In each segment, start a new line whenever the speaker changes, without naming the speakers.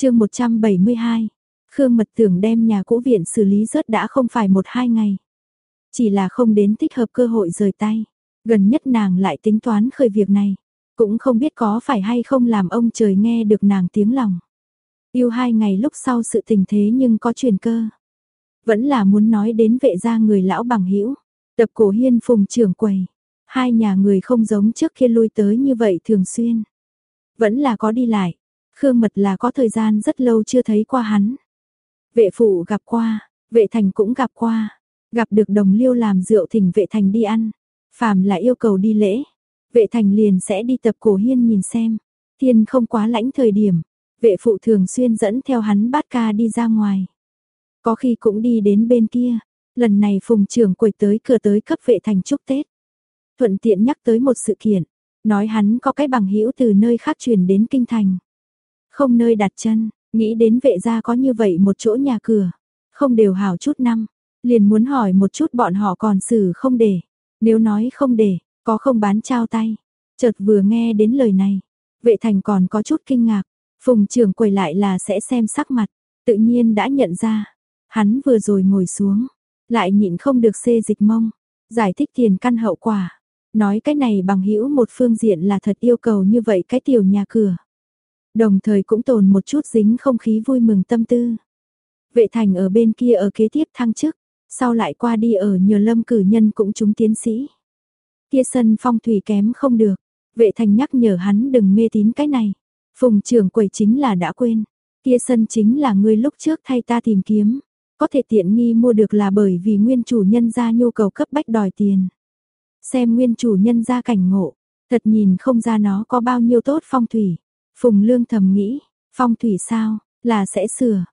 chương 172, Khương Mật tưởng đem nhà cũ viện xử lý rớt đã không phải một hai ngày. Chỉ là không đến thích hợp cơ hội rời tay. Gần nhất nàng lại tính toán khởi việc này. Cũng không biết có phải hay không làm ông trời nghe được nàng tiếng lòng. Yêu hai ngày lúc sau sự tình thế nhưng có truyền cơ. Vẫn là muốn nói đến vệ gia người lão bằng hữu Tập cổ hiên phùng trưởng quầy. Hai nhà người không giống trước kia lui tới như vậy thường xuyên. Vẫn là có đi lại. Khương Mật là có thời gian rất lâu chưa thấy qua hắn. Vệ phụ gặp qua, vệ thành cũng gặp qua. Gặp được đồng liêu làm rượu thỉnh vệ thành đi ăn. Phàm là yêu cầu đi lễ. Vệ thành liền sẽ đi tập cổ hiên nhìn xem. Thiên không quá lãnh thời điểm. Vệ phụ thường xuyên dẫn theo hắn bát ca đi ra ngoài. Có khi cũng đi đến bên kia. Lần này phùng trưởng quầy tới cửa tới cấp vệ thành chúc Tết. Thuận tiện nhắc tới một sự kiện. Nói hắn có cái bằng hữu từ nơi khác truyền đến kinh thành. Không nơi đặt chân, nghĩ đến vệ gia có như vậy một chỗ nhà cửa. Không đều hảo chút năm. Liền muốn hỏi một chút bọn họ còn xử không để. Nếu nói không để, có không bán trao tay. Chợt vừa nghe đến lời này. Vệ thành còn có chút kinh ngạc. Phùng trưởng quầy lại là sẽ xem sắc mặt. Tự nhiên đã nhận ra. Hắn vừa rồi ngồi xuống. Lại nhịn không được xê dịch mông. Giải thích tiền căn hậu quả. Nói cái này bằng hữu một phương diện là thật yêu cầu như vậy cái tiểu nhà cửa. Đồng thời cũng tồn một chút dính không khí vui mừng tâm tư. Vệ thành ở bên kia ở kế tiếp thăng chức, sau lại qua đi ở nhờ lâm cử nhân cũng chúng tiến sĩ. Kia sân phong thủy kém không được, vệ thành nhắc nhở hắn đừng mê tín cái này. Phùng trưởng quầy chính là đã quên, kia sân chính là người lúc trước thay ta tìm kiếm. Có thể tiện nghi mua được là bởi vì nguyên chủ nhân ra nhu cầu cấp bách đòi tiền. Xem nguyên chủ nhân ra cảnh ngộ, thật nhìn không ra nó có bao nhiêu tốt phong thủy. Phùng Lương thầm nghĩ, phong thủy sao, là sẽ sửa.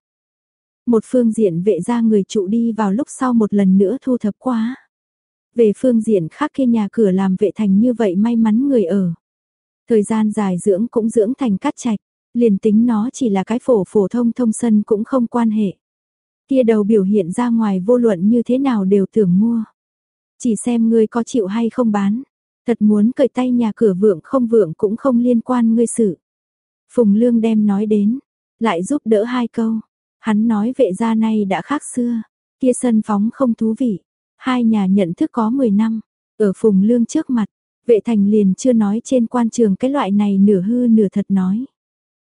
Một phương diện vệ ra người trụ đi vào lúc sau một lần nữa thu thập quá. Về phương diện khác kia nhà cửa làm vệ thành như vậy may mắn người ở. Thời gian dài dưỡng cũng dưỡng thành cát trạch, liền tính nó chỉ là cái phổ phổ thông thông sân cũng không quan hệ. Kia đầu biểu hiện ra ngoài vô luận như thế nào đều tưởng mua. Chỉ xem ngươi có chịu hay không bán. Thật muốn cởi tay nhà cửa vượng không vượng cũng không liên quan ngươi sự. Phùng Lương đem nói đến, lại giúp đỡ hai câu. Hắn nói vệ gia này đã khác xưa, kia sân phóng không thú vị. Hai nhà nhận thức có 10 năm, ở Phùng Lương trước mặt, vệ thành liền chưa nói trên quan trường cái loại này nửa hư nửa thật nói.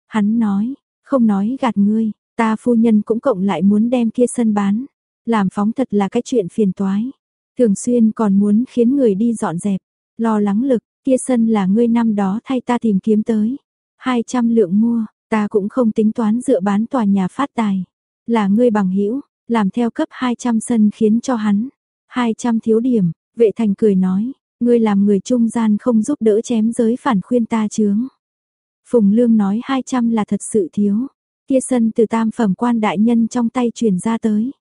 Hắn nói, không nói gạt ngươi, ta phu nhân cũng cộng lại muốn đem kia sân bán. Làm phóng thật là cái chuyện phiền toái. Thường xuyên còn muốn khiến người đi dọn dẹp, lo lắng lực, kia sân là ngươi năm đó thay ta tìm kiếm tới. 200 lượng mua, ta cũng không tính toán dựa bán tòa nhà phát tài. Là ngươi bằng hữu làm theo cấp 200 sân khiến cho hắn. 200 thiếu điểm, vệ thành cười nói, ngươi làm người trung gian không giúp đỡ chém giới phản khuyên ta chướng. Phùng Lương nói 200 là thật sự thiếu, kia sân từ tam phẩm quan đại nhân trong tay truyền ra tới.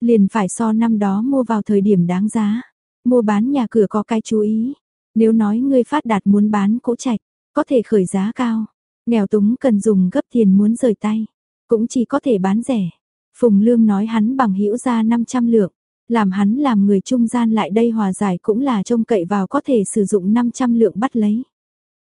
Liền phải so năm đó mua vào thời điểm đáng giá, mua bán nhà cửa có cái chú ý. Nếu nói ngươi phát đạt muốn bán cỗ trạch, có thể khởi giá cao, nghèo túng cần dùng gấp tiền muốn rời tay, cũng chỉ có thể bán rẻ. Phùng Lương nói hắn bằng hữu ra 500 lượng, làm hắn làm người trung gian lại đây hòa giải cũng là trông cậy vào có thể sử dụng 500 lượng bắt lấy.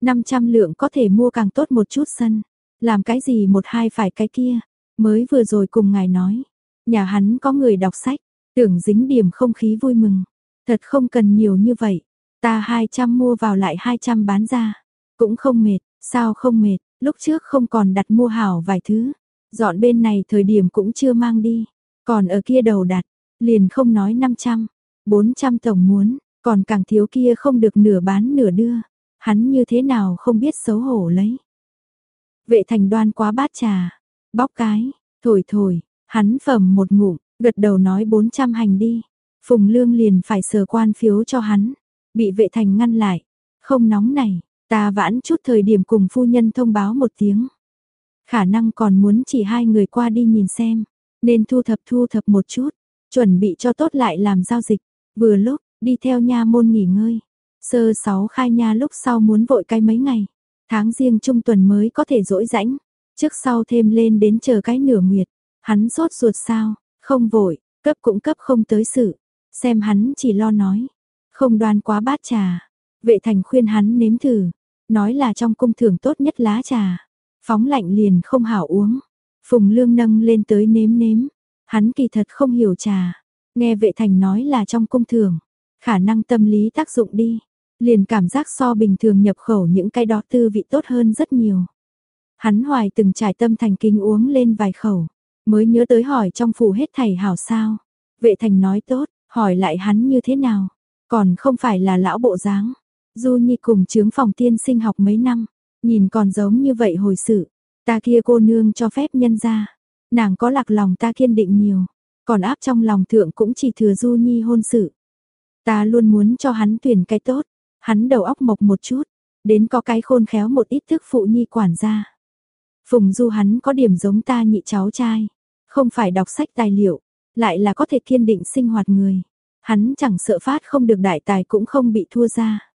500 lượng có thể mua càng tốt một chút sân, làm cái gì một hai phải cái kia, mới vừa rồi cùng ngài nói, nhà hắn có người đọc sách, tưởng dính điểm không khí vui mừng, thật không cần nhiều như vậy, ta 200 mua vào lại 200 bán ra. Cũng không mệt, sao không mệt, lúc trước không còn đặt mua hảo vài thứ. Dọn bên này thời điểm cũng chưa mang đi. Còn ở kia đầu đặt, liền không nói 500, 400 tổng muốn, còn càng thiếu kia không được nửa bán nửa đưa. Hắn như thế nào không biết xấu hổ lấy. Vệ thành đoan quá bát trà, bóc cái, thổi thổi, hắn phẩm một ngụm, gật đầu nói 400 hành đi. Phùng Lương liền phải sờ quan phiếu cho hắn, bị vệ thành ngăn lại. Không nóng này, Ta vãn chút thời điểm cùng phu nhân thông báo một tiếng. Khả năng còn muốn chỉ hai người qua đi nhìn xem, nên thu thập thu thập một chút, chuẩn bị cho tốt lại làm giao dịch. Vừa lúc, đi theo nha môn nghỉ ngơi. Sơ sáu khai nha lúc sau muốn vội cái mấy ngày. Tháng riêng trung tuần mới có thể dỗi rãnh. Trước sau thêm lên đến chờ cái nửa nguyệt. Hắn sốt ruột sao, không vội, cấp cũng cấp không tới sự. Xem hắn chỉ lo nói. Không đoan quá bát trà. Vệ thành khuyên hắn nếm thử. Nói là trong cung thưởng tốt nhất lá trà. phóng lạnh liền không hảo uống. Phùng Lương nâng lên tới nếm nếm, hắn kỳ thật không hiểu trà, nghe vệ thành nói là trong cung thường, khả năng tâm lý tác dụng đi, liền cảm giác so bình thường nhập khẩu những cái đó tư vị tốt hơn rất nhiều. Hắn hoài từng trải tâm thành kính uống lên vài khẩu, mới nhớ tới hỏi trong phủ hết thầy hảo sao. Vệ thành nói tốt, hỏi lại hắn như thế nào, còn không phải là lão bộ dáng. Du Nhi cùng chướng phòng tiên sinh học mấy năm, nhìn còn giống như vậy hồi sự, ta kia cô nương cho phép nhân ra, nàng có lạc lòng ta kiên định nhiều, còn áp trong lòng thượng cũng chỉ thừa Du Nhi hôn sự. Ta luôn muốn cho hắn tuyển cái tốt, hắn đầu óc mộc một chút, đến có cái khôn khéo một ít thức phụ nhi quản gia. Phùng Du hắn có điểm giống ta nhị cháu trai, không phải đọc sách tài liệu, lại là có thể kiên định sinh hoạt người. Hắn chẳng sợ phát không được đại tài cũng không bị thua ra.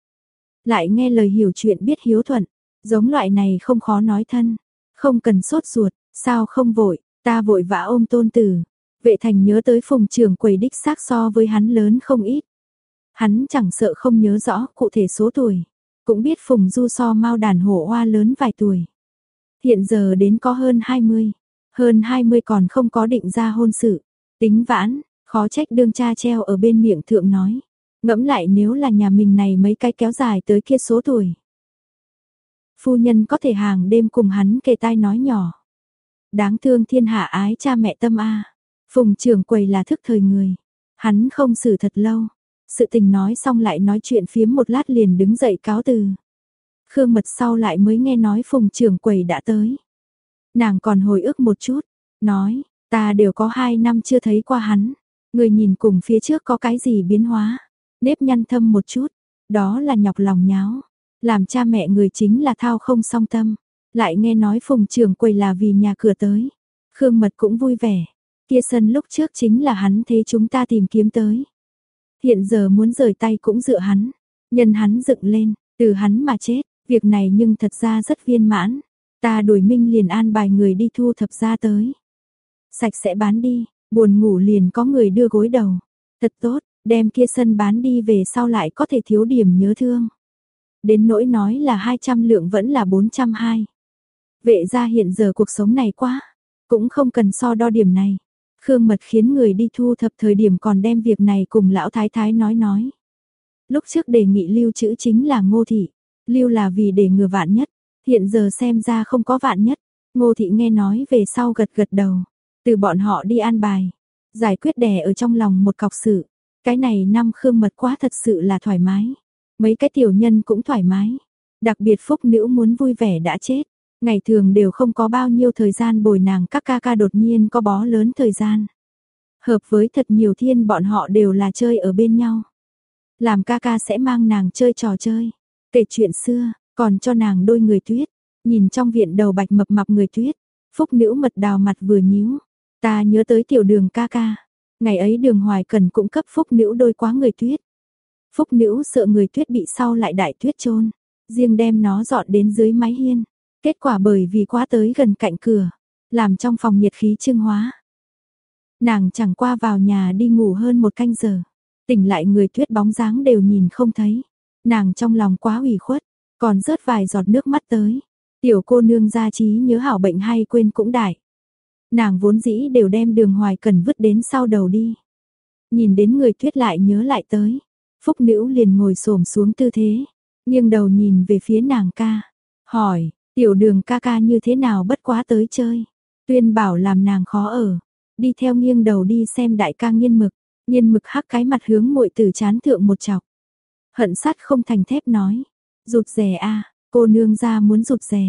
Lại nghe lời hiểu chuyện biết hiếu thuận, giống loại này không khó nói thân, không cần sốt ruột, sao không vội, ta vội vã ôm tôn tử. Vệ thành nhớ tới phùng trường quầy đích xác so với hắn lớn không ít. Hắn chẳng sợ không nhớ rõ cụ thể số tuổi, cũng biết phùng du so mau đàn hổ hoa lớn vài tuổi. Hiện giờ đến có hơn 20, hơn 20 còn không có định ra hôn sự, tính vãn, khó trách đương cha treo ở bên miệng thượng nói. Ngẫm lại nếu là nhà mình này mấy cái kéo dài tới kia số tuổi. Phu nhân có thể hàng đêm cùng hắn kề tai nói nhỏ. Đáng thương thiên hạ ái cha mẹ tâm A. Phùng trưởng quầy là thức thời người. Hắn không xử thật lâu. Sự tình nói xong lại nói chuyện phiếm một lát liền đứng dậy cáo từ. Khương mật sau lại mới nghe nói phùng trưởng quầy đã tới. Nàng còn hồi ức một chút, nói, ta đều có hai năm chưa thấy qua hắn. Người nhìn cùng phía trước có cái gì biến hóa, nếp nhăn thâm một chút, đó là nhọc lòng nháo. Làm cha mẹ người chính là thao không song tâm, lại nghe nói phùng trưởng quầy là vì nhà cửa tới. Khương mật cũng vui vẻ, kia sân lúc trước chính là hắn thế chúng ta tìm kiếm tới. Hiện giờ muốn rời tay cũng dựa hắn, nhân hắn dựng lên, từ hắn mà chết, việc này nhưng thật ra rất viên mãn. Ta đuổi minh liền an bài người đi thu thập ra tới. Sạch sẽ bán đi, buồn ngủ liền có người đưa gối đầu. Thật tốt, đem kia sân bán đi về sau lại có thể thiếu điểm nhớ thương. Đến nỗi nói là 200 lượng vẫn là 420. Vệ ra hiện giờ cuộc sống này quá, cũng không cần so đo điểm này. Khương Mật khiến người đi thu thập thời điểm còn đem việc này cùng lão thái thái nói nói. Lúc trước đề nghị lưu chữ chính là ngô thị, lưu là vì để ngừa vạn nhất, hiện giờ xem ra không có vạn nhất. Ngô thị nghe nói về sau gật gật đầu, từ bọn họ đi an bài, giải quyết đè ở trong lòng một cọc sự. Cái này năm Khương Mật quá thật sự là thoải mái. Mấy cái tiểu nhân cũng thoải mái. Đặc biệt phúc nữ muốn vui vẻ đã chết. Ngày thường đều không có bao nhiêu thời gian bồi nàng các ca ca đột nhiên có bó lớn thời gian. Hợp với thật nhiều thiên bọn họ đều là chơi ở bên nhau. Làm ca ca sẽ mang nàng chơi trò chơi. Kể chuyện xưa, còn cho nàng đôi người tuyết. Nhìn trong viện đầu bạch mập mập người tuyết. Phúc nữ mật đào mặt vừa nhíu. Ta nhớ tới tiểu đường ca ca. Ngày ấy đường hoài cần cũng cấp phúc nữ đôi quá người tuyết. Phúc nữ sợ người tuyết bị sau lại đại tuyết trôn. Riêng đem nó dọn đến dưới mái hiên. Kết quả bởi vì quá tới gần cạnh cửa, làm trong phòng nhiệt khí trưng hóa. Nàng chẳng qua vào nhà đi ngủ hơn một canh giờ, tỉnh lại người tuyết bóng dáng đều nhìn không thấy. Nàng trong lòng quá ủy khuất, còn rớt vài giọt nước mắt tới. Tiểu cô nương gia trí nhớ hảo bệnh hay quên cũng đại. Nàng vốn dĩ đều đem đường hoài cần vứt đến sau đầu đi. Nhìn đến người tuyết lại nhớ lại tới. Phúc nữ liền ngồi xổm xuống tư thế, nghiêng đầu nhìn về phía nàng ca. Hỏi, Tiểu đường ca ca như thế nào bất quá tới chơi. Tuyên bảo làm nàng khó ở. Đi theo nghiêng đầu đi xem đại ca nghiên mực. Nghiên mực hắc cái mặt hướng muội tử chán thượng một chọc. Hận sát không thành thép nói. Rụt rè a cô nương ra muốn rụt rè.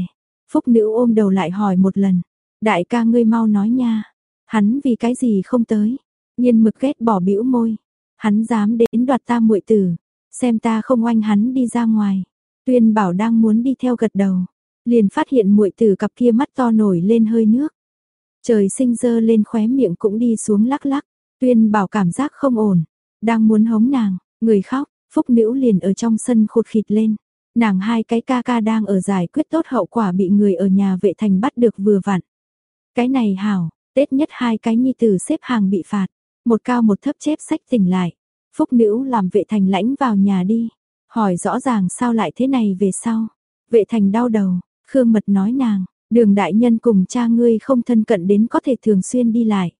Phúc nữ ôm đầu lại hỏi một lần. Đại ca ngươi mau nói nha. Hắn vì cái gì không tới. Nhiên mực ghét bỏ bĩu môi. Hắn dám đến đoạt ta muội tử. Xem ta không oanh hắn đi ra ngoài. Tuyên bảo đang muốn đi theo gật đầu liền phát hiện muội tử cặp kia mắt to nổi lên hơi nước. Trời sinh dơ lên khóe miệng cũng đi xuống lắc lắc, tuyên bảo cảm giác không ổn, đang muốn hống nàng, người khóc, phúc nữ liền ở trong sân khụt khịt lên. Nàng hai cái ca ca đang ở giải quyết tốt hậu quả bị người ở nhà vệ thành bắt được vừa vặn. Cái này hảo, Tết nhất hai cái nhi tử xếp hàng bị phạt, một cao một thấp chép sách tỉnh lại. Phúc nữ làm vệ thành lãnh vào nhà đi, hỏi rõ ràng sao lại thế này về sau. Vệ thành đau đầu, Khương Mật nói nàng, Đường đại nhân cùng cha ngươi không thân cận đến có thể thường xuyên đi lại.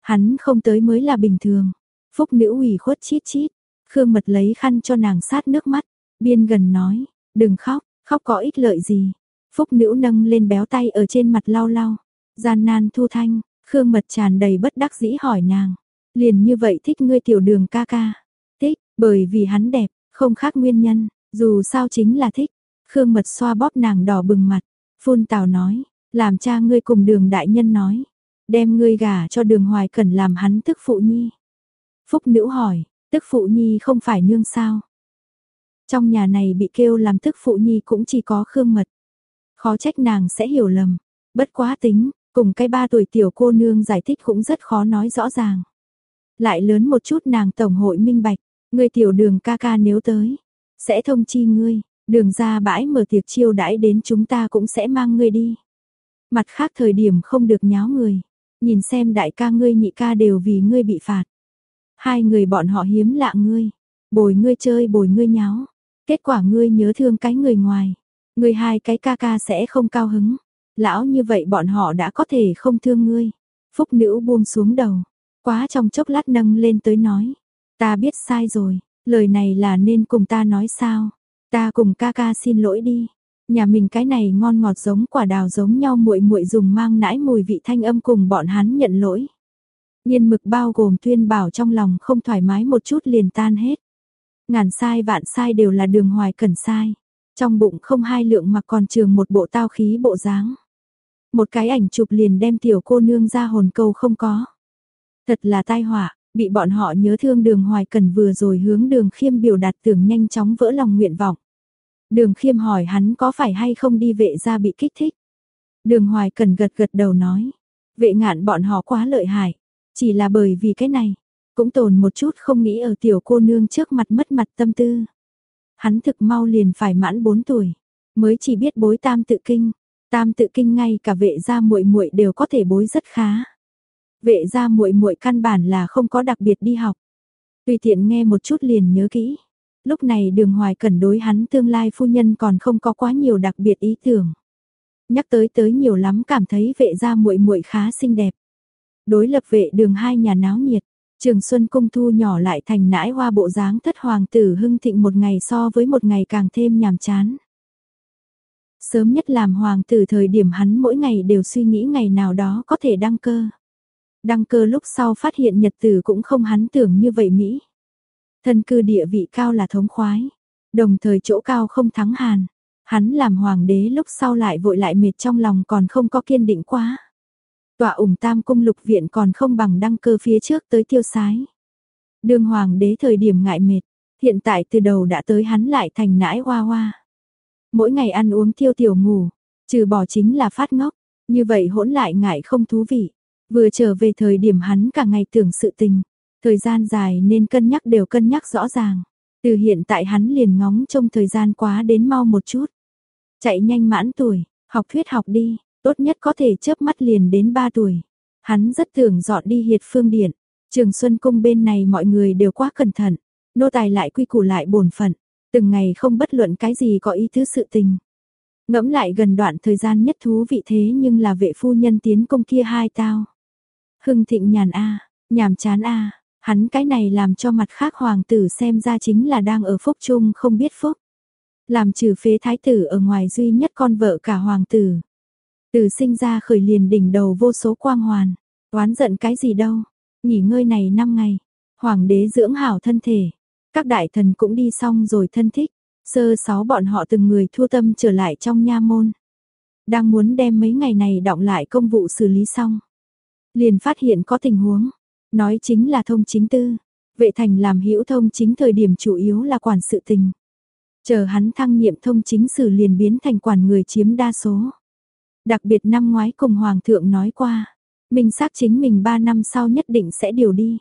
Hắn không tới mới là bình thường. Phúc nữ ủy khuất chít chít. Khương mật lấy khăn cho nàng sát nước mắt. Biên gần nói, đừng khóc, khóc có ích lợi gì. Phúc nữ nâng lên béo tay ở trên mặt lau lau. Gian nan thu thanh, Khương mật tràn đầy bất đắc dĩ hỏi nàng. Liền như vậy thích ngươi tiểu đường ca ca. Thích, bởi vì hắn đẹp, không khác nguyên nhân, dù sao chính là thích. Khương mật xoa bóp nàng đỏ bừng mặt. Phun tào nói, làm cha ngươi cùng đường đại nhân nói. Đem ngươi gả cho đường hoài cần làm hắn tức phụ nhi. Phúc nữ hỏi, tức phụ nhi không phải nương sao? Trong nhà này bị kêu làm tức phụ nhi cũng chỉ có Khương Mật. Khó trách nàng sẽ hiểu lầm. Bất quá tính, cùng cái ba tuổi tiểu cô nương giải thích cũng rất khó nói rõ ràng. Lại lớn một chút nàng tổng hội minh bạch, người tiểu đường ca ca nếu tới, sẽ thông chi ngươi, đường ra bãi mở tiệc chiêu đãi đến chúng ta cũng sẽ mang ngươi đi. Mặt khác thời điểm không được nháo người, nhìn xem đại ca ngươi nhị ca đều vì ngươi bị phạt. Hai người bọn họ hiếm lạ ngươi, bồi ngươi chơi bồi ngươi nháo, kết quả ngươi nhớ thương cái người ngoài, ngươi hai cái ca ca sẽ không cao hứng. Lão như vậy bọn họ đã có thể không thương ngươi. Phúc nữ buông xuống đầu, quá trong chốc lát nâng lên tới nói, ta biết sai rồi, lời này là nên cùng ta nói sao? Ta cùng ca ca xin lỗi đi. Nhà mình cái này ngon ngọt giống quả đào giống nhau muội muội dùng mang nãi mùi vị thanh âm cùng bọn hắn nhận lỗi. Nhiên mực bao gồm tuyên bảo trong lòng không thoải mái một chút liền tan hết. Ngàn sai vạn sai đều là đường hoài cần sai. Trong bụng không hai lượng mà còn trường một bộ tao khí bộ dáng. Một cái ảnh chụp liền đem tiểu cô nương ra hồn câu không có. Thật là tai họa, bị bọn họ nhớ thương đường hoài cần vừa rồi hướng đường khiêm biểu đạt tưởng nhanh chóng vỡ lòng nguyện vọng. Đường khiêm hỏi hắn có phải hay không đi vệ ra bị kích thích. Đường hoài cần gật gật đầu nói. Vệ ngạn bọn họ quá lợi hại. Chỉ là bởi vì cái này. Cũng tồn một chút không nghĩ ở tiểu cô nương trước mặt mất mặt tâm tư. Hắn thực mau liền phải mãn 4 tuổi. Mới chỉ biết bối tam tự kinh. Tam tự kinh ngay cả vệ gia muội muội đều có thể bối rất khá. Vệ gia muội muội căn bản là không có đặc biệt đi học. Tùy tiện nghe một chút liền nhớ kỹ. Lúc này đường hoài cẩn đối hắn tương lai phu nhân còn không có quá nhiều đặc biệt ý tưởng. Nhắc tới tới nhiều lắm cảm thấy vệ gia muội muội khá xinh đẹp. Đối lập vệ đường hai nhà náo nhiệt, Trường Xuân Cung thu nhỏ lại thành nãi hoa bộ dáng thất hoàng tử hưng thịnh một ngày so với một ngày càng thêm nhàm chán. Sớm nhất làm hoàng tử thời điểm hắn mỗi ngày đều suy nghĩ ngày nào đó có thể đăng cơ. Đăng cơ lúc sau phát hiện nhật tử cũng không hắn tưởng như vậy Mỹ. Thân cư địa vị cao là thống khoái, đồng thời chỗ cao không thắng hàn. Hắn làm hoàng đế lúc sau lại vội lại mệt trong lòng còn không có kiên định quá. Tọa ủng tam cung lục viện còn không bằng đăng cơ phía trước tới tiêu sái. Đường hoàng đế thời điểm ngại mệt, hiện tại từ đầu đã tới hắn lại thành nãi hoa hoa. Mỗi ngày ăn uống thiêu tiểu ngủ, trừ bỏ chính là phát ngốc, như vậy hỗn lại ngại không thú vị. Vừa trở về thời điểm hắn cả ngày tưởng sự tình, thời gian dài nên cân nhắc đều cân nhắc rõ ràng. Từ hiện tại hắn liền ngóng trong thời gian quá đến mau một chút. Chạy nhanh mãn tuổi, học thuyết học đi, tốt nhất có thể chớp mắt liền đến 3 tuổi. Hắn rất tưởng dọn đi hiệt phương điện, trường xuân cung bên này mọi người đều quá cẩn thận, nô tài lại quy củ lại bổn phận, từng ngày không bất luận cái gì có ý thứ sự tình. Ngẫm lại gần đoạn thời gian nhất thú vị thế nhưng là vệ phu nhân tiến công kia hai tao. Hưng thịnh nhàn a, nhàm chán a, hắn cái này làm cho mặt khác hoàng tử xem ra chính là đang ở phúc chung không biết phúc. Làm trừ phế thái tử ở ngoài duy nhất con vợ cả hoàng tử. Từ sinh ra khởi liền đỉnh đầu vô số quang hoàn, oán giận cái gì đâu, nghỉ ngơi này năm ngày, hoàng đế dưỡng hảo thân thể, các đại thần cũng đi xong rồi thân thích, sơ sáu bọn họ từng người thua tâm trở lại trong nha môn. Đang muốn đem mấy ngày này động lại công vụ xử lý xong. Liền phát hiện có tình huống, nói chính là thông chính tư, vệ thành làm hữu thông chính thời điểm chủ yếu là quản sự tình. Chờ hắn thăng nhiệm thông chính sử liền biến thành quản người chiếm đa số. Đặc biệt năm ngoái cùng Hoàng thượng nói qua, mình xác chính mình 3 năm sau nhất định sẽ điều đi.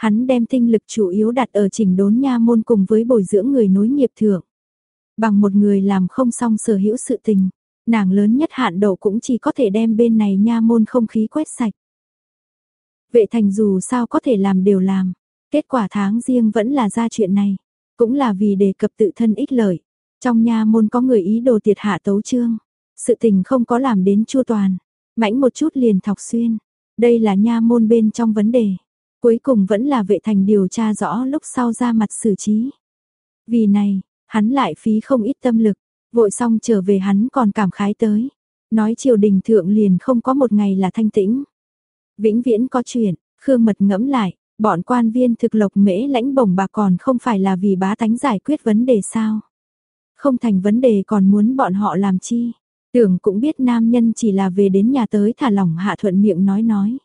Hắn đem tinh lực chủ yếu đặt ở chỉnh đốn nha môn cùng với bồi dưỡng người nối nghiệp thượng. Bằng một người làm không xong sở hữu sự tình, nàng lớn nhất hạn độ cũng chỉ có thể đem bên này nha môn không khí quét sạch. Vệ thành dù sao có thể làm đều làm, kết quả tháng riêng vẫn là ra chuyện này, cũng là vì đề cập tự thân ích lợi. Trong nha môn có người ý đồ tiệt hạ tấu trương, Sự tình không có làm đến chua toàn, mãnh một chút liền thọc xuyên. Đây là nha môn bên trong vấn đề. Cuối cùng vẫn là vệ thành điều tra rõ lúc sau ra mặt xử trí. Vì này, hắn lại phí không ít tâm lực, vội xong trở về hắn còn cảm khái tới. Nói triều đình thượng liền không có một ngày là thanh tĩnh. Vĩnh viễn có chuyện, Khương Mật ngẫm lại, bọn quan viên thực lộc mễ lãnh bổng bà còn không phải là vì bá tánh giải quyết vấn đề sao. Không thành vấn đề còn muốn bọn họ làm chi. Tưởng cũng biết nam nhân chỉ là về đến nhà tới thả lỏng hạ thuận miệng nói nói.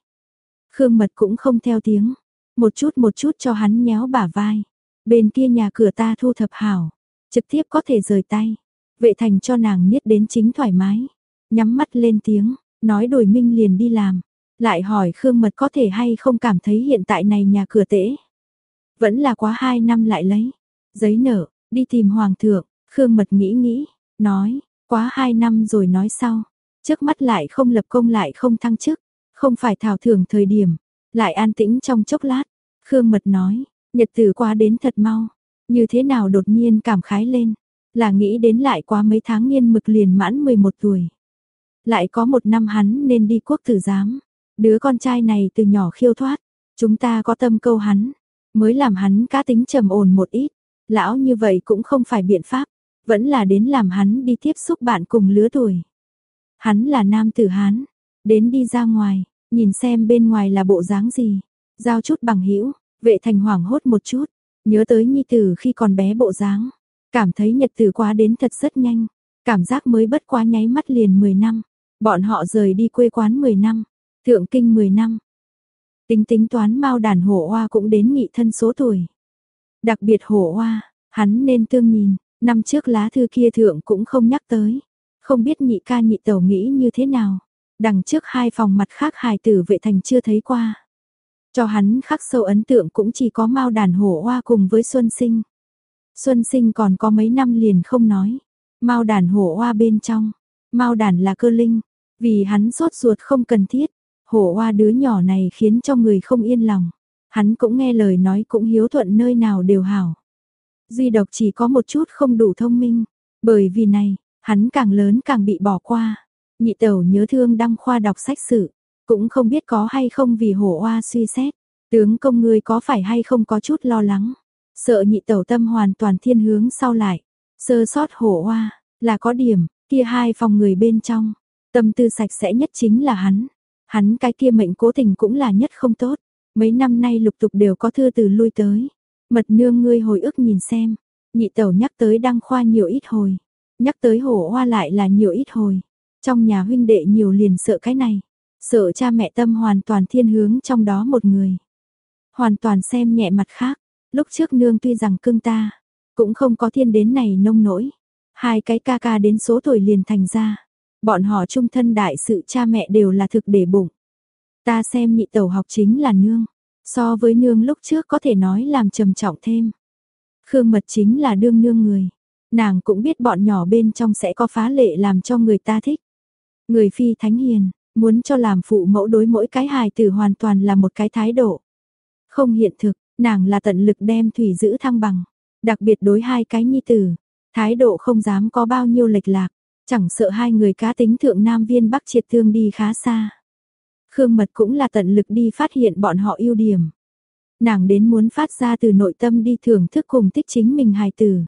Khương Mật cũng không theo tiếng, một chút một chút cho hắn nhéo bả vai. Bên kia nhà cửa ta thu thập hảo, trực tiếp có thể rời tay. Vệ thành cho nàng niết đến chính thoải mái, nhắm mắt lên tiếng, nói đổi minh liền đi làm. Lại hỏi Khương Mật có thể hay không cảm thấy hiện tại này nhà cửa tễ. Vẫn là quá hai năm lại lấy. Giấy nợ, đi tìm Hoàng thượng, Khương Mật nghĩ nghĩ, nói, quá hai năm rồi nói sau. Trước mắt lại không lập công lại không thăng chức, không phải thảo thưởng thời điểm, lại an tĩnh trong chốc lát. Khương Mật nói, nhật tử qua đến thật mau, như thế nào đột nhiên cảm khái lên, là nghĩ đến lại quá mấy tháng nghiên mực liền mãn 11 tuổi. Lại có một năm hắn nên đi quốc tử giám, đứa con trai này từ nhỏ khiêu thoát, chúng ta có tâm câu hắn, mới làm hắn cá tính trầm ổn một ít, lão như vậy cũng không phải biện pháp, vẫn là đến làm hắn đi tiếp xúc bạn cùng lứa tuổi. Hắn là nam tử hán, đến đi ra ngoài, nhìn xem bên ngoài là bộ dáng gì, giao chút bằng hữu, vệ thành hoảng hốt một chút, nhớ tới nhi tử khi còn bé bộ dáng, cảm thấy nhật tử quá đến thật rất nhanh, cảm giác mới bất quá nháy mắt liền 10 năm, bọn họ rời đi quê quán 10 năm, thượng kinh 10 năm. Tính tính toán mau đàn hổ hoa cũng đến nghị thân số tuổi. Đặc biệt hổ hoa, hắn nên tương nhìn, năm trước lá thư kia thượng cũng không nhắc tới, không biết nhị ca nhị tẩu nghĩ như thế nào. Đằng trước hai phòng mặt khác hài tử vệ thành chưa thấy qua. Cho hắn khắc sâu ấn tượng cũng chỉ có Mao đàn hổ hoa cùng với Xuân Sinh. Xuân Sinh còn có mấy năm liền không nói. Mao đàn hổ hoa bên trong, Mao đàn là cơ linh, vì hắn sốt ruột không cần thiết, hổ hoa đứa nhỏ này khiến cho người không yên lòng. Hắn cũng nghe lời nói cũng hiếu thuận nơi nào đều hảo. Duy độc chỉ có một chút không đủ thông minh, bởi vì này, hắn càng lớn càng bị bỏ qua. Nhị tẩu nhớ thương đăng khoa đọc sách sử, cũng không biết có hay không vì hổ oa suy xét. Tướng công ngươi có phải hay không có chút lo lắng. Sợ nhị tẩu tâm hoàn toàn thiên hướng sau lại. Sơ sót hổ oa là có điểm, kia hai phòng người bên trong. Tâm tư sạch sẽ nhất chính là hắn. Hắn cái kia mệnh cố tình cũng là nhất không tốt. Mấy năm nay lục tục đều có thư từ lui tới. Mật nương ngươi hồi ức nhìn xem. Nhị tẩu nhắc tới đăng khoa nhiều ít hồi. Nhắc tới hổ hoa lại là nhiều ít hồi. Trong nhà huynh đệ nhiều liền sợ cái này, sợ cha mẹ tâm hoàn toàn thiên hướng trong đó một người. Hoàn toàn xem nhẹ mặt khác, lúc trước nương tuy rằng cưng ta, cũng không có thiên đến này nông nỗi. Hai cái ca ca đến số tuổi liền thành ra, bọn họ trung thân đại sự cha mẹ đều là thực để bụng. Ta xem nhị tẩu học chính là nương, so với nương lúc trước có thể nói làm trầm trọng thêm. Khương mật chính là đương nương người, nàng cũng biết bọn nhỏ bên trong sẽ có phá lệ làm cho người ta thích. Người phi thánh hiền, muốn cho làm phụ mẫu đối mỗi cái hài tử hoàn toàn là một cái thái độ. Không hiện thực, nàng là tận lực đem thủy giữ thăng bằng, đặc biệt đối hai cái nhi tử, thái độ không dám có bao nhiêu lệch lạc, chẳng sợ hai người cá tính thượng nam viên bắc triệt thương đi khá xa. Khương Mật cũng là tận lực đi phát hiện bọn họ ưu điểm. Nàng đến muốn phát ra từ nội tâm đi thưởng thức cùng tích chính mình hài tử.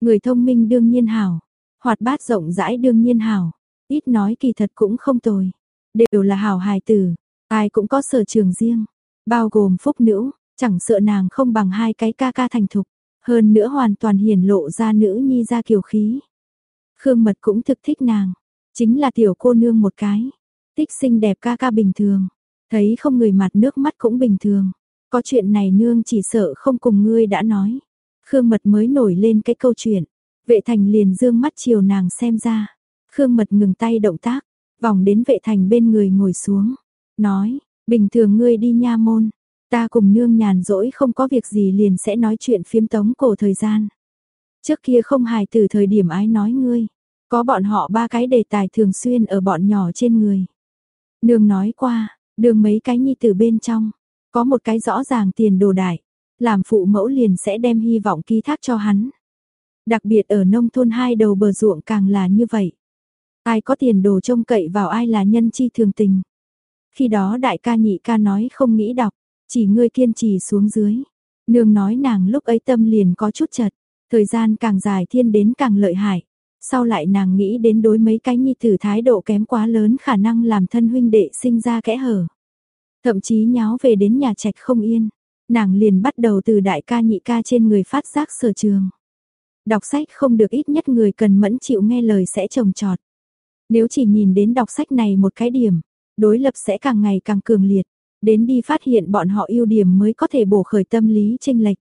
Người thông minh đương nhiên hảo, hoạt bát rộng rãi đương nhiên hảo, Ít nói kỳ thật cũng không tồi. Đều là hảo hài tử, ai cũng có sở trường riêng. Bao gồm phúc nữ, chẳng sợ nàng không bằng hai cái ca ca thành thục. Hơn nữa hoàn toàn hiển lộ ra nữ nhi ra kiều khí. Khương Mật cũng thực thích nàng. Chính là tiểu cô nương một cái. Tích xinh đẹp ca ca bình thường. Thấy không người mặt nước mắt cũng bình thường. Có chuyện này nương chỉ sợ không cùng ngươi đã nói. Khương Mật mới nổi lên cái câu chuyện. Vệ thành liền dương mắt chiều nàng xem ra. Khương Mật ngừng tay động tác, vòng đến vệ thành bên người ngồi xuống, nói, bình thường ngươi đi nha môn, ta cùng nương nhàn rỗi không có việc gì liền sẽ nói chuyện phiếm tống cổ thời gian. Trước kia không hài từ thời điểm ái nói ngươi, có bọn họ ba cái đề tài thường xuyên ở bọn nhỏ trên người. Nương nói qua, đường mấy cái nhi từ bên trong, có một cái rõ ràng tiền đồ đại, làm phụ mẫu liền sẽ đem hy vọng ký thác cho hắn. Đặc biệt ở nông thôn hai đầu bờ ruộng càng là như vậy. Ai có tiền đồ trông cậy vào ai là nhân chi thường tình. Khi đó đại ca nhị ca nói không nghĩ đọc, chỉ ngươi kiên trì xuống dưới. Nương nói nàng lúc ấy tâm liền có chút chật, thời gian càng dài thiên đến càng lợi hại. Sau lại nàng nghĩ đến đối mấy cái nhi tử thái độ kém quá lớn khả năng làm thân huynh đệ sinh ra kẽ hở. Thậm chí nháo về đến nhà trạch không yên, nàng liền bắt đầu từ đại ca nhị ca trên người phát giác sở trường. Đọc sách không được ít nhất người cần mẫn chịu nghe lời sẽ trồng trọt. Nếu chỉ nhìn đến đọc sách này một cái điểm, đối lập sẽ càng ngày càng cường liệt, đến đi phát hiện bọn họ ưu điểm mới có thể bổ khởi tâm lý chênh lệch.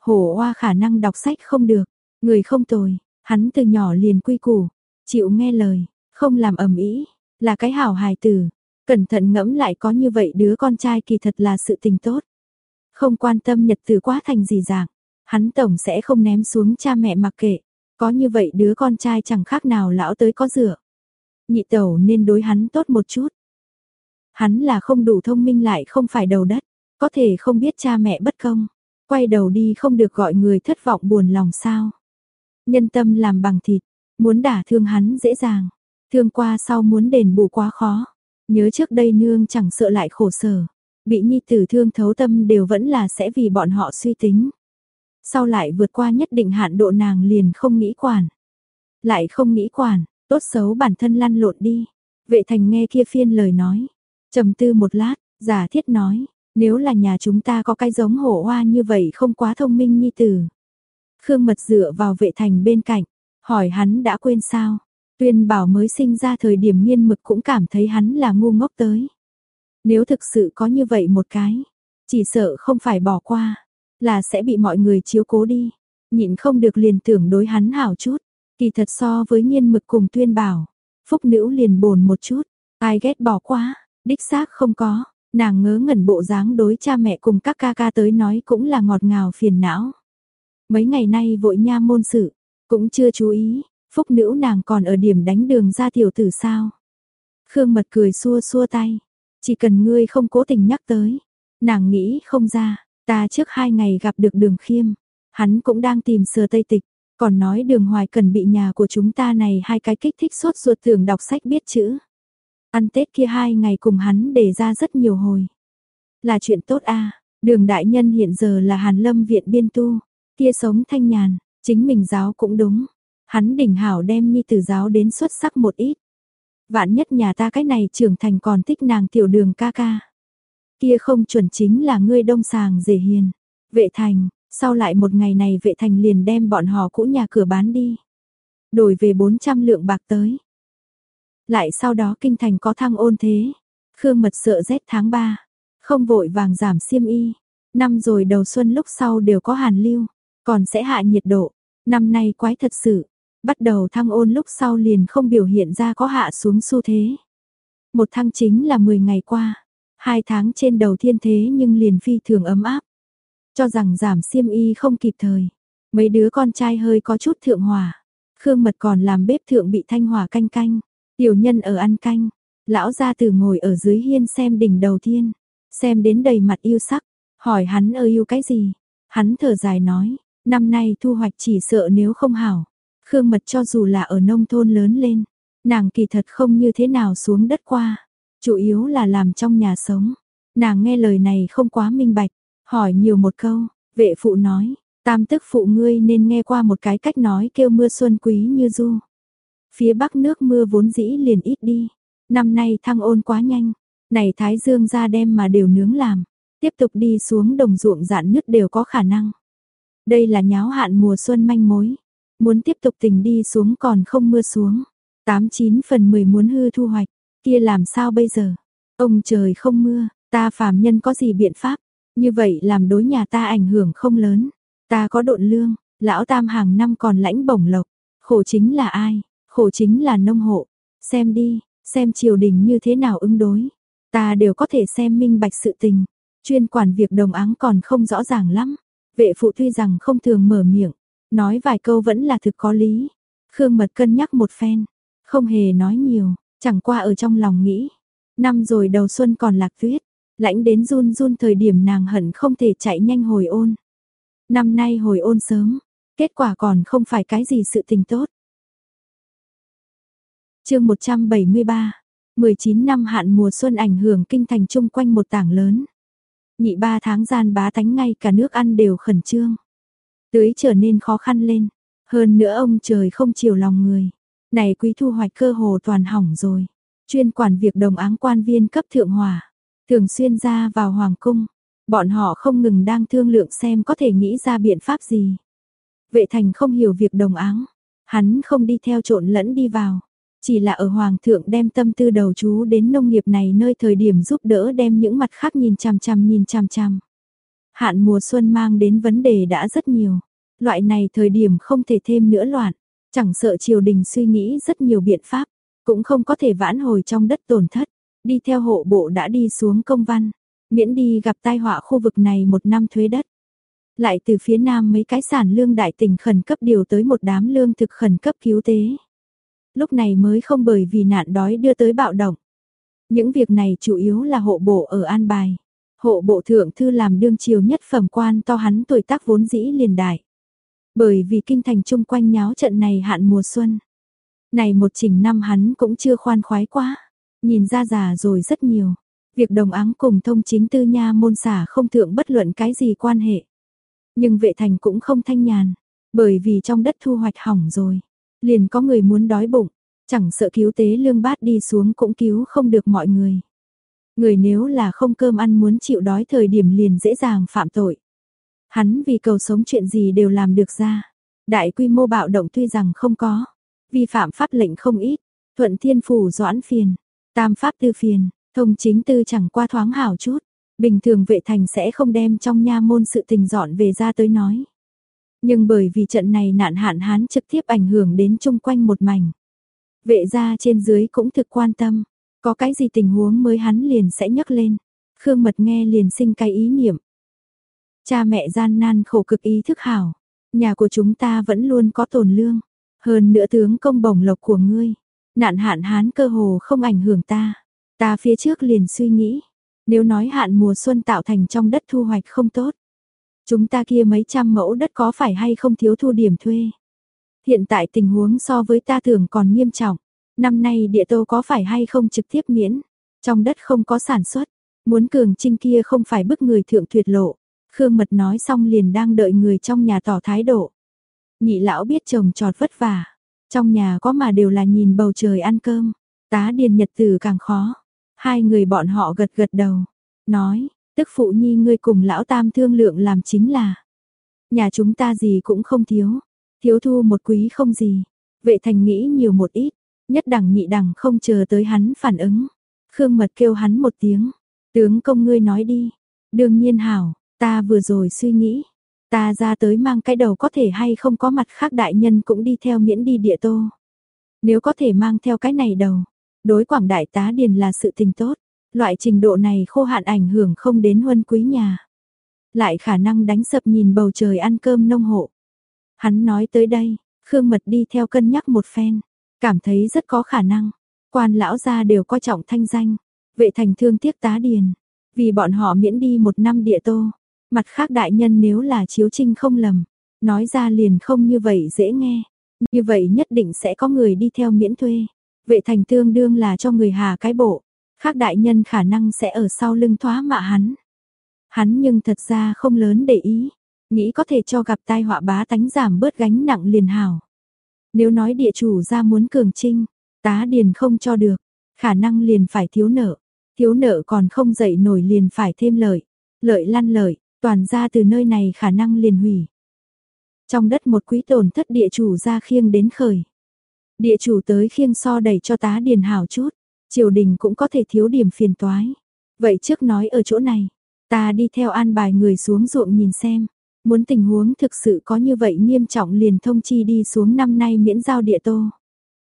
Hổ Hoa khả năng đọc sách không được, người không tồi, hắn từ nhỏ liền quy củ, chịu nghe lời, không làm ầm ĩ, là cái hảo hài tử. Cẩn thận ngẫm lại có như vậy đứa con trai kỳ thật là sự tình tốt. Không quan tâm nhật tử quá thành gì dạng, hắn tổng sẽ không ném xuống cha mẹ mặc kệ, có như vậy đứa con trai chẳng khác nào lão tới có dựa. Nhị tẩu nên đối hắn tốt một chút. Hắn là không đủ thông minh lại không phải đầu đất, có thể không biết cha mẹ bất công, quay đầu đi không được gọi người thất vọng buồn lòng sao. Nhân tâm làm bằng thịt, muốn đả thương hắn dễ dàng, thương qua sau muốn đền bù quá khó. Nhớ trước đây nương chẳng sợ lại khổ sở, bị nhi tử thương thấu tâm đều vẫn là sẽ vì bọn họ suy tính. Sau lại vượt qua nhất định hạn độ nàng liền không nghĩ quản. Lại không nghĩ quản, tốt xấu bản thân lăn lộn đi. Vệ thành nghe kia phiên lời nói, trầm tư một lát, giả thiết nói, nếu là nhà chúng ta có cái giống hổ hoa như vậy không quá thông minh nhi tử. Khương mật dựa vào vệ thành bên cạnh, hỏi hắn đã quên sao, tuyên bảo mới sinh ra thời điểm nghiên mực cũng cảm thấy hắn là ngu ngốc tới. Nếu thực sự có như vậy một cái, chỉ sợ không phải bỏ qua, là sẽ bị mọi người chiếu cố đi. Nhịn không được liền tưởng đối hắn hảo chút, kỳ thật so với nhiên mực cùng tuyên bảo, phúc nữ liền bồn một chút, ai ghét bỏ quá, đích xác không có, nàng ngớ ngẩn bộ dáng đối cha mẹ cùng các ca ca tới nói cũng là ngọt ngào phiền não. Mấy ngày nay vội nha môn sự, cũng chưa chú ý, phúc nữ nàng còn ở điểm đánh đường ra tiểu tử sao. Khương mật cười xua xua tay, chỉ cần ngươi không cố tình nhắc tới, nàng nghĩ không ra, ta trước hai ngày gặp được đường khiêm, hắn cũng đang tìm sờ tây tịch, còn nói đường hoài cần bị nhà của chúng ta này hai cái kích thích suốt ruột thường đọc sách biết chữ. Ăn Tết kia hai ngày cùng hắn để ra rất nhiều hồi. Là chuyện tốt a đường đại nhân hiện giờ là hàn lâm viện biên tu, kia sống thanh nhàn, chính mình giáo cũng đúng. Hắn đỉnh hảo đem nhi tử giáo đến xuất sắc một ít. Vạn nhất nhà ta cái này trưởng thành còn thích nàng tiểu đường ca ca. Kia không chuẩn chính là ngươi đông sàng dễ hiền. Vệ thành, sau lại một ngày này vệ thành liền đem bọn họ cũ nhà cửa bán đi. Đổi về 400 lượng bạc tới. Lại sau đó kinh thành có thăng ôn thế. Khương mật sợ rét tháng 3. Không vội vàng giảm xiêm y. Năm rồi đầu xuân lúc sau đều có hàn lưu. Còn sẽ hạ nhiệt độ. Năm nay quái thật sự. Bắt đầu thăng ôn lúc sau liền không biểu hiện ra có hạ xuống xu thế. Một thăng chính là 10 ngày qua. Hai tháng trên đầu thiên thế nhưng liền phi thường ấm áp. Cho rằng giảm xiêm y không kịp thời. Mấy đứa con trai hơi có chút thượng hòa. Khương mật còn làm bếp thượng bị thanh hỏa canh canh. Tiểu nhân ở ăn canh. Lão gia tử ngồi ở dưới hiên xem đỉnh đầu tiên, Xem đến đầy mặt yêu sắc. Hỏi hắn ơ yêu cái gì? Hắn thở dài nói. Năm nay thu hoạch chỉ sợ nếu không hảo. Khương mật cho dù là ở nông thôn lớn lên. Nàng kỳ thật không như thế nào xuống đất qua. Chủ yếu là làm trong nhà sống. Nàng nghe lời này không quá minh bạch. Hỏi nhiều một câu, vệ phụ nói, tam tức phụ ngươi nên nghe qua một cái cách nói kêu mưa xuân quý như du. Phía bắc nước mưa vốn dĩ liền ít đi, năm nay thăng ôn quá nhanh, này thái dương ra đem mà đều nướng làm, tiếp tục đi xuống đồng ruộng dạn nứt đều có khả năng. Đây là nháo hạn mùa xuân manh mối, muốn tiếp tục tình đi xuống còn không mưa xuống, 89 phần 10 muốn hư thu hoạch, kia làm sao bây giờ? Ông trời không mưa, ta phàm nhân có gì biện pháp? Như vậy làm đối nhà ta ảnh hưởng không lớn. Ta có độn lương, lão tam hàng năm còn lãnh bổng lộc. Khổ chính là ai? Khổ chính là nông hộ. Xem đi, xem triều đình như thế nào ứng đối. Ta đều có thể xem minh bạch sự tình. Chuyên quản việc đồng áng còn không rõ ràng lắm. Vệ phụ tuy rằng không thường mở miệng. Nói vài câu vẫn là thực có lý. Khương Mật cân nhắc một phen. Không hề nói nhiều, chẳng qua ở trong lòng nghĩ. Năm rồi đầu xuân còn lạc tuyết lãnh đến run run thời điểm nàng hận không thể chạy nhanh hồi ôn. Năm nay hồi ôn sớm, kết quả còn không phải cái gì sự tình tốt. chương 173, 19 năm hạn mùa xuân ảnh hưởng kinh thành chung quanh một tảng lớn. Nhị ba tháng gian bá tánh ngay cả nước ăn đều khẩn trương. Tưới trở nên khó khăn lên. Hơn nữa ông trời không chiều lòng người. Này quý thu hoạch cơ hồ toàn hỏng rồi. Chuyên quản việc đồng áng quan viên cấp thượng hòa. Thường xuyên ra vào hoàng cung. Bọn họ không ngừng đang thương lượng xem có thể nghĩ ra biện pháp gì. Vệ thành không hiểu việc đồng áng. Hắn không đi theo trộn lẫn đi vào. Chỉ là ở Hoàng thượng đem tâm tư đầu chú đến nông nghiệp này nơi thời điểm giúp đỡ đem những mặt khác nhìn chằm chằm, nhìn chằm chằm. Hạn mùa xuân mang đến vấn đề đã rất nhiều. Loại này thời điểm không thể thêm nữa loạn. Chẳng sợ triều đình suy nghĩ rất nhiều biện pháp. Cũng không có thể vãn hồi trong đất tổn thất. Đi theo hộ bộ đã đi xuống công văn. Miễn đi gặp tai họa khu vực này một năm thuế đất lại từ phía nam mấy cái sản lương đại tỉnh khẩn cấp điều tới một đám lương thực khẩn cấp cứu tế lúc này mới không bởi vì nạn đói đưa tới bạo động. Những việc này chủ yếu là hộ bộ ở An Bài. Hộ bộ thượng thư làm đương triều nhất phẩm quan to hắn tuổi tác vốn dĩ liền đại. Bởi vì kinh thành chung quanh nháo trận này hạn mùa xuân. Này một chỉnh năm hắn cũng chưa khoan khoái quá. Nhìn ra già rồi rất nhiều. Việc đồng áng cùng thông chính tư nha môn xả không thượng bất luận cái gì quan hệ. Nhưng vệ thành cũng không thanh nhàn. Bởi vì trong đất thu hoạch hỏng rồi. Liền có người muốn đói bụng, chẳng sợ cứu tế lương bát đi xuống cũng cứu không được mọi người. Người nếu là không cơm ăn muốn chịu đói thời điểm liền dễ dàng phạm tội. Hắn vì cầu sống chuyện gì đều làm được ra. Đại quy mô bạo động tuy rằng không có, vi phạm pháp lệnh không ít, thuận thiên phủ doãn phiền, tam pháp tư phiền, thông chính tư chẳng qua thoáng hảo chút. Bình thường vệ thành sẽ không đem trong nha môn sự tình dọn về ra tới nói. Nhưng bởi vì trận này nạn hạn hán trực tiếp ảnh hưởng đến chung quanh một mảnh. Vệ gia trên dưới cũng thực quan tâm, có cái gì tình huống mới hắn liền sẽ nhấc lên. Khương Mật nghe liền sinh cái ý niệm. Cha mẹ gian nan khổ cực ý thức hảo, nhà của chúng ta vẫn luôn có tồn lương, hơn nữa tướng công bổng lộc của ngươi, nạn hạn hán cơ hồ không ảnh hưởng ta. Ta phía trước liền suy nghĩ, nếu nói hạn mùa xuân tạo thành trong đất thu hoạch không tốt, Chúng ta kia mấy trăm mẫu đất có phải hay không thiếu thu điểm thuê? Hiện tại tình huống so với ta tưởng còn nghiêm trọng. Năm nay địa tô có phải hay không trực tiếp miễn? Trong đất không có sản xuất. Muốn cường trinh kia không phải bức người thượng tuyệt lộ. Khương Mật nói xong liền đang đợi người trong nhà tỏ thái độ. Nhị lão biết chồng trọt vất vả. Trong nhà có mà đều là nhìn bầu trời ăn cơm. Tá điền nhật tử càng khó. Hai người bọn họ gật gật đầu. Nói, Tức phụ nhi ngươi cùng lão tam thương lượng làm chính là. Nhà chúng ta gì cũng không thiếu. Thiếu thu một quý không gì. Vệ thành nghĩ nhiều một ít. Nhất đẳng nhị đẳng không chờ tới hắn phản ứng. Khương mật kêu hắn một tiếng. Tướng công ngươi nói đi. Đương nhiên hảo, ta vừa rồi suy nghĩ. Ta ra tới mang cái đầu có thể hay không có mặt khác đại nhân cũng đi theo miễn đi địa tô. Nếu có thể mang theo cái này đầu, đối quảng đại tá điền là sự tình tốt. Loại trình độ này khô hạn ảnh hưởng không đến huân quý nhà. Lại khả năng đánh sập nhìn bầu trời ăn cơm nông hộ. Hắn nói tới đây, Khương Mật đi theo cân nhắc một phen, cảm thấy rất có khả năng. Quan lão gia đều coi trọng thanh danh, vệ thành thương tiếc tá điền, vì bọn họ miễn đi một năm địa tô. Mặt khác đại nhân nếu là chiếu trinh không lầm, nói ra liền không như vậy dễ nghe. Như vậy nhất định sẽ có người đi theo miễn thuê. Vệ thành tương đương là cho người hà cái bộ. Khác đại nhân khả năng sẽ ở sau lưng thoá mạ hắn. Hắn nhưng thật ra không lớn để ý, nghĩ có thể cho gặp tai họa bá tánh giảm bớt gánh nặng liền hảo. Nếu nói địa chủ ra muốn cường trinh, tá điền không cho được, khả năng liền phải thiếu nợ, thiếu nợ còn không dậy nổi liền phải thêm lợi, lợi lăn lợi, toàn ra từ nơi này khả năng liền hủy. Trong đất một quý tổn thất địa chủ ra khiêng đến khởi. Địa chủ tới khiêng so đẩy cho tá điền hảo chút, triều đình cũng có thể thiếu điểm phiền toái. Vậy trước nói ở chỗ này, ta đi theo an bài người xuống ruộng nhìn xem, muốn tình huống thực sự có như vậy nghiêm trọng liền thông chi đi xuống năm nay miễn giao địa tô.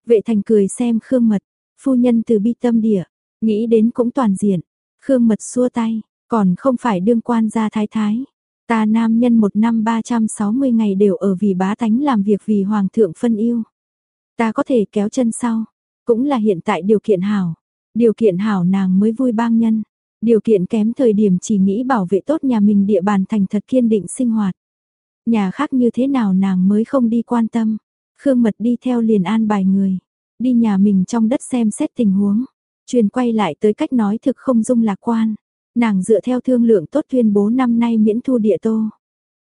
Vệ thành cười xem Khương Mật, phu nhân từ bi tâm địa, nghĩ đến cũng toàn diện, Khương Mật xua tay, còn không phải đương quan gia thái thái. Ta nam nhân một năm 360 ngày đều ở vì bá tánh làm việc vì hoàng thượng phân yêu. Ta có thể kéo chân sau, cũng là hiện tại điều kiện hảo. Điều kiện hảo nàng mới vui bang nhân. Điều kiện kém thời điểm chỉ nghĩ bảo vệ tốt nhà mình địa bàn thành thật kiên định sinh hoạt. Nhà khác như thế nào nàng mới không đi quan tâm. Khương Mật đi theo liền an bài người. đi nhà mình trong đất xem xét tình huống. Truyền quay lại tới cách nói thực không dung lạc quan. Nàng dựa theo thương lượng tốt tuyên bố năm nay miễn thu địa tô.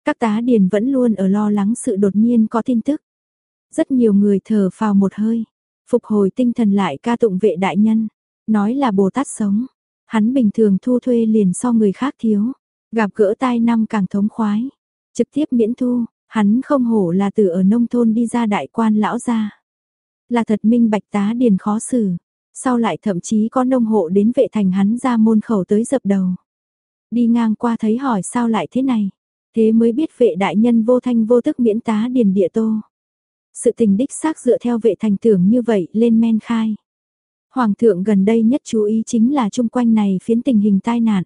Các tá điền vẫn luôn ở lo lắng sự đột nhiên có tin tức. Rất nhiều người thở phào một hơi, phục hồi tinh thần lại ca tụng vệ đại nhân, nói là Bồ Tát sống. Hắn bình thường thu thuê liền so người khác thiếu, gặp gỡ tai năm càng thống khoái, trực tiếp miễn thu, hắn không hổ là từ ở nông thôn đi ra đại quan lão gia. Là thật minh bạch tá điền khó xử, sau lại thậm chí có nông hộ đến vệ thành hắn ra môn khẩu tới dập đầu. Đi ngang qua thấy hỏi sao lại thế này, thế mới biết vệ đại nhân vô thanh vô tức miễn tá điền địa tô. Sự tình đích xác dựa theo vệ thành tưởng như vậy lên men khai. Hoàng thượng gần đây nhất chú ý chính là chung quanh này phiến tình hình tai nạn.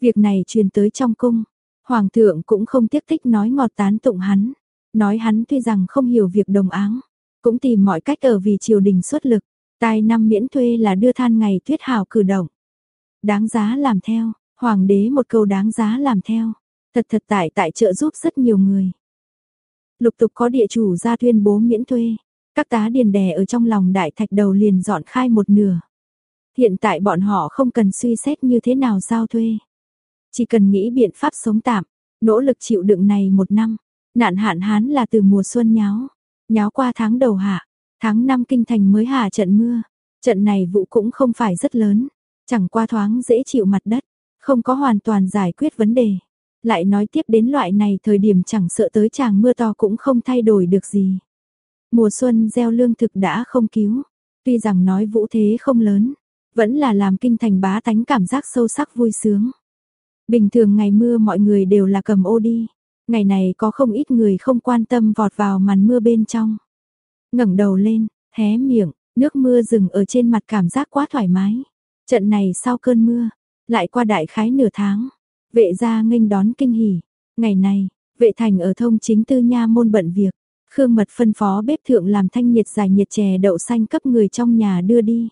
Việc này truyền tới trong cung, Hoàng thượng cũng không tiếc thích nói ngọt tán tụng hắn, nói hắn tuy rằng không hiểu việc đồng áng, cũng tìm mọi cách ở vì triều đình xuất lực, tai năm miễn thuê là đưa than ngày tuyết hảo cử động. Đáng giá làm theo, hoàng đế một câu đáng giá làm theo, thật thật tại tại trợ giúp rất nhiều người. Lục tục có địa chủ ra tuyên bố miễn thuê, các tá điền đè ở trong lòng đại thạch đầu liền dọn khai một nửa. Hiện tại bọn họ không cần suy xét như thế nào giao thuê. Chỉ cần nghĩ biện pháp sống tạm, nỗ lực chịu đựng này một năm. Nạn hạn hán là từ mùa xuân nháo, nháo qua tháng đầu hạ, tháng năm kinh thành mới hạ trận mưa. Trận này vụ cũng không phải rất lớn, chẳng qua thoáng dễ chịu mặt đất, không có hoàn toàn giải quyết vấn đề. Lại nói tiếp đến loại này thời điểm chẳng sợ tới chàng mưa to cũng không thay đổi được gì. Mùa xuân gieo lương thực đã không cứu, tuy rằng nói vũ thế không lớn, vẫn là làm kinh thành bá tánh cảm giác sâu sắc vui sướng. Bình thường ngày mưa mọi người đều là cầm ô đi, ngày này có không ít người không quan tâm vọt vào màn mưa bên trong ngẩng đầu lên, hé miệng, nước mưa dừng ở trên mặt cảm giác quá thoải mái. Trận này sau cơn mưa, lại qua đại khái nửa tháng, vệ gia nghênh đón kinh hỉ. Ngày này, vệ thành ở thông chính tư nha môn bận việc, Khương Mật phân phó bếp thượng làm thanh nhiệt giải nhiệt chè đậu xanh cấp người trong nhà đưa đi.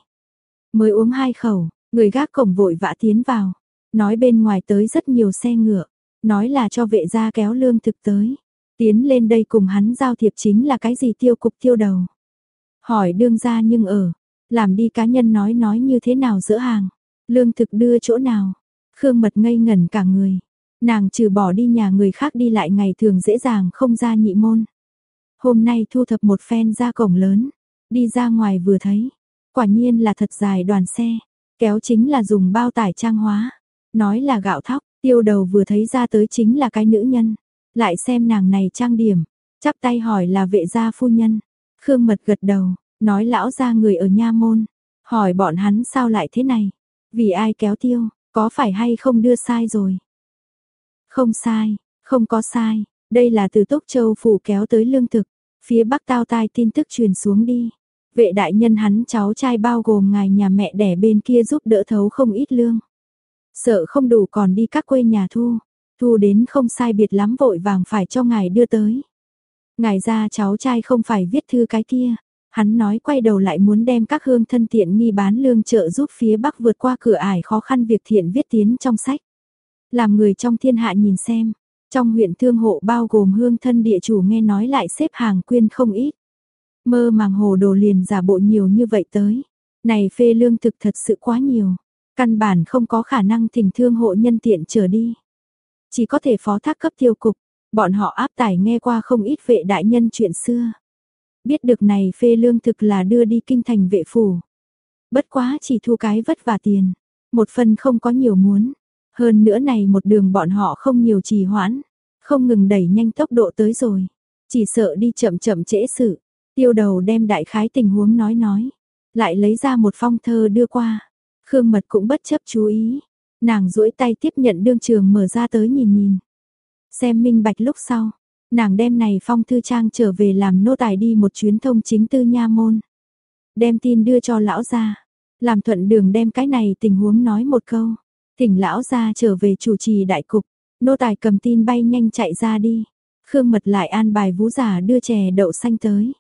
Mới uống hai khẩu, người gác cổng vội vã tiến vào, nói bên ngoài tới rất nhiều xe ngựa, nói là cho vệ gia kéo lương thực tới. Tiến lên đây cùng hắn giao thiệp chính là cái gì tiêu cục tiêu đầu. Hỏi đương gia nhưng ở, làm đi cá nhân nói nói như thế nào giữa hàng, lương thực đưa chỗ nào. Khương Mật ngây ngẩn cả người, nàng trừ bỏ đi nhà người khác đi lại ngày thường dễ dàng không ra nhị môn. Hôm nay thu thập một phen ra cổng lớn, đi ra ngoài vừa thấy, quả nhiên là thật dài đoàn xe, kéo chính là dùng bao tải trang hóa, nói là gạo thóc, tiêu đầu vừa thấy ra tới chính là cái nữ nhân, lại xem nàng này trang điểm, chắp tay hỏi là vệ gia phu nhân, Khương Mật gật đầu, nói lão gia người ở nha môn, hỏi bọn hắn sao lại thế này, vì ai kéo tiêu, có phải hay không đưa sai rồi. Không sai, không có sai, đây là từ Tốc Châu phủ kéo tới lương thực, phía Bắc Tao tai tin tức truyền xuống đi. Vệ đại nhân hắn cháu trai bao gồm ngài nhà mẹ đẻ bên kia giúp đỡ thấu không ít lương. Sợ không đủ còn đi các quê nhà thu, thu đến không sai biệt lắm vội vàng phải cho ngài đưa tới. Ngài ra cháu trai không phải viết thư cái kia, hắn nói quay đầu lại muốn đem các hương thân tiện nghi bán lương trợ giúp phía Bắc vượt qua cửa ải khó khăn việc thiện viết tiến trong sách. Làm người trong thiên hạ nhìn xem, trong huyện thương hộ bao gồm hương thân địa chủ nghe nói lại xếp hàng quyên không ít. Mơ màng hồ đồ liền giả bộ nhiều như vậy tới. Này phê lương thực thật sự quá nhiều. Căn bản không có khả năng thỉnh thương hộ nhân tiện trở đi. Chỉ có thể phó thác cấp tiêu cục. Bọn họ áp tải nghe qua không ít vệ đại nhân chuyện xưa. Biết được này phê lương thực là đưa đi kinh thành vệ phủ. Bất quá chỉ thu cái vất vả tiền. Một phần không có nhiều muốn. Hơn nữa này một đường bọn họ không nhiều trì hoãn, không ngừng đẩy nhanh tốc độ tới rồi. Chỉ sợ đi chậm chậm trễ sự. Tiêu đầu đem đại khái tình huống nói nói. Lại lấy ra một phong thơ đưa qua. Khương Mật cũng bất chấp chú ý. Nàng duỗi tay tiếp nhận đương trường mở ra tới nhìn nhìn. Xem minh bạch lúc sau. Nàng đem này phong thư trang trở về làm nô tài đi một chuyến thông chính tư nha môn. Đem tin đưa cho lão gia Làm thuận đường đem cái này tình huống nói một câu. Thỉnh lão gia trở về chủ trì đại cục, nô tài cầm tin bay nhanh chạy ra đi. Khương Mật lại an bài vũ giả đưa chè đậu xanh tới.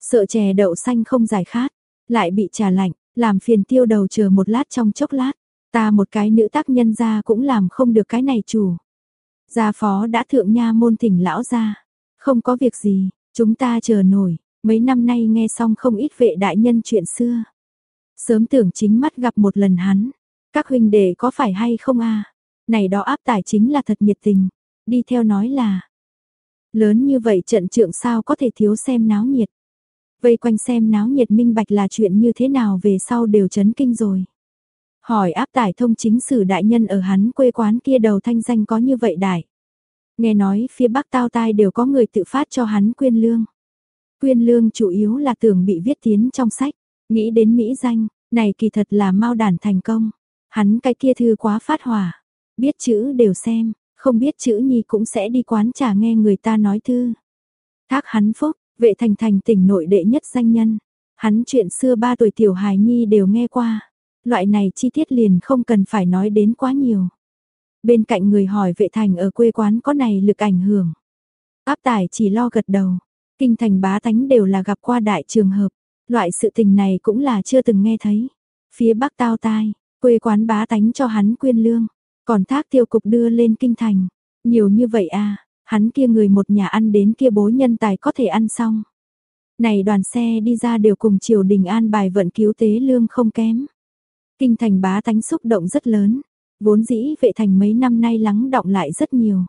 Sợ chè đậu xanh không giải khát, lại bị trà lạnh, làm phiền tiêu đầu chờ một lát trong chốc lát. Ta một cái nữ tác nhân ra cũng làm không được cái này chủ. Gia phó đã thượng nha môn thỉnh lão ra. Không có việc gì, chúng ta chờ nổi. Mấy năm nay nghe xong không ít vệ đại nhân chuyện xưa. Sớm tưởng chính mắt gặp một lần hắn. Các huynh đệ có phải hay không a Này đó áp tải chính là thật nhiệt tình. Đi theo nói là. Lớn như vậy trận trượng sao có thể thiếu xem náo nhiệt. Vây quanh xem náo nhiệt minh bạch là chuyện như thế nào về sau đều chấn kinh rồi. Hỏi áp tải thông chính sử đại nhân ở hắn quê quán kia đầu thanh danh có như vậy đại. Nghe nói phía bắc tao tai đều có người tự phát cho hắn quyên lương. Quyên lương chủ yếu là tưởng bị viết tiến trong sách, nghĩ đến Mỹ danh, này kỳ thật là mau đản thành công. Hắn cái kia thư quá phát hỏa, biết chữ đều xem, không biết chữ nhi cũng sẽ đi quán trà nghe người ta nói thư. Thác hắn phúc, vệ thành thành tỉnh nội đệ nhất danh nhân. Hắn chuyện xưa ba tuổi tiểu hài nhi đều nghe qua. Loại này chi tiết liền không cần phải nói đến quá nhiều. Bên cạnh người hỏi vệ thành ở quê quán có này lực ảnh hưởng. Áp tải chỉ lo gật đầu. Kinh thành bá tánh đều là gặp qua đại trường hợp. Loại sự tình này cũng là chưa từng nghe thấy. Phía bắc tao tai, quê quán bá tánh cho hắn quyên lương. Còn thác tiêu cục đưa lên kinh thành. Nhiều như vậy à, hắn kia người một nhà ăn đến kia bố nhân tài có thể ăn xong. Này đoàn xe đi ra đều cùng triều đình an bài vận cứu tế lương không kém. Kinh thành bá tánh xúc động rất lớn, vốn dĩ vệ thành mấy năm nay lắng động lại rất nhiều.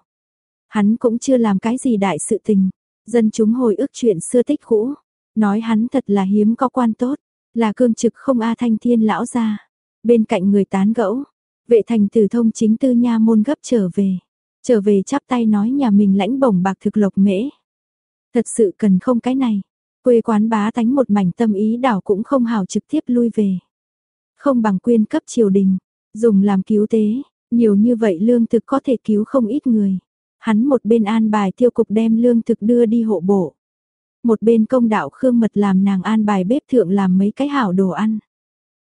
Hắn cũng chưa làm cái gì đại sự tình, dân chúng hồi ức chuyện xưa tích cũ, nói hắn thật là hiếm có quan tốt, là cương trực không a thanh thiên lão gia. Bên cạnh người tán gẫu, vệ thành từ thông chính tư nha môn gấp trở về, trở về chắp tay nói nhà mình lãnh bổng bạc thực lộc mễ. Thật sự cần không cái này, quê quán bá tánh một mảnh tâm ý đảo cũng không hào trực tiếp lui về không bằng quyên cấp triều đình, dùng làm cứu tế, nhiều như vậy lương thực có thể cứu không ít người. Hắn một bên an bài tiêu cục đem lương thực đưa đi hộ bộ. Một bên công đạo khương mật làm nàng an bài bếp thượng làm mấy cái hảo đồ ăn.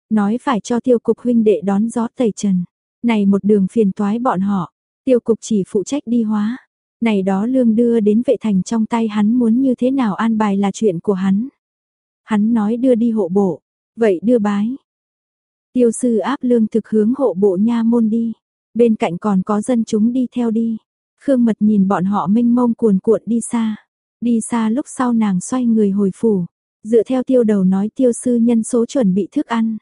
Nói phải cho tiêu cục huynh đệ đón gió tẩy trần. Này một đường phiền toái bọn họ, tiêu cục chỉ phụ trách đi hóa. Này đó lương đưa đến vệ thành trong tay hắn muốn như thế nào an bài là chuyện của hắn. Hắn nói đưa đi hộ bộ, vậy đưa bái, Tiêu sư áp lương thực hướng hộ bộ nha môn đi, bên cạnh còn có dân chúng đi theo đi. Khương Mật nhìn bọn họ mênh mông cuồn cuộn đi xa. Đi xa lúc sau nàng xoay người hồi phủ, dựa theo tiêu đầu nói tiêu sư nhân số chuẩn bị thức ăn.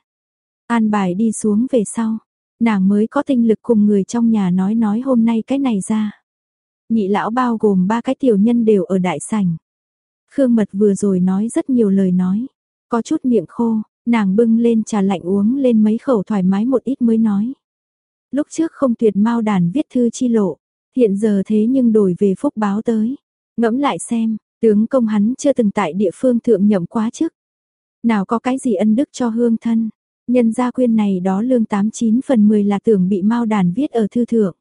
An bài đi xuống về sau, nàng mới có tinh lực cùng người trong nhà nói nói hôm nay cái này ra. Nhị lão bao gồm ba cái tiểu nhân đều ở đại sảnh. Khương Mật vừa rồi nói rất nhiều lời nói, có chút miệng khô, Nàng bưng lên trà lạnh uống lên mấy khẩu thoải mái một ít mới nói. Lúc trước không tuyệt mau đàn viết thư chi lộ, hiện giờ thế nhưng đổi về phúc báo tới. Ngẫm lại xem, tướng công hắn chưa từng tại địa phương thượng nhậm quá chức. Nào có cái gì ân đức cho hương thân, nhân gia quyên này đó lương 89 phần 10 là tưởng bị mau đàn viết ở thư thượng.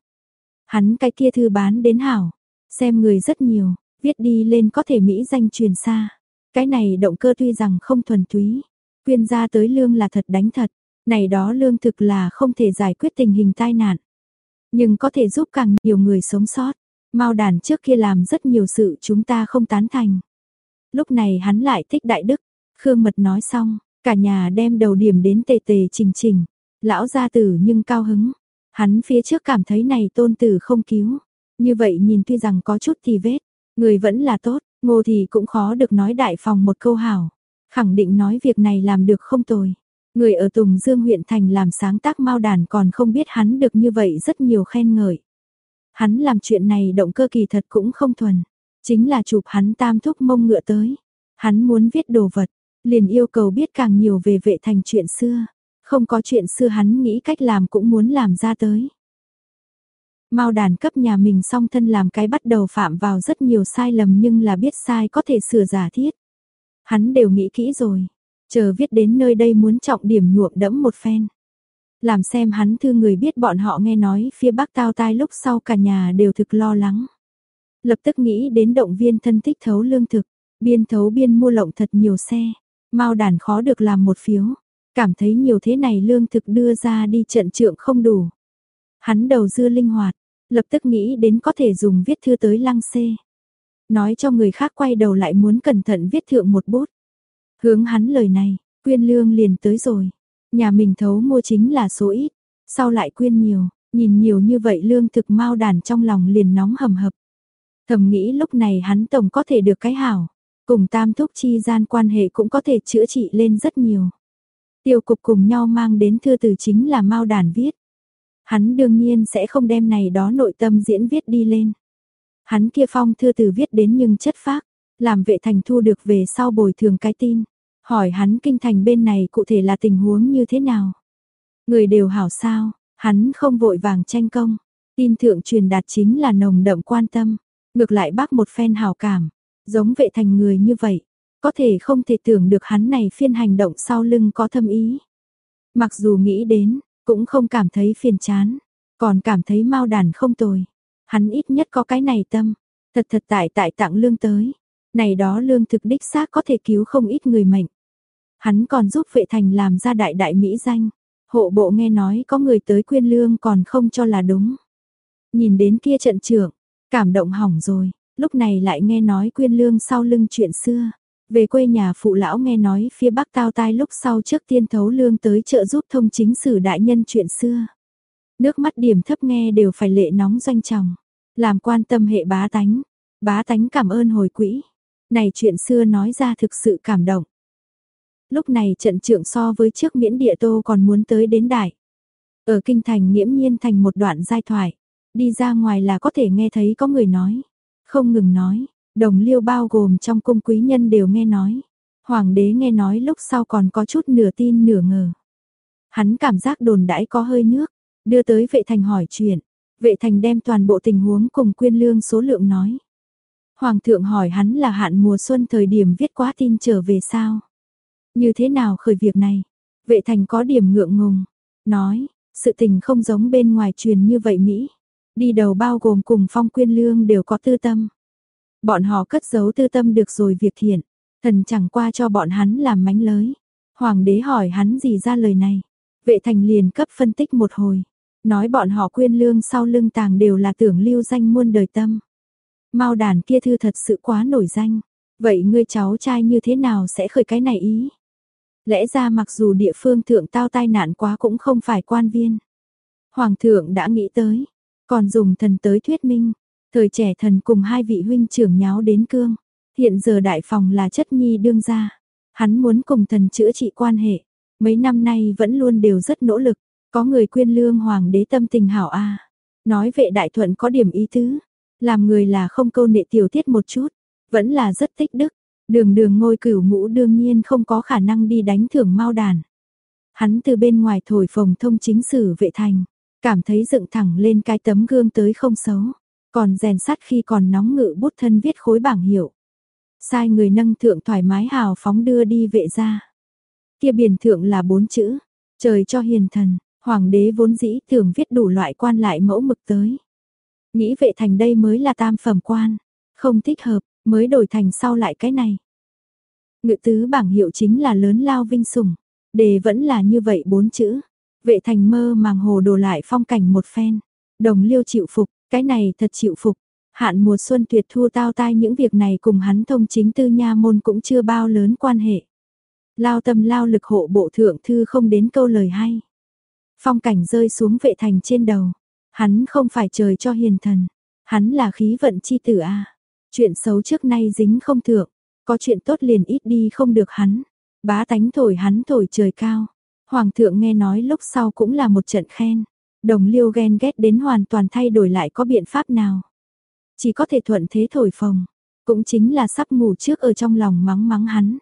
Hắn cái kia thư bán đến hảo, xem người rất nhiều, viết đi lên có thể mỹ danh truyền xa. Cái này động cơ tuy rằng không thuần túy, Quyên ra tới lương là thật đánh thật, này đó lương thực là không thể giải quyết tình hình tai nạn. Nhưng có thể giúp càng nhiều người sống sót. Mao đàn trước kia làm rất nhiều sự chúng ta không tán thành. Lúc này hắn lại thích đại đức. Khương Mật nói xong, cả nhà đem đầu điểm đến tề tề trình trình. Lão gia tử nhưng cao hứng. Hắn phía trước cảm thấy này tôn tử không cứu. Như vậy nhìn tuy rằng có chút thì vết, người vẫn là tốt, ngô thì cũng khó được nói đại phòng một câu hảo khẳng định nói việc này làm được không tồi. Người ở Tùng Dương huyện thành làm sáng tác mao đàn còn không biết hắn được như vậy rất nhiều khen ngợi. Hắn làm chuyện này động cơ kỳ thật cũng không thuần, chính là chụp hắn tam thúc mông ngựa tới. Hắn muốn viết đồ vật, liền yêu cầu biết càng nhiều về vệ thành chuyện xưa. Không có chuyện xưa hắn nghĩ cách làm cũng muốn làm ra tới. Mao đàn cấp nhà mình song thân làm cái bắt đầu phạm vào rất nhiều sai lầm nhưng là biết sai có thể sửa giả thiết. Hắn đều nghĩ kỹ rồi, chờ viết đến nơi đây muốn trọng điểm nhuộm đẫm một phen. Làm xem hắn thư người biết bọn họ nghe nói phía bắc tao tai lúc sau cả nhà đều thực lo lắng. Lập tức nghĩ đến động viên thân thích thấu lương thực, biên thấu biên mua lộng thật nhiều xe, mau đàn khó được làm một phiếu, cảm thấy nhiều thế này lương thực đưa ra đi trận trượng không đủ. Hắn đầu dưa linh hoạt, lập tức nghĩ đến có thể dùng viết thư tới lăng xê. Nói cho người khác quay đầu lại muốn cẩn thận viết thượng một bút. Hướng hắn lời này, quyên lương liền tới rồi. Nhà mình thấu mua chính là số ít, sau lại quyên nhiều, nhìn nhiều như vậy lương thực mau đàn trong lòng liền nóng hầm hập. Thầm nghĩ lúc này hắn tổng có thể được cái hảo, cùng tam thúc chi gian quan hệ cũng có thể chữa trị lên rất nhiều. Tiêu cục cùng nhau mang đến thư từ chính là Mao Đàn viết. Hắn đương nhiên sẽ không đem này đó nội tâm diễn viết đi lên. Hắn kia phong thư từ viết đến nhưng chất phác, làm vệ thành thu được về sau bồi thường cái tin. Hỏi hắn kinh thành bên này cụ thể là tình huống như thế nào. Người đều hảo sao, hắn không vội vàng tranh công. Tin thượng truyền đạt chính là nồng đậm quan tâm. Ngược lại bác một phen hảo cảm. Giống vệ thành người như vậy. Có thể không thể tưởng được hắn này phiên hành động sau lưng có thâm ý. Mặc dù nghĩ đến, cũng không cảm thấy phiền chán. Còn cảm thấy mau đàn không tồi. Hắn ít nhất có cái này tâm. Thật thật tại tại tặng lương tới. Này đó lương thực đích xác có thể cứu không ít người mệnh. Hắn còn giúp vệ thành làm ra đại đại Mỹ danh. Hộ bộ nghe nói có người tới quyên lương còn không cho là đúng. Nhìn đến kia trận trưởng, cảm động hỏng rồi, lúc này lại nghe nói quyên lương sau lưng chuyện xưa. Về quê nhà phụ lão nghe nói phía bắc tao tai lúc sau trước tiên thấu lương tới trợ giúp thông chính sử đại nhân chuyện xưa. Nước mắt điểm thấp nghe đều phải lệ nóng doanh chồng. Làm quan tâm hệ bá tánh. Bá tánh cảm ơn hồi quỹ. Này chuyện xưa nói ra thực sự cảm động. Lúc này trận trưởng so với trước miễn địa tô còn muốn tới đến đại. Ở kinh thành nghiễm nhiên thành một đoạn giai thoại. Đi ra ngoài là có thể nghe thấy có người nói. Không ngừng nói, đồng liêu bao gồm trong cung quý nhân đều nghe nói. Hoàng đế nghe nói lúc sau còn có chút nửa tin nửa ngờ. Hắn cảm giác đồn đãi có hơi nước, đưa tới vệ thành hỏi chuyện. Vệ thành đem toàn bộ tình huống cùng quyên lương số lượng nói. Hoàng thượng hỏi hắn là hạn mùa xuân thời điểm viết quá tin trở về sao. Như thế nào khởi việc này? Vệ thành có điểm ngượng ngùng. Nói, sự tình không giống bên ngoài truyền như vậy Mỹ. Đi đầu bao gồm cùng phong quyên lương đều có tư tâm. Bọn họ cất giấu tư tâm được rồi việc thiện. Thần chẳng qua cho bọn hắn làm mánh lới. Hoàng đế hỏi hắn gì ra lời này. Vệ thành liền cấp phân tích một hồi. Nói bọn họ quyên lương sau lưng tàng đều là tưởng lưu danh muôn đời tâm. Mao đàn kia thư thật sự quá nổi danh. Vậy ngươi cháu trai như thế nào sẽ khởi cái này ý? Lẽ ra mặc dù địa phương thượng tao tai nạn quá cũng không phải quan viên. Hoàng thượng đã nghĩ tới, còn dùng thần tới thuyết minh, thời trẻ thần cùng hai vị huynh trưởng nháo đến cương. Hiện giờ đại phòng là chất nhi đương gia. Hắn muốn cùng thần chữa trị quan hệ. Mấy năm nay vẫn luôn đều rất nỗ lực. Có người quyên lương hoàng đế tâm tình hảo a Nói vệ đại thuận có điểm ý tứ. Làm người là không câu nệ tiểu tiết một chút. Vẫn là rất tích đức. Đường đường ngôi cửu ngũ đương nhiên không có khả năng đi đánh thưởng mau đàn. Hắn từ bên ngoài thổi phồng thông chính sử vệ thành, cảm thấy dựng thẳng lên cái tấm gương tới không xấu, còn rèn sắt khi còn nóng ngự bút thân viết khối bảng hiệu. Sai người nâng thượng thoải mái hào phóng đưa đi vệ ra. Kia biển thượng là bốn chữ, trời cho hiền thần, hoàng đế vốn dĩ thường viết đủ loại quan lại mẫu mực tới. Nghĩ vệ thành đây mới là tam phẩm quan, không thích hợp, mới đổi thành sau lại cái này. Ngự tứ bảng hiệu chính là lớn lao vinh sủng, đề vẫn là như vậy bốn chữ. Vệ thành mơ màng hồ đồ lại phong cảnh một phen. Đồng liêu chịu phục, cái này thật chịu phục. Hạn mùa xuân tuyệt thua tao tai những việc này cùng hắn thông chính tư nha môn cũng chưa bao lớn quan hệ. Lao tâm lao lực hộ bộ thượng thư không đến câu lời hay. Phong cảnh rơi xuống vệ thành trên đầu. Hắn không phải trời cho hiền thần. Hắn là khí vận chi tử a Chuyện xấu trước nay dính không thượng, có chuyện tốt liền ít đi không được hắn. Bá tánh thổi hắn thổi trời cao. Hoàng thượng nghe nói lúc sau cũng là một trận khen. Đồng liêu ghen ghét đến hoàn toàn thay đổi lại có biện pháp nào. Chỉ có thể thuận thế thổi phồng. Cũng chính là sắp ngủ trước ở trong lòng mắng mắng hắn.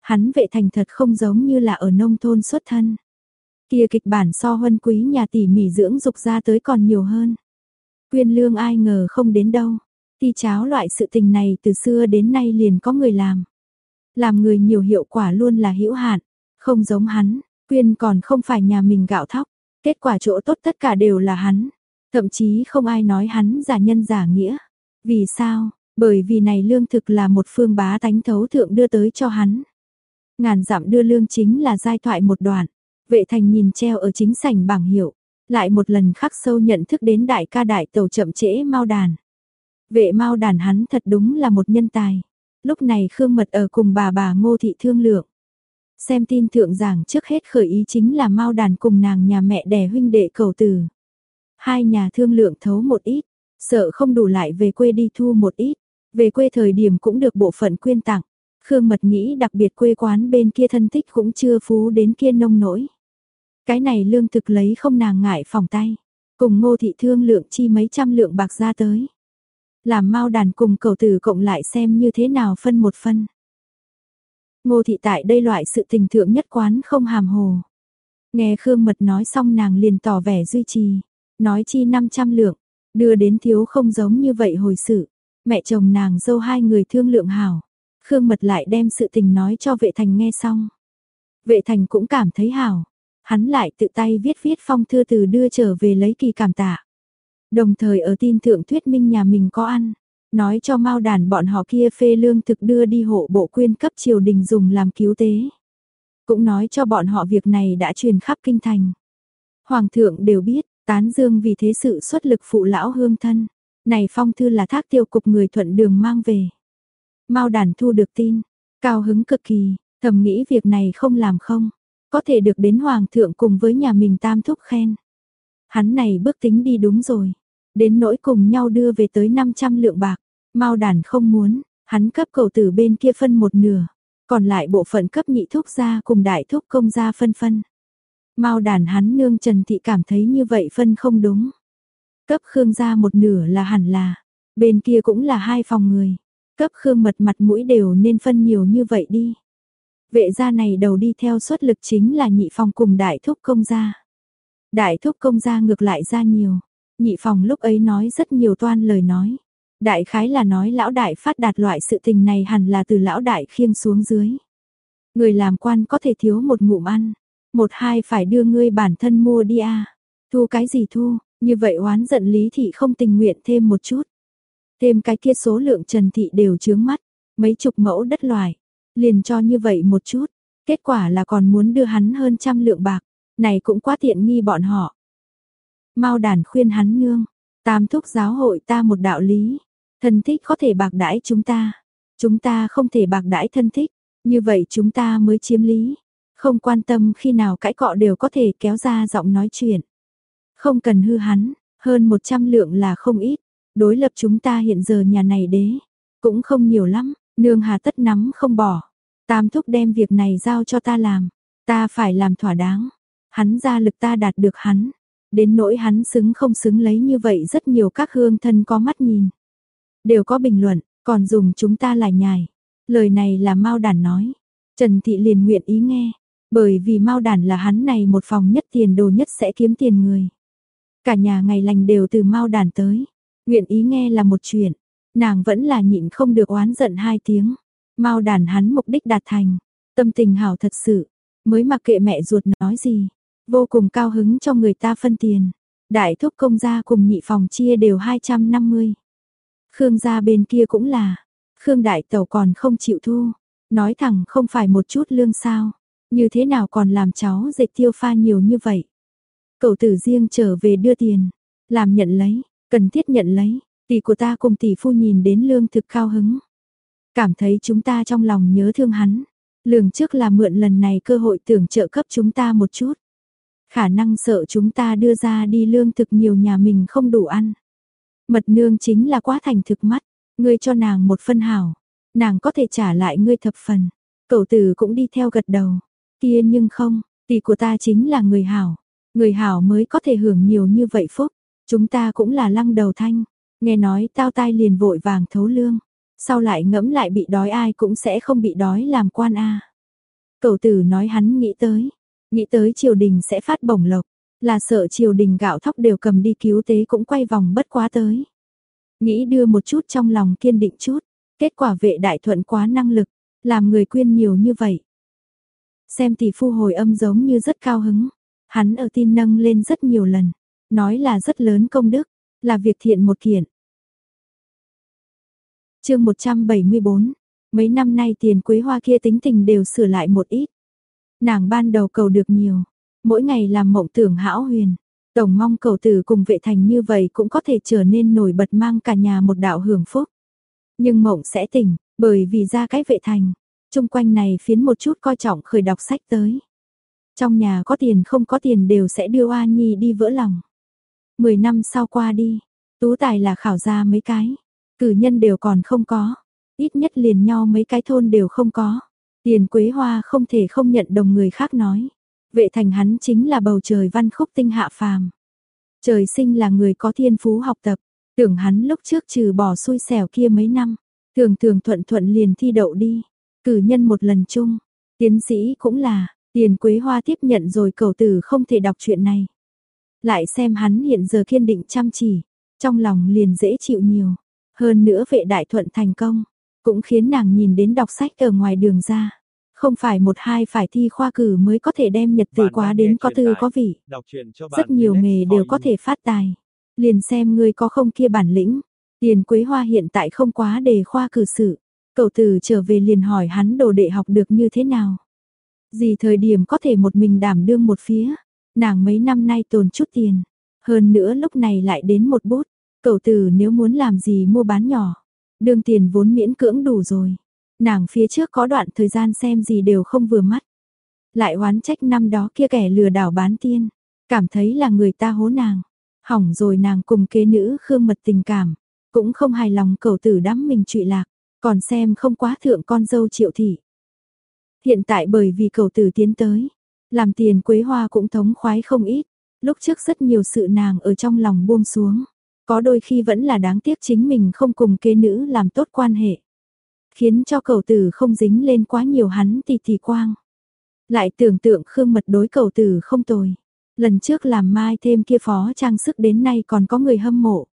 Hắn vệ thành thật không giống như là ở nông thôn xuất thân. Kia kịch bản so huân quý nhà tỉ mỉ dưỡng dục ra tới còn nhiều hơn. Quyên lương ai ngờ không đến đâu. Ti cháo loại sự tình này từ xưa đến nay liền có người làm. Làm người nhiều hiệu quả luôn là hữu hạn, không giống hắn, quyên còn không phải nhà mình gạo thóc, kết quả chỗ tốt tất cả đều là hắn. Thậm chí không ai nói hắn giả nhân giả nghĩa. Vì sao? Bởi vì này lương thực là một phương bá tánh thấu thượng đưa tới cho hắn. Ngàn dặm đưa lương chính là giai thoại một đoạn. Vệ thành nhìn treo ở chính sảnh bảng hiệu. Lại một lần khắc sâu nhận thức đến đại ca đại tàu chậm trễ mau đàn. Vệ mau đàn hắn thật đúng là một nhân tài. Lúc này Khương Mật ở cùng bà bà Ngô Thị thương lượng. Xem tin thượng giảng trước hết khởi ý chính là mau đàn cùng nàng nhà mẹ đẻ huynh đệ cầu từ. Hai nhà thương lượng thấu một ít, sợ không đủ lại về quê đi thu một ít. Về quê thời điểm cũng được bộ phận quyên tặng. Khương Mật nghĩ đặc biệt quê quán bên kia thân thích cũng chưa phú đến kia nông nỗi. Cái này lương thực lấy không nàng ngại phòng tay. Cùng ngô thị thương lượng chi mấy trăm lượng bạc ra tới. Làm mau đàn cùng cầu tử cộng lại xem như thế nào phân một phân. Ngô thị tại đây loại sự tình thượng nhất quán không hàm hồ. Nghe Khương Mật nói xong nàng liền tỏ vẻ duy trì. Nói chi 500 lượng, đưa đến thiếu không giống như vậy hồi sự. Mẹ chồng nàng dâu hai người thương lượng hảo. Khương Mật lại đem sự tình nói cho vệ thành nghe xong. Vệ thành cũng cảm thấy hảo. Hắn lại tự tay viết viết phong thư từ đưa trở về lấy kỳ cảm tạ. Đồng thời ở tin thượng thuyết minh nhà mình có ăn. Nói cho mau đàn bọn họ kia phê lương thực đưa đi hộ bộ quyên cấp triều đình dùng làm cứu tế. Cũng nói cho bọn họ việc này đã truyền khắp kinh thành. Hoàng thượng đều biết, tán dương vì thế sự xuất lực phụ lão hương thân. Này phong thư là thác tiêu cục người thuận đường mang về. Mao đàn thu được tin, cao hứng cực kỳ, thầm nghĩ việc này không làm không, có thể được đến hoàng thượng cùng với nhà mình tam thúc khen. Hắn này bước tính đi đúng rồi, đến nỗi cùng nhau đưa về tới 500 lượng bạc, Mao đàn không muốn, hắn cấp cầu tử bên kia phân một nửa, còn lại bộ phận cấp nhị thúc gia cùng đại thúc công gia phân phân. Mao đàn hắn nương Trần Thị cảm thấy như vậy phân không đúng. Cấp Khương gia một nửa là hẳn là, bên kia cũng là hai phòng người. Cấp Khương mật mặt mũi đều nên phân nhiều như vậy đi. Vệ gia này đầu đi theo suất lực chính là nhị phòng cùng đại thúc công gia. Đại thúc công gia ngược lại ra nhiều. Nhị phòng lúc ấy nói rất nhiều toan lời nói. Đại khái là nói lão đại phát đạt loại sự tình này hẳn là từ lão đại khiêng xuống dưới. Người làm quan có thể thiếu một ngụm ăn. Một hai phải đưa ngươi bản thân mua đi à. Thu cái gì thu, như vậy oán giận Lý Thị không tình nguyện thêm một chút. Thêm cái kia số lượng Trần Thị đều chướng mắt, mấy chục mẫu đất loài, liền cho như vậy một chút, kết quả là còn muốn đưa hắn hơn trăm lượng bạc, này cũng quá tiện nghi bọn họ. mau đàn khuyên hắn nương, tam thúc giáo hội ta một đạo lý, thân thích có thể bạc đãi chúng ta, chúng ta không thể bạc đãi thân thích, như vậy chúng ta mới chiếm lý, không quan tâm khi nào cãi cọ đều có thể kéo ra giọng nói chuyện. Không cần hư hắn, hơn 100 lượng là không ít, đối lập chúng ta hiện giờ nhà này đế, cũng không nhiều lắm, nương hà tất nắm không bỏ. Tam thúc đem việc này giao cho ta làm, ta phải làm thỏa đáng. Hắn ra lực ta đạt được hắn, đến nỗi hắn xứng không xứng lấy như vậy rất nhiều các hương thân có mắt nhìn. Đều có bình luận, còn dùng chúng ta lại nhài. Lời này là Mao Đản nói. Trần Thị liền nguyện ý nghe, bởi vì Mao Đản là hắn này một phòng nhất tiền đồ nhất sẽ kiếm tiền người. Cả nhà ngày lành đều từ Mao Đản tới. Nguyện ý nghe là một chuyện, nàng vẫn là nhịn không được oán giận hai tiếng. Mau đàn hắn mục đích đạt thành, tâm tình hảo thật sự, mới mặc kệ mẹ ruột nói gì, vô cùng cao hứng cho người ta phân tiền. Đại thúc công gia cùng nhị phòng chia đều 250. Khương gia bên kia cũng là, Khương đại tẩu còn không chịu thu, nói thẳng không phải một chút lương sao, như thế nào còn làm cháu dệt tiêu pha nhiều như vậy. Cậu tử riêng trở về đưa tiền, làm nhận lấy, Cần thiết nhận lấy, tỷ của ta cùng tỷ phu nhìn đến lương thực cao hứng. Cảm thấy chúng ta trong lòng nhớ thương hắn. Lường trước là mượn lần này cơ hội tưởng trợ cấp chúng ta một chút. Khả năng sợ chúng ta đưa ra đi lương thực nhiều nhà mình không đủ ăn. Mật nương chính là quá thành thực mắt, ngươi cho nàng một phân hảo, nàng có thể trả lại ngươi thập phần. Cậu tử cũng đi theo gật đầu, kia nhưng không, tỷ của ta chính là người hảo, người hảo mới có thể hưởng nhiều như vậy phúc. Chúng ta cũng là lăng đầu thanh, nghe nói tao tai liền vội vàng thấu lương, sau lại ngẫm lại bị đói ai cũng sẽ không bị đói làm quan a. Cậu tử nói hắn nghĩ tới, nghĩ tới triều đình sẽ phát bổng lộc, là sợ triều đình gạo thóc đều cầm đi cứu tế cũng quay vòng bất quá tới. Nghĩ đưa một chút trong lòng kiên định chút, kết quả vệ đại thuận quá năng lực, làm người quyên nhiều như vậy. Xem tỷ phu hồi âm giống như rất cao hứng, hắn ở tin nâng lên rất nhiều lần nói là rất lớn công đức, là việc thiện một kiện. chương 174, mấy năm nay tiền quế hoa kia tính tình đều sửa lại một ít. Nàng ban đầu cầu được nhiều, mỗi ngày làm mộng tưởng hão huyền. Tổng mong cầu tử cùng vệ thành như vậy cũng có thể trở nên nổi bật mang cả nhà một đạo hưởng phúc. Nhưng mộng sẽ tỉnh, bởi vì ra cái vệ thành, chung quanh này phiến một chút coi trọng khởi đọc sách tới. Trong nhà có tiền không có tiền đều sẽ đưa Oa Nhi đi vỡ lòng. 10 năm sau qua đi, tú tài là khảo ra mấy cái, cử nhân đều còn không có, ít nhất liền nhau mấy cái thôn đều không có. Tiền Quế Hoa không thể không nhận đồng người khác nói. Vệ thành hắn chính là bầu trời văn khúc tinh hạ phàm. Trời sinh là người có thiên phú học tập, tưởng hắn lúc trước trừ bỏ xui xẻo kia mấy năm, thường thường thuận thuận liền thi đậu đi, cử nhân một lần chung, tiến sĩ cũng là, tiền quế hoa tiếp nhận rồi cầu tử không thể đọc chuyện này. Lại xem hắn hiện giờ kiên định chăm chỉ, trong lòng liền dễ chịu nhiều, hơn nữa vệ đại thuận thành công, cũng khiến nàng nhìn đến đọc sách ở ngoài đường ra. Không phải một hai phải thi khoa cử mới có thể đem nhật tử quá đến có tư có vị. Rất nhiều nghề đều có thể phát tài. Liền xem ngươi có không kia bản lĩnh. Tiền Quế Hoa hiện tại không quá đề khoa cử sự. Cậu tử trở về liền hỏi hắn đồ đệ học được như thế nào. Gì thời điểm có thể một mình đảm đương một phía. Nàng mấy năm nay tồn chút tiền. Hơn nữa lúc này lại đến một bút. Cậu tử nếu muốn làm gì mua bán nhỏ. Đương tiền vốn miễn cưỡng đủ rồi. Nàng phía trước có đoạn thời gian xem gì đều không vừa mắt. Lại oán trách năm đó kia kẻ lừa đảo bán tiên. Cảm thấy là người ta hố nàng. Hỏng rồi nàng cùng kế nữ khương mật tình cảm. Cũng không hài lòng cầu tử đắm mình trụy lạc. Còn xem không quá thượng con dâu triệu thị. Hiện tại bởi vì cầu tử tiến tới. Làm tiền quế hoa cũng thống khoái không ít. Lúc trước rất nhiều sự nàng ở trong lòng buông xuống. Có đôi khi vẫn là đáng tiếc chính mình không cùng kế nữ làm tốt quan hệ khiến cho cầu tử không dính lên quá nhiều hắn thì thì quang. Lại tưởng tượng Khương Mật đối cầu tử không tồi. Lần trước làm mai thêm kia phó trang sức đến nay còn có người hâm mộ.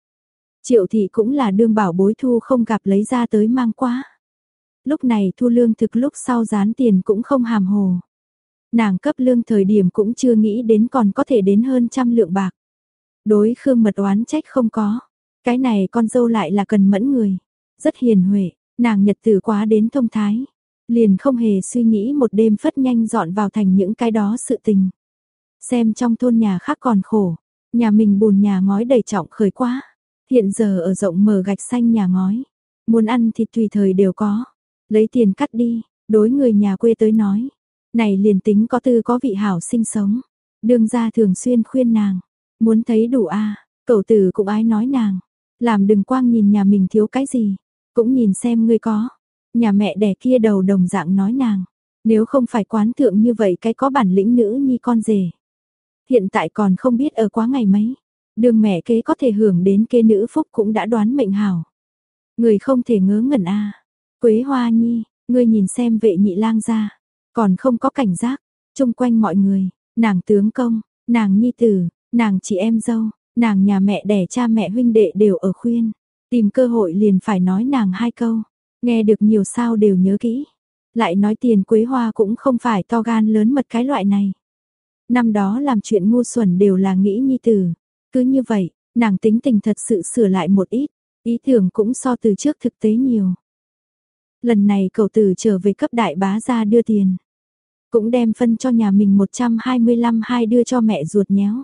Triệu thị cũng là đương bảo bối thu không gặp lấy ra tới mang quá. Lúc này thu lương thực lúc sau dán tiền cũng không hàm hồ. Nàng cấp lương thời điểm cũng chưa nghĩ đến còn có thể đến hơn trăm lượng bạc. Đối Khương Mật oán trách không có. Cái này con dâu lại là cần mẫn người. Rất hiền huệ, Nàng nhật tử quá đến thông thái, liền không hề suy nghĩ một đêm phất nhanh dọn vào thành những cái đó sự tình. Xem trong thôn nhà khác còn khổ, nhà mình bùn nhà ngói đầy trọng khởi quá, hiện giờ ở rộng mở gạch xanh nhà ngói, muốn ăn thì tùy thời đều có, lấy tiền cắt đi, đối người nhà quê tới nói, này liền tính có tư có vị hảo sinh sống, đương gia thường xuyên khuyên nàng, muốn thấy đủ a, à, cậu tử cũng ái nói nàng, làm đừng quang nhìn nhà mình thiếu cái gì, cũng nhìn xem ngươi có. Nhà mẹ đẻ kia đầu đồng dạng nói nàng, nếu không phải quán thượng như vậy cái có bản lĩnh nữ nhi con rể. Hiện tại còn không biết ở quá ngày mấy, đường mẹ kế có thể hưởng đến kế nữ phúc cũng đã đoán mệnh hảo. Người không thể ngớ ngẩn a Quế Hoa Nhi, ngươi nhìn xem vệ nhị lang ra, còn không có cảnh giác, chung quanh mọi người, nàng tướng công, nàng nhi tử, nàng chị em dâu, nàng nhà mẹ đẻ cha mẹ huynh đệ đều ở khuyên. Tìm cơ hội liền phải nói nàng hai câu, nghe được nhiều sao đều nhớ kỹ. Lại nói tiền quế hoa cũng không phải to gan lớn mật cái loại này. Năm đó làm chuyện ngu xuẩn đều là nghĩ nhi tử. Cứ như vậy, nàng tính tình thật sự sửa lại một ít, ý tưởng cũng so từ trước thực tế nhiều. Lần này cậu tử trở về cấp đại bá ra đưa tiền. Cũng đem phân cho nhà mình 125 hai đưa cho mẹ ruột nhéo.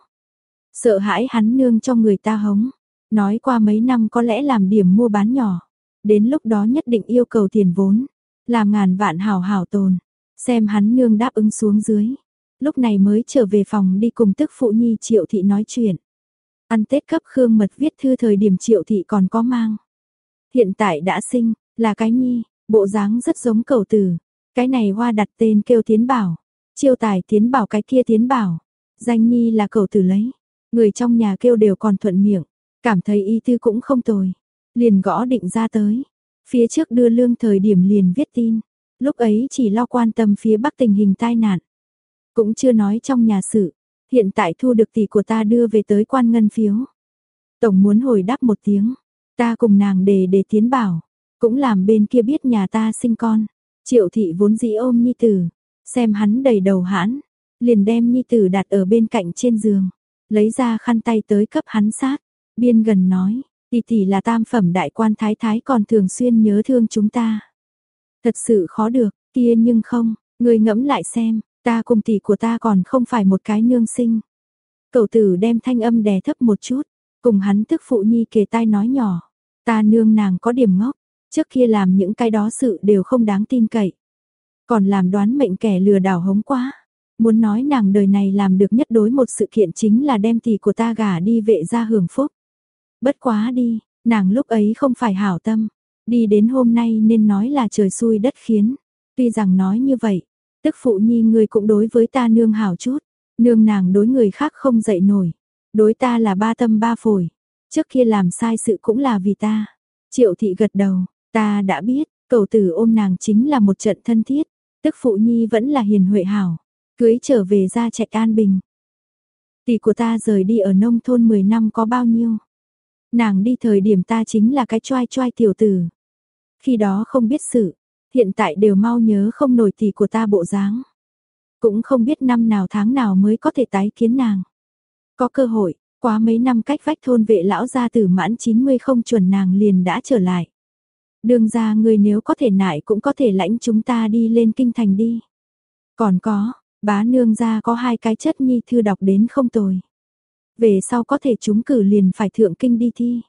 Sợ hãi hắn nương cho người ta hống. Nói qua mấy năm có lẽ làm điểm mua bán nhỏ. Đến lúc đó nhất định yêu cầu tiền vốn. Làm ngàn vạn hảo hảo tồn. Xem hắn nương đáp ứng xuống dưới. Lúc này mới trở về phòng đi cùng tức phụ nhi triệu thị nói chuyện. Ăn Tết cấp Khương Mật viết thư thời điểm triệu thị còn có mang. Hiện tại đã sinh, là cái nhi, bộ dáng rất giống cầu tử. Cái này hoa đặt tên kêu tiến bảo. Chiêu tài tiến bảo cái kia tiến bảo. Danh nhi là cầu tử lấy. Người trong nhà kêu đều còn thuận miệng. Cảm thấy y tư cũng không tồi. Liền gõ định ra tới. Phía trước đưa lương thời điểm liền viết tin. Lúc ấy chỉ lo quan tâm phía bắc tình hình tai nạn. Cũng chưa nói trong nhà sự. Hiện tại thu được tỷ của ta đưa về tới quan ngân phiếu. Tổng muốn hồi đáp một tiếng. Ta cùng nàng đề để tiến bảo. Cũng làm bên kia biết nhà ta sinh con. Triệu thị vốn dĩ ôm nhi tử. Xem hắn đầy đầu hãn. Liền đem nhi tử đặt ở bên cạnh trên giường. Lấy ra khăn tay tới cấp hắn sát. Biên gần nói, tỷ tỷ là tam phẩm đại quan thái thái còn thường xuyên nhớ thương chúng ta. Thật sự khó được, kia nhưng không, người ngẫm lại xem, ta cùng tỷ của ta còn không phải một cái nương sinh. Cậu tử đem thanh âm đè thấp một chút, cùng hắn tức phụ nhi kề tai nói nhỏ. Ta nương nàng có điểm ngốc, trước kia làm những cái đó sự đều không đáng tin cậy. Còn làm đoán mệnh kẻ lừa đảo hống quá. Muốn nói nàng đời này làm được nhất đối một sự kiện chính là đem tỷ của ta gả đi vệ ra hưởng phúc. Bất quá đi, Nàng lúc ấy không phải hảo tâm, đi đến hôm nay nên nói là trời xui đất khiến. Tuy rằng nói như vậy, tức phụ nhi người cũng đối với ta nương hảo chút, nương nàng đối người khác không dậy nổi, đối ta là ba tâm ba phổi, trước kia làm sai sự cũng là vì ta. Triệu thị gật đầu, ta đã biết, cầu tử ôm nàng chính là một trận thân thiết, tức phụ nhi vẫn là hiền huệ hảo, cưới trở về ra trạch an bình. Tỷ của ta rời đi ở nông thôn 10 năm có bao nhiêu? Nàng đi thời điểm ta chính là cái choai choai tiểu tử. Khi đó không biết sự, hiện tại đều mau nhớ không nổi tỷ của ta bộ dáng. Cũng không biết năm nào tháng nào mới có thể tái kiến nàng. Có cơ hội, quá mấy năm cách vách thôn vệ lão gia tử mãn 90 không chuẩn nàng liền đã trở lại. Đường ra người nếu có thể nại cũng có thể lãnh chúng ta đi lên kinh thành đi. Còn có, bá nương ra có hai cái chất nhi thư đọc đến không tồi. Về sau có thể chúng cử liền phải thượng kinh đi thi.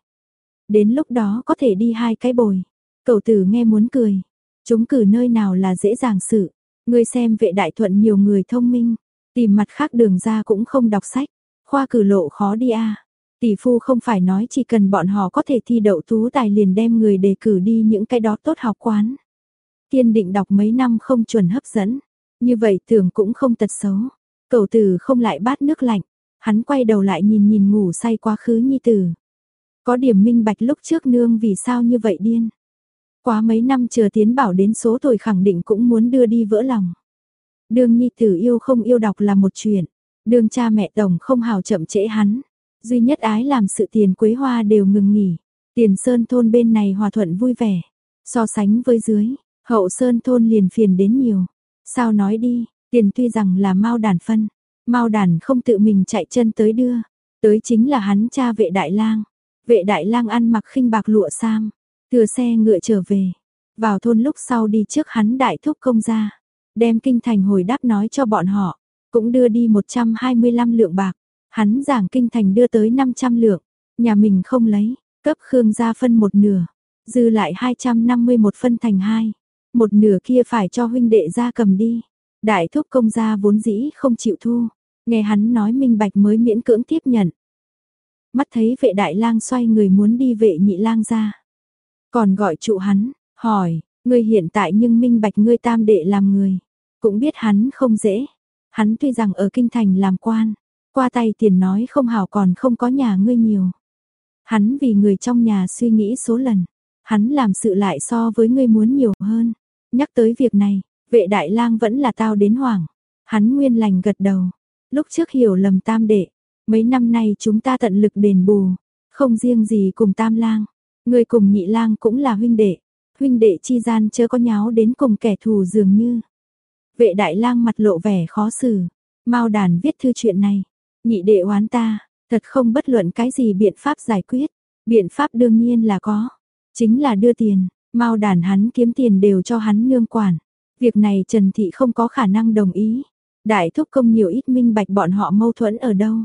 Đến lúc đó có thể đi hai cái bồi. Cậu tử nghe muốn cười. Chúng cử nơi nào là dễ dàng sự. Người xem vệ đại thuận nhiều người thông minh. Tìm mặt khác đường ra cũng không đọc sách. Khoa cử lộ khó đi a Tỷ phu không phải nói chỉ cần bọn họ có thể thi đậu tú tài liền đem người đề cử đi những cái đó tốt học quán. Kiên định đọc mấy năm không chuẩn hấp dẫn. Như vậy tưởng cũng không tật xấu. Cầu tử không lại bát nước lạnh. Hắn quay đầu lại nhìn nhìn ngủ say quá khứ nhi tử. Có điểm minh bạch lúc trước nương vì sao như vậy điên. Quá mấy năm chờ tiến bảo đến số tuổi khẳng định cũng muốn đưa đi vỡ lòng. Đường nhi tử yêu không yêu đọc là một chuyện. Đường cha mẹ tổng không hào chậm trễ hắn. Duy nhất ái làm sự tiền quế hoa đều ngừng nghỉ. Tiền sơn thôn bên này hòa thuận vui vẻ. So sánh với dưới, hậu sơn thôn liền phiền đến nhiều. Sao nói đi, tiền tuy rằng là mau đàn phân. mau đàn không tự mình chạy chân tới đưa, tới chính là hắn cha vệ đại lang. Vệ đại lang ăn mặc khinh bạc lụa sam, thừa xe ngựa trở về. Vào thôn lúc sau đi trước hắn đại thúc công ra, đem kinh thành hồi đáp nói cho bọn họ, cũng đưa đi 125 lượng bạc. Hắn giảng kinh thành đưa tới 500 lượng, nhà mình không lấy, cấp Khương gia phân một nửa, dư lại 251 phân thành hai, một nửa kia phải cho huynh đệ gia cầm đi. Đại thúc công gia vốn dĩ không chịu thu, Nghe hắn nói minh bạch mới miễn cưỡng tiếp nhận. Mắt thấy vệ đại lang xoay người muốn đi vệ nhị lang ra. Còn gọi trụ hắn, hỏi, ngươi hiện tại nhưng minh bạch ngươi tam đệ làm người. Cũng biết hắn không dễ. Hắn tuy rằng ở kinh thành làm quan, qua tay tiền nói không hảo còn không có nhà ngươi nhiều. Hắn vì người trong nhà suy nghĩ số lần, hắn làm sự lại so với ngươi muốn nhiều hơn. Nhắc tới việc này, vệ đại lang vẫn là tao đến hoảng. Hắn nguyên lành gật đầu, Lúc trước hiểu lầm tam đệ, mấy năm nay chúng ta tận lực đền bù, không riêng gì cùng tam lang, người cùng nhị lang cũng là huynh đệ, huynh đệ chi gian chớ có nháo đến cùng kẻ thù dường như. Vệ đại lang mặt lộ vẻ khó xử, mau đàn viết thư chuyện này, nhị đệ oán ta, thật không bất luận cái gì biện pháp giải quyết, biện pháp đương nhiên là có, chính là đưa tiền, mau đàn hắn kiếm tiền đều cho hắn nương quản. Việc này Trần Thị không có khả năng đồng ý, Đại thúc công nhiều ít minh bạch bọn họ mâu thuẫn ở đâu.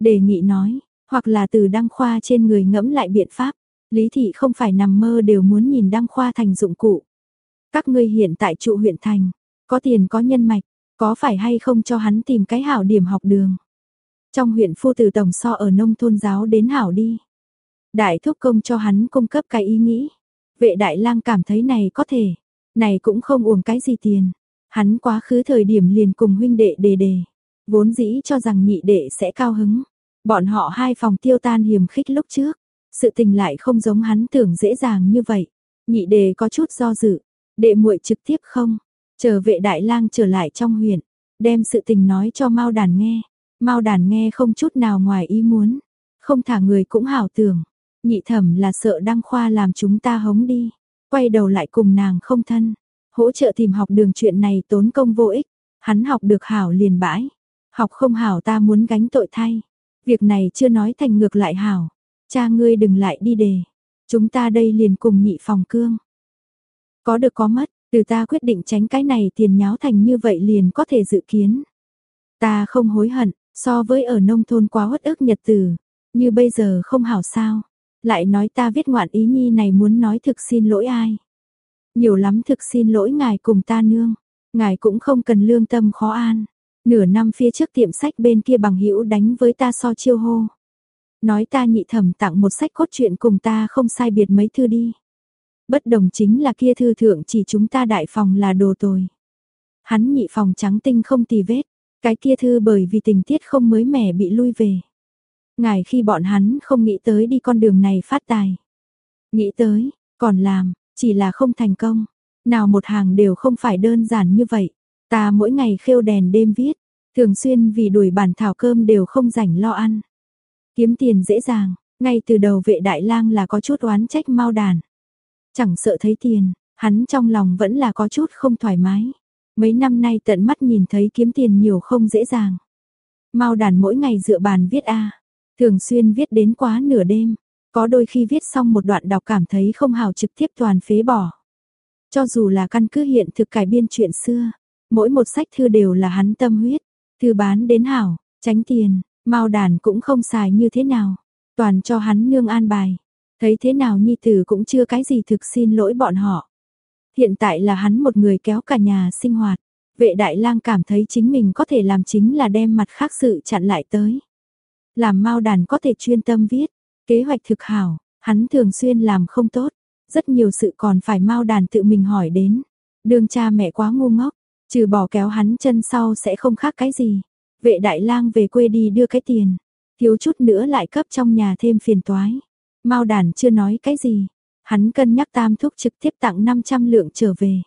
Đề nghị nói, hoặc là từ đăng khoa trên người ngẫm lại biện pháp. Lý thị không phải nằm mơ đều muốn nhìn đăng khoa thành dụng cụ. Các ngươi hiện tại trụ huyện thành, có tiền có nhân mạch, có phải hay không cho hắn tìm cái hảo điểm học đường. Trong huyện phu tử tổng so ở nông thôn giáo đến hảo đi. Đại thúc công cho hắn cung cấp cái ý nghĩ. Vệ đại lang cảm thấy này có thể, này cũng không uổng cái gì tiền. Hắn quá khứ thời điểm liền cùng huynh đệ đề đề, vốn dĩ cho rằng nhị đệ sẽ cao hứng. Bọn họ hai phòng tiêu tan hiểm khích lúc trước, sự tình lại không giống hắn tưởng dễ dàng như vậy. Nhị đệ có chút do dự, đệ muội trực tiếp không, chờ vệ đại lang trở lại trong huyện, đem sự tình nói cho Mao Đàn nghe. Mao Đàn nghe không chút nào ngoài ý muốn, không thả người cũng hảo tưởng. Nhị thẩm là sợ đăng khoa làm chúng ta hống đi, quay đầu lại cùng nàng không thân hỗ trợ tìm học đường chuyện này tốn công vô ích, hắn học được hảo liền bãi, học không hảo ta muốn gánh tội thay. Việc này chưa nói thành ngược lại hảo, cha ngươi đừng lại đi đề, chúng ta đây liền cùng nhị phòng cương. Có được có mất, từ ta quyết định tránh cái này tiền nháo thành như vậy liền có thể dự kiến. Ta không hối hận, so với ở nông thôn quá uất ức nhật từ, như bây giờ không hảo sao. Lại nói ta viết ngoạn ý nhi này muốn nói thực xin lỗi ai. Nhiều lắm thực xin lỗi ngài cùng ta nương. Ngài cũng không cần lương tâm khó an. Nửa năm phía trước tiệm sách bên kia bằng hữu đánh với ta so chiêu hô. Nói ta nhị thẩm tặng một sách cốt truyện cùng ta không sai biệt mấy thư đi. Bất đồng chính là kia thư thượng chỉ chúng ta đại phòng là đồ tồi. Hắn nhị phòng trắng tinh không tì vết, cái kia thư bởi vì tình tiết không mới mẻ bị lui về. Ngài khi bọn hắn không nghĩ tới đi con đường này phát tài. Nghĩ tới, còn làm, chỉ là không thành công. Nào một hàng đều không phải đơn giản như vậy. Ta mỗi ngày khêu đèn đêm viết, thường xuyên vì đuổi bản thảo cơm đều không rảnh lo ăn. Kiếm tiền dễ dàng, ngay từ đầu vệ đại lang là có chút oán trách mau đàn. Chẳng sợ thấy tiền, hắn trong lòng vẫn là có chút không thoải mái. Mấy năm nay tận mắt nhìn thấy kiếm tiền nhiều không dễ dàng. Mau đàn mỗi ngày dựa bàn viết A, thường xuyên viết đến quá nửa đêm. Có đôi khi viết xong một đoạn đọc cảm thấy không hào trực tiếp toàn phế bỏ. Cho dù là căn cứ hiện thực cải biên chuyện xưa, mỗi một sách thư đều là hắn tâm huyết, thư bán đến hảo, tránh tiền, mau đàn cũng không xài như thế nào, toàn cho hắn nương an bài. Thấy thế nào nhi tử cũng chưa cái gì thực xin lỗi bọn họ. Hiện tại là hắn một người kéo cả nhà sinh hoạt. Vệ đại lang cảm thấy chính mình có thể làm chính là đem mặt khác sự chặn lại tới. Làm mau đàn có thể chuyên tâm viết, kế hoạch thực hảo, hắn thường xuyên làm không tốt. Rất nhiều sự còn phải mau đàn tự mình hỏi đến. Đường cha mẹ quá ngu ngốc, trừ bỏ kéo hắn chân sau sẽ không khác cái gì. Vệ đại lang về quê đi đưa cái tiền, thiếu chút nữa lại cấp trong nhà thêm phiền toái. Mao đàn chưa nói cái gì, hắn cân nhắc tam thúc trực tiếp tặng 500 lượng trở về.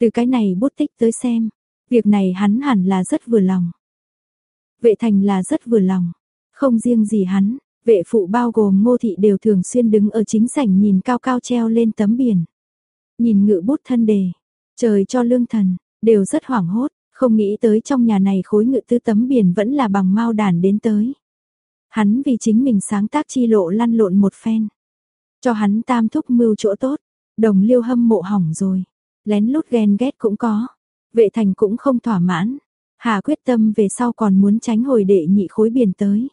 Từ cái này bút tích tới xem, việc này hắn hẳn là rất vừa lòng. Vệ thành là rất vừa lòng, không riêng gì hắn, vệ phụ bao gồm ngô thị đều thường xuyên đứng ở chính sảnh nhìn cao cao treo lên tấm biển. Nhìn ngự bút thân đề, trời cho lương thần, đều rất hoảng hốt, không nghĩ tới trong nhà này khối ngự tư tấm biển vẫn là bằng mau đàn đến tới. Hắn vì chính mình sáng tác chi lộ lăn lộn một phen. Cho hắn tam thúc mưu chỗ tốt, đồng liêu hâm mộ hỏng rồi. Lén lút ghen ghét cũng có. Vệ thành cũng không thỏa mãn. Hà quyết tâm về sau còn muốn tránh hồi đệ nhị khối biển tới.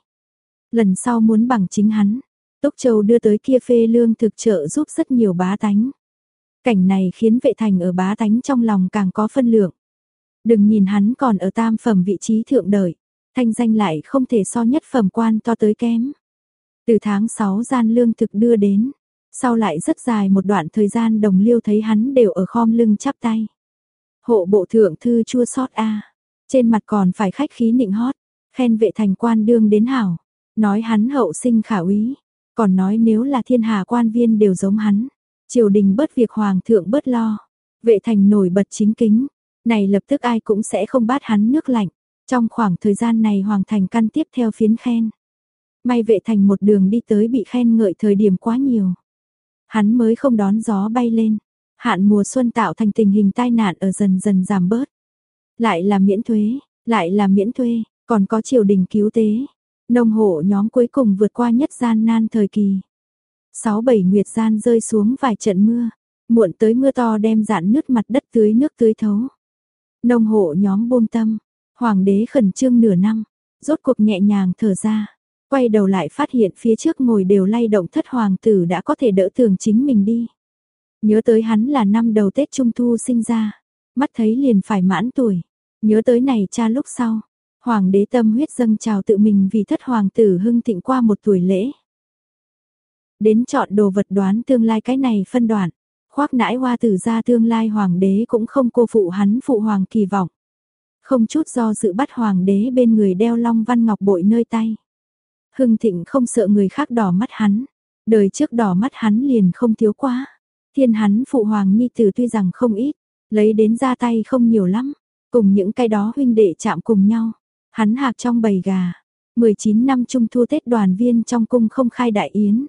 Lần sau muốn bằng chính hắn. Túc Châu đưa tới kia phê lương thực trợ giúp rất nhiều bá tánh. Cảnh này khiến vệ thành ở bá tánh trong lòng càng có phân lượng. Đừng nhìn hắn còn ở tam phẩm vị trí thượng đời thanh danh lại không thể so nhất phẩm quan to tới kém. Từ tháng 6 gian lương thực đưa đến, sau lại rất dài một đoạn thời gian đồng liêu thấy hắn đều ở khom lưng chắp tay. Hộ bộ thượng thư chua sót a trên mặt còn phải khách khí nịnh hót, khen vệ thành quan đương đến hảo, nói hắn hậu sinh khả úy, còn nói nếu là thiên hà quan viên đều giống hắn, triều đình bớt việc hoàng thượng bớt lo, vệ thành nổi bật chính kính, này lập tức ai cũng sẽ không bát hắn nước lạnh. Trong khoảng thời gian này Hoàng Thành căn tiếp theo phiến khen. May vệ thành một đường đi tới bị khen ngợi thời điểm quá nhiều. Hắn mới không đón gió bay lên. Hạn mùa xuân tạo thành tình hình tai nạn ở dần dần giảm bớt. Lại là miễn thuế, lại là miễn thuê, còn có triều đình cứu tế. Nông hộ nhóm cuối cùng vượt qua nhất gian nan thời kỳ. Sáu bảy nguyệt gian rơi xuống vài trận mưa. Muộn tới mưa to đem dạn nước mặt đất tưới nước tưới thấu. Nông hộ nhóm buông tâm, Hoàng đế khẩn trương nửa năm, rốt cuộc nhẹ nhàng thở ra, quay đầu lại phát hiện phía trước ngồi đều lay động thất hoàng tử đã có thể đỡ tường chính mình đi. Nhớ tới hắn là năm đầu Tết Trung Thu sinh ra, mắt thấy liền phải mãn tuổi, nhớ tới này cha lúc sau. Hoàng đế tâm huyết dâng chào tự mình vì thất hoàng tử hưng thịnh qua một tuổi lễ. Đến chọn đồ vật đoán tương lai cái này phân đoạn, khoác nãi hoa tử ra tương lai hoàng đế cũng không cô phụ hắn phụ hoàng kỳ vọng không chút do dự bắt hoàng đế bên người đeo long văn ngọc bội nơi tay. Hưng thịnh không sợ người khác đỏ mắt hắn, đời trước đỏ mắt hắn liền không thiếu quá. Thiên hắn phụ hoàng nhi tử tuy rằng không ít, lấy đến ra tay không nhiều lắm, cùng những cái đó huynh đệ chạm cùng nhau. Hắn hạc trong bầy gà, 19 năm trung thu Tết đoàn viên trong cung không khai đại yến.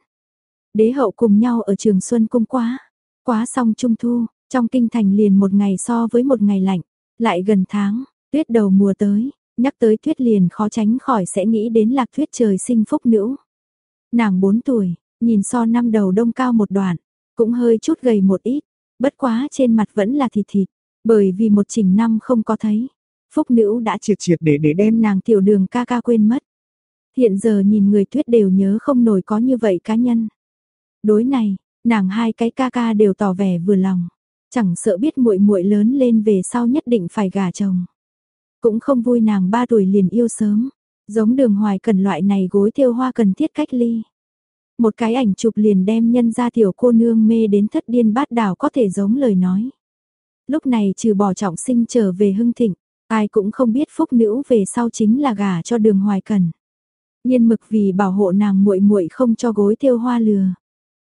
Đế hậu cùng nhau ở trường Xuân cung quá, quá xong trung thu, trong kinh thành liền một ngày so với một ngày lạnh, lại gần tháng, Tuyết đầu mùa tới, nhắc tới tuyết liền khó tránh khỏi sẽ nghĩ đến lạc tuyết trời sinh phúc nữ. Nàng 4 tuổi, nhìn so năm đầu đông cao một đoạn, cũng hơi chút gầy một ít, bất quá trên mặt vẫn là thịt thịt, bởi vì một trình năm không có thấy. Phúc nữ đã triệt triệt để để đem nàng tiểu đường ca ca quên mất. Hiện giờ nhìn người tuyết đều nhớ không nổi có như vậy cá nhân. Đối này, nàng hai cái ca ca đều tỏ vẻ vừa lòng, chẳng sợ biết muội muội lớn lên về sau nhất định phải gả chồng. Cũng không vui nàng ba tuổi liền yêu sớm. Giống đường hoài cần loại này gối thiêu hoa cần thiết cách ly. Một cái ảnh chụp liền đem nhân ra tiểu cô nương mê đến thất điên bát đảo có thể giống lời nói. Lúc này trừ bỏ trọng sinh trở về hưng thịnh, ai cũng không biết phúc nữ về sau chính là gả cho đường hoài cần. Nhiên mực vì bảo hộ nàng muội muội không cho gối thiêu hoa lừa.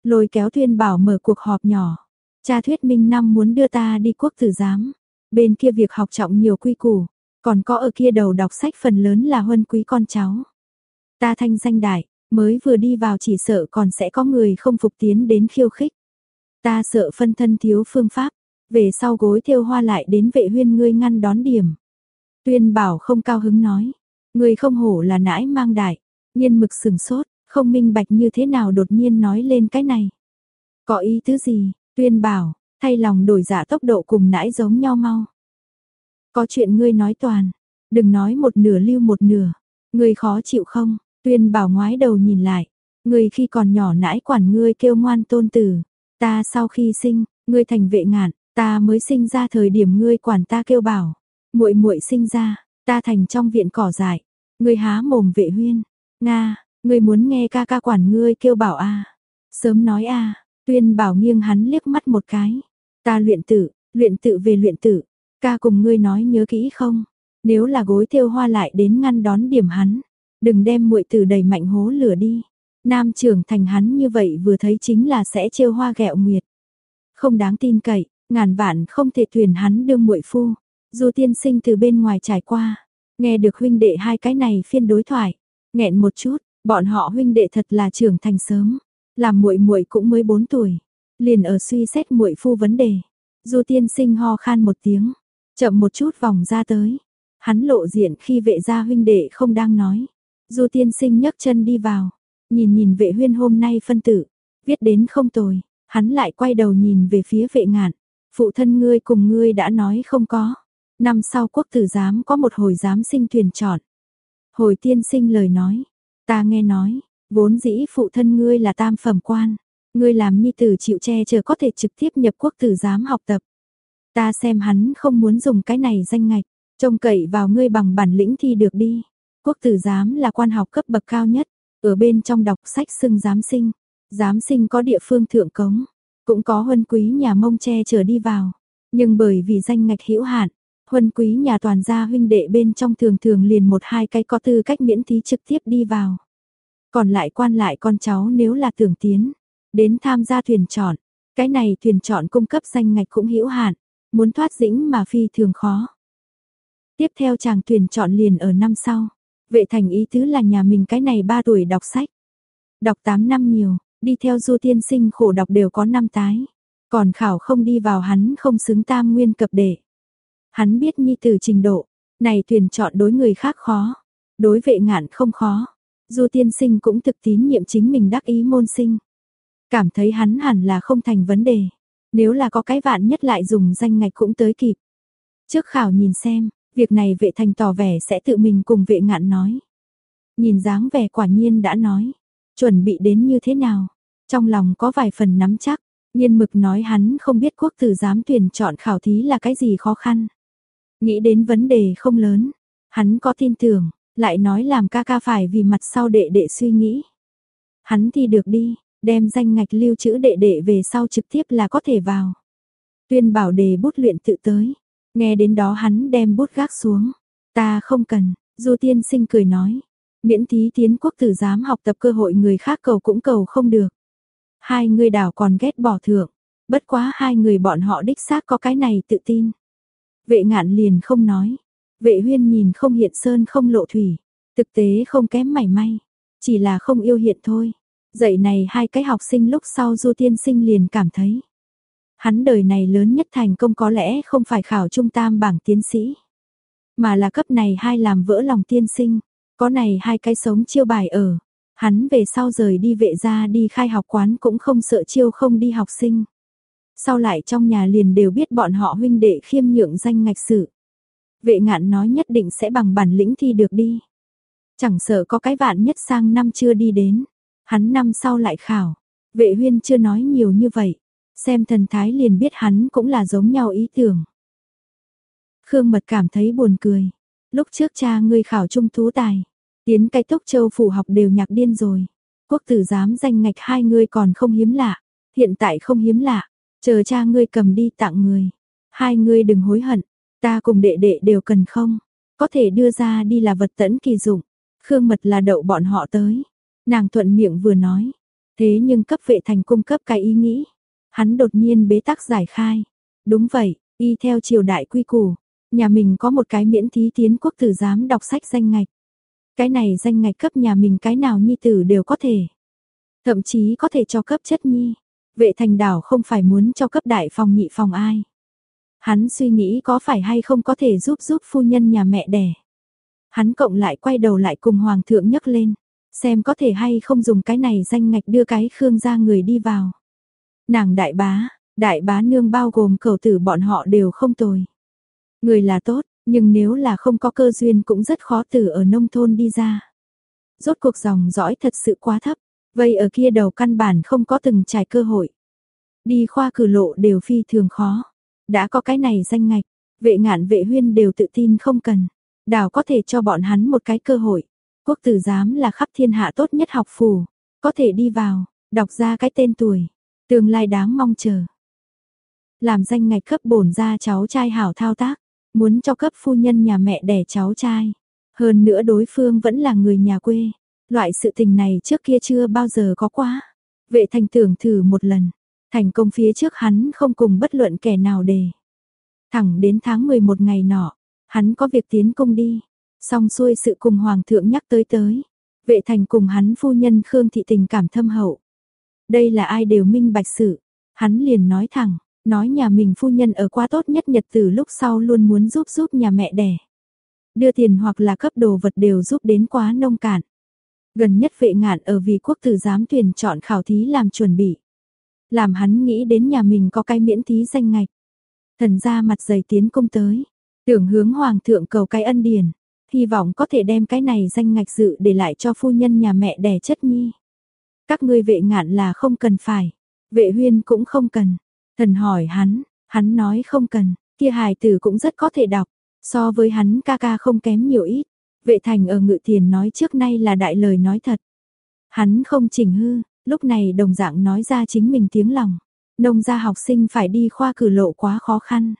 Lôi kéo tuyên bảo mở cuộc họp nhỏ. Cha thuyết minh năm muốn đưa ta đi quốc tử giám. Bên kia việc học trọng nhiều quy củ, còn có ở kia đầu đọc sách phần lớn là huân quý con cháu. Ta thanh danh đại, mới vừa đi vào chỉ sợ còn sẽ có người không phục tiến đến khiêu khích. Ta sợ phân thân thiếu phương pháp, về sau gối thêu hoa lại đến vệ huyên ngươi ngăn đón điểm. Tuyên bảo không cao hứng nói, người không hổ là nãi mang đại, nhiên mực sừng sốt, không minh bạch như thế nào đột nhiên nói lên cái này. Có ý thứ gì, tuyên bảo, thay lòng đổi giả tốc độ cùng nãi giống nhau mau. Có chuyện ngươi nói toàn, đừng nói một nửa lưu một nửa, ngươi khó chịu không, tuyên bảo ngoái đầu nhìn lại, ngươi khi còn nhỏ nãi quản ngươi kêu ngoan tôn tử, ta sau khi sinh, ngươi thành vệ ngạn, ta mới sinh ra thời điểm ngươi quản ta kêu bảo, muội muội sinh ra, ta thành trong viện cỏ dại, ngươi há mồm vệ huyên, nga, ngươi muốn nghe ca ca quản ngươi kêu bảo a, sớm nói a, tuyên bảo nghiêng hắn liếc mắt một cái, ta luyện tự, luyện tự về luyện tự, Ca cùng ngươi nói nhớ kỹ không? Nếu là gối thêu hoa lại đến ngăn đón điểm hắn, đừng đem muội tử đầy mạnh hố lửa đi. Nam trưởng thành hắn như vậy vừa thấy chính là sẽ trêu hoa ghẹo nguyệt. Không đáng tin cậy, ngàn vạn không thể tuyển hắn đương muội phu. Dù tiên sinh từ bên ngoài trải qua, nghe được huynh đệ hai cái này phiên đối thoại, nghẹn một chút, bọn họ huynh đệ thật là trưởng thành sớm, làm muội muội cũng mới 4 tuổi, liền ở suy xét muội phu vấn đề. Dù tiên sinh ho khan một tiếng, Chậm một chút vòng ra tới. Hắn lộ diện khi vệ gia huynh đệ không đang nói. Du tiên sinh nhấc chân đi vào. Nhìn nhìn vệ huyên hôm nay phân tử. Viết đến không tồi. Hắn lại quay đầu nhìn về phía vệ ngạn. Phụ thân ngươi cùng ngươi đã nói không có. Năm sau quốc tử giám có một hồi giám sinh tuyển chọn. Hồi tiên sinh lời nói. Ta nghe nói. Vốn dĩ phụ thân ngươi là tam phẩm quan. Ngươi làm nhi tử chịu che chở có thể trực tiếp nhập quốc tử giám học tập. Ta xem hắn không muốn dùng cái này danh ngạch, trông cậy vào ngươi bằng bản lĩnh thi được đi. Quốc tử giám là quan học cấp bậc cao nhất, ở bên trong đọc sách xưng giám sinh. Giám sinh có địa phương thượng cống, cũng có huân quý nhà mông che chở đi vào. Nhưng bởi vì danh ngạch hữu hạn, huân quý nhà toàn gia huynh đệ bên trong thường thường liền một hai cái có tư cách miễn thí trực tiếp đi vào. Còn lại quan lại con cháu nếu là tưởng tiến, đến tham gia thuyền chọn, cái này thuyền chọn cung cấp danh ngạch cũng hữu hạn. Muốn thoát dĩnh mà phi thường khó. Tiếp theo chàng tuyển chọn liền ở năm sau. Vệ thành ý tứ là nhà mình cái này 3 tuổi đọc sách. Đọc 8 năm nhiều, đi theo du tiên sinh khổ đọc đều có năm tái. Còn khảo không đi vào hắn không xứng tam nguyên cập đệ. Hắn biết nhi từ trình độ, này tuyển chọn đối người khác khó. Đối vệ ngạn không khó. Du tiên sinh cũng thực tín nhiệm chính mình đắc ý môn sinh. Cảm thấy hắn hẳn là không thành vấn đề. Nếu là có cái vạn nhất lại dùng danh ngạch cũng tới kịp. Trước khảo nhìn xem, việc này vệ thành tỏ vẻ sẽ tự mình cùng vệ ngạn nói. Nhìn dáng vẻ quả nhiên đã nói, chuẩn bị đến như thế nào, trong lòng có vài phần nắm chắc, nhiên mực nói hắn không biết quốc tử giám tuyển chọn khảo thí là cái gì khó khăn. Nghĩ đến vấn đề không lớn, hắn có tin tưởng, lại nói làm ca ca phải vì mặt sau đệ đệ suy nghĩ. Hắn thì được đi, đem danh ngạch lưu trữ đệ đệ về sau trực tiếp là có thể vào. Tuyên bảo đề bút luyện tự tới, nghe đến đó hắn đem bút gác xuống. Ta không cần, Du tiên sinh cười nói, miễn thí tiến quốc tử giám học tập cơ hội người khác cầu cũng cầu không được. Hai người đảo còn ghét bỏ thượng, bất quá hai người bọn họ đích xác có cái này tự tin. Vệ ngạn liền không nói, vệ huyên nhìn không hiện sơn không lộ thủy, thực tế không kém mảy may, chỉ là không yêu hiện thôi. Dạy này hai cái học sinh lúc sau Du Tiên Sinh liền cảm thấy. Hắn đời này lớn nhất thành công có lẽ không phải khảo trung tam bảng tiến sĩ. Mà là cấp này hai làm vỡ lòng tiên sinh. Có này hai cái sống chiêu bài ở. Hắn về sau rời đi vệ ra đi khai học quán cũng không sợ chiêu không đi học sinh. Sau lại trong nhà liền đều biết bọn họ huynh đệ khiêm nhượng danh ngạch sự. Vệ ngạn nói nhất định sẽ bằng bản lĩnh thi được đi. Chẳng sợ có cái vạn nhất sang năm chưa đi đến. Hắn năm sau lại khảo. Vệ huyên chưa nói nhiều như vậy. Xem thần thái liền biết hắn cũng là giống nhau ý tưởng. Khương Mật cảm thấy buồn cười. Lúc trước cha ngươi khảo trung tú tài. Tiến cái tốc châu phủ học đều nhạc điên rồi. Quốc tử giám danh ngạch hai người còn không hiếm lạ. Hiện tại không hiếm lạ. Chờ cha ngươi cầm đi tặng người. Hai ngươi đừng hối hận. Ta cùng đệ đệ đều cần không. Có thể đưa ra đi là vật tẫn kỳ dụng. Khương mật là đậu bọn họ tới. Nàng thuận miệng vừa nói. Thế nhưng cấp vệ thành cung cấp cái ý nghĩ. Hắn đột nhiên bế tắc giải khai. Đúng vậy, y theo triều đại quy củ. Nhà mình có một cái miễn thí tiến quốc tử giám đọc sách danh ngạch. Cái này danh ngạch cấp nhà mình cái nào nhi tử đều có thể. Thậm chí có thể cho cấp chất nhi. Vệ thành đảo không phải muốn cho cấp đại phòng nhị phòng ai. Hắn suy nghĩ có phải hay không có thể giúp giúp phu nhân nhà mẹ đẻ. Hắn cộng lại quay đầu lại cùng hoàng thượng nhấc lên. Xem có thể hay không dùng cái này danh ngạch đưa cái khương ra người đi vào. Nàng đại bá, đại bá nương bao gồm cầu tử bọn họ đều không tồi. Người là tốt, nhưng nếu là không có cơ duyên cũng rất khó tử ở nông thôn đi ra. Rốt cuộc dòng dõi thật sự quá thấp, vây ở kia đầu căn bản không có từng trải cơ hội. Đi khoa cử lộ đều phi thường khó. Đã có cái này danh ngạch, vệ ngạn vệ huyên đều tự tin không cần. Đào có thể cho bọn hắn một cái cơ hội. Quốc tử giám là khắp thiên hạ tốt nhất học phủ. Có thể đi vào, đọc ra cái tên tuổi. Tương lai đáng mong chờ. Làm danh ngạch cấp bổn ra cháu trai hảo thao tác. Muốn cho cấp phu nhân nhà mẹ đẻ cháu trai. Hơn nữa đối phương vẫn là người nhà quê. Loại sự tình này trước kia chưa bao giờ có quá. Vệ thành tưởng thử một lần. Thành công phía trước hắn không cùng bất luận kẻ nào đề. Thẳng đến tháng 11 ngày nọ, hắn có việc tiến công đi. Xong xuôi sự cùng hoàng thượng nhắc tới tới. Vệ thành cùng hắn phu nhân Khương Thị tình cảm thâm hậu. Đây là ai đều minh bạch sự. Hắn liền nói thẳng, nói nhà mình phu nhân ở qua tốt nhất nhật từ lúc sau luôn muốn giúp giúp nhà mẹ đẻ. Đưa tiền hoặc là cấp đồ vật đều giúp đến quá nông cạn. Gần nhất vệ ngạn ở vì quốc tử giám tuyển chọn khảo thí làm chuẩn bị. Làm hắn nghĩ đến nhà mình có cái miễn thí danh ngạch. Thần ra mặt dày tiến công tới. Tưởng hướng hoàng thượng cầu cái ân điển. Hy vọng có thể đem cái này danh ngạch dự để lại cho phu nhân nhà mẹ đẻ chất nhi. Các ngươi vệ ngạn là không cần phải. Vệ huyên cũng không cần. Thần hỏi hắn, hắn nói không cần, kia hài tử cũng rất có thể đọc, so với hắn ca ca không kém nhiều ít. Vệ thành ở ngự tiền nói trước nay là đại lời nói thật. Hắn không chỉnh hư, lúc này đồng dạng nói ra chính mình tiếng lòng. Nông gia học sinh phải đi khoa cử lộ quá khó khăn.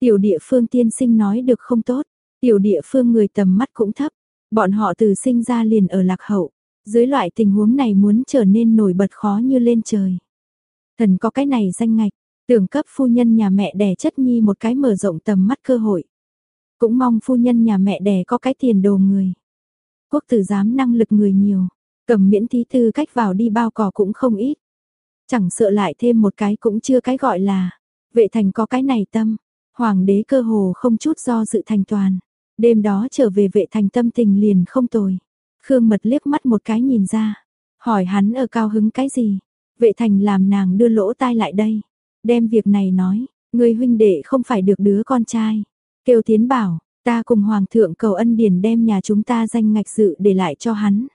Tiểu địa phương tiên sinh nói được không tốt, tiểu địa phương người tầm mắt cũng thấp. Bọn họ từ sinh ra liền ở lạc hậu, dưới loại tình huống này muốn trở nên nổi bật khó như lên trời. Thần có cái này danh ngạch, tưởng cấp phu nhân nhà mẹ đẻ chất nhi một cái mở rộng tầm mắt cơ hội. Cũng mong phu nhân nhà mẹ đẻ có cái tiền đồ người. Quốc tử giám năng lực người nhiều, cầm miễn thí tư cách vào đi bao cỏ cũng không ít. Chẳng sợ lại thêm một cái cũng chưa cái gọi là, vệ thành có cái này tâm, hoàng đế cơ hồ không chút do dự thành toàn. Đêm đó trở về vệ thành tâm tình liền không tồi. Khương mật liếc mắt một cái nhìn ra, hỏi hắn ở cao hứng cái gì. Vệ thành làm nàng đưa lỗ tai lại đây, đem việc này nói, người huynh đệ không phải được đứa con trai. Kêu tiến bảo, ta cùng hoàng thượng cầu ân điển đem nhà chúng ta danh ngạch dự để lại cho hắn.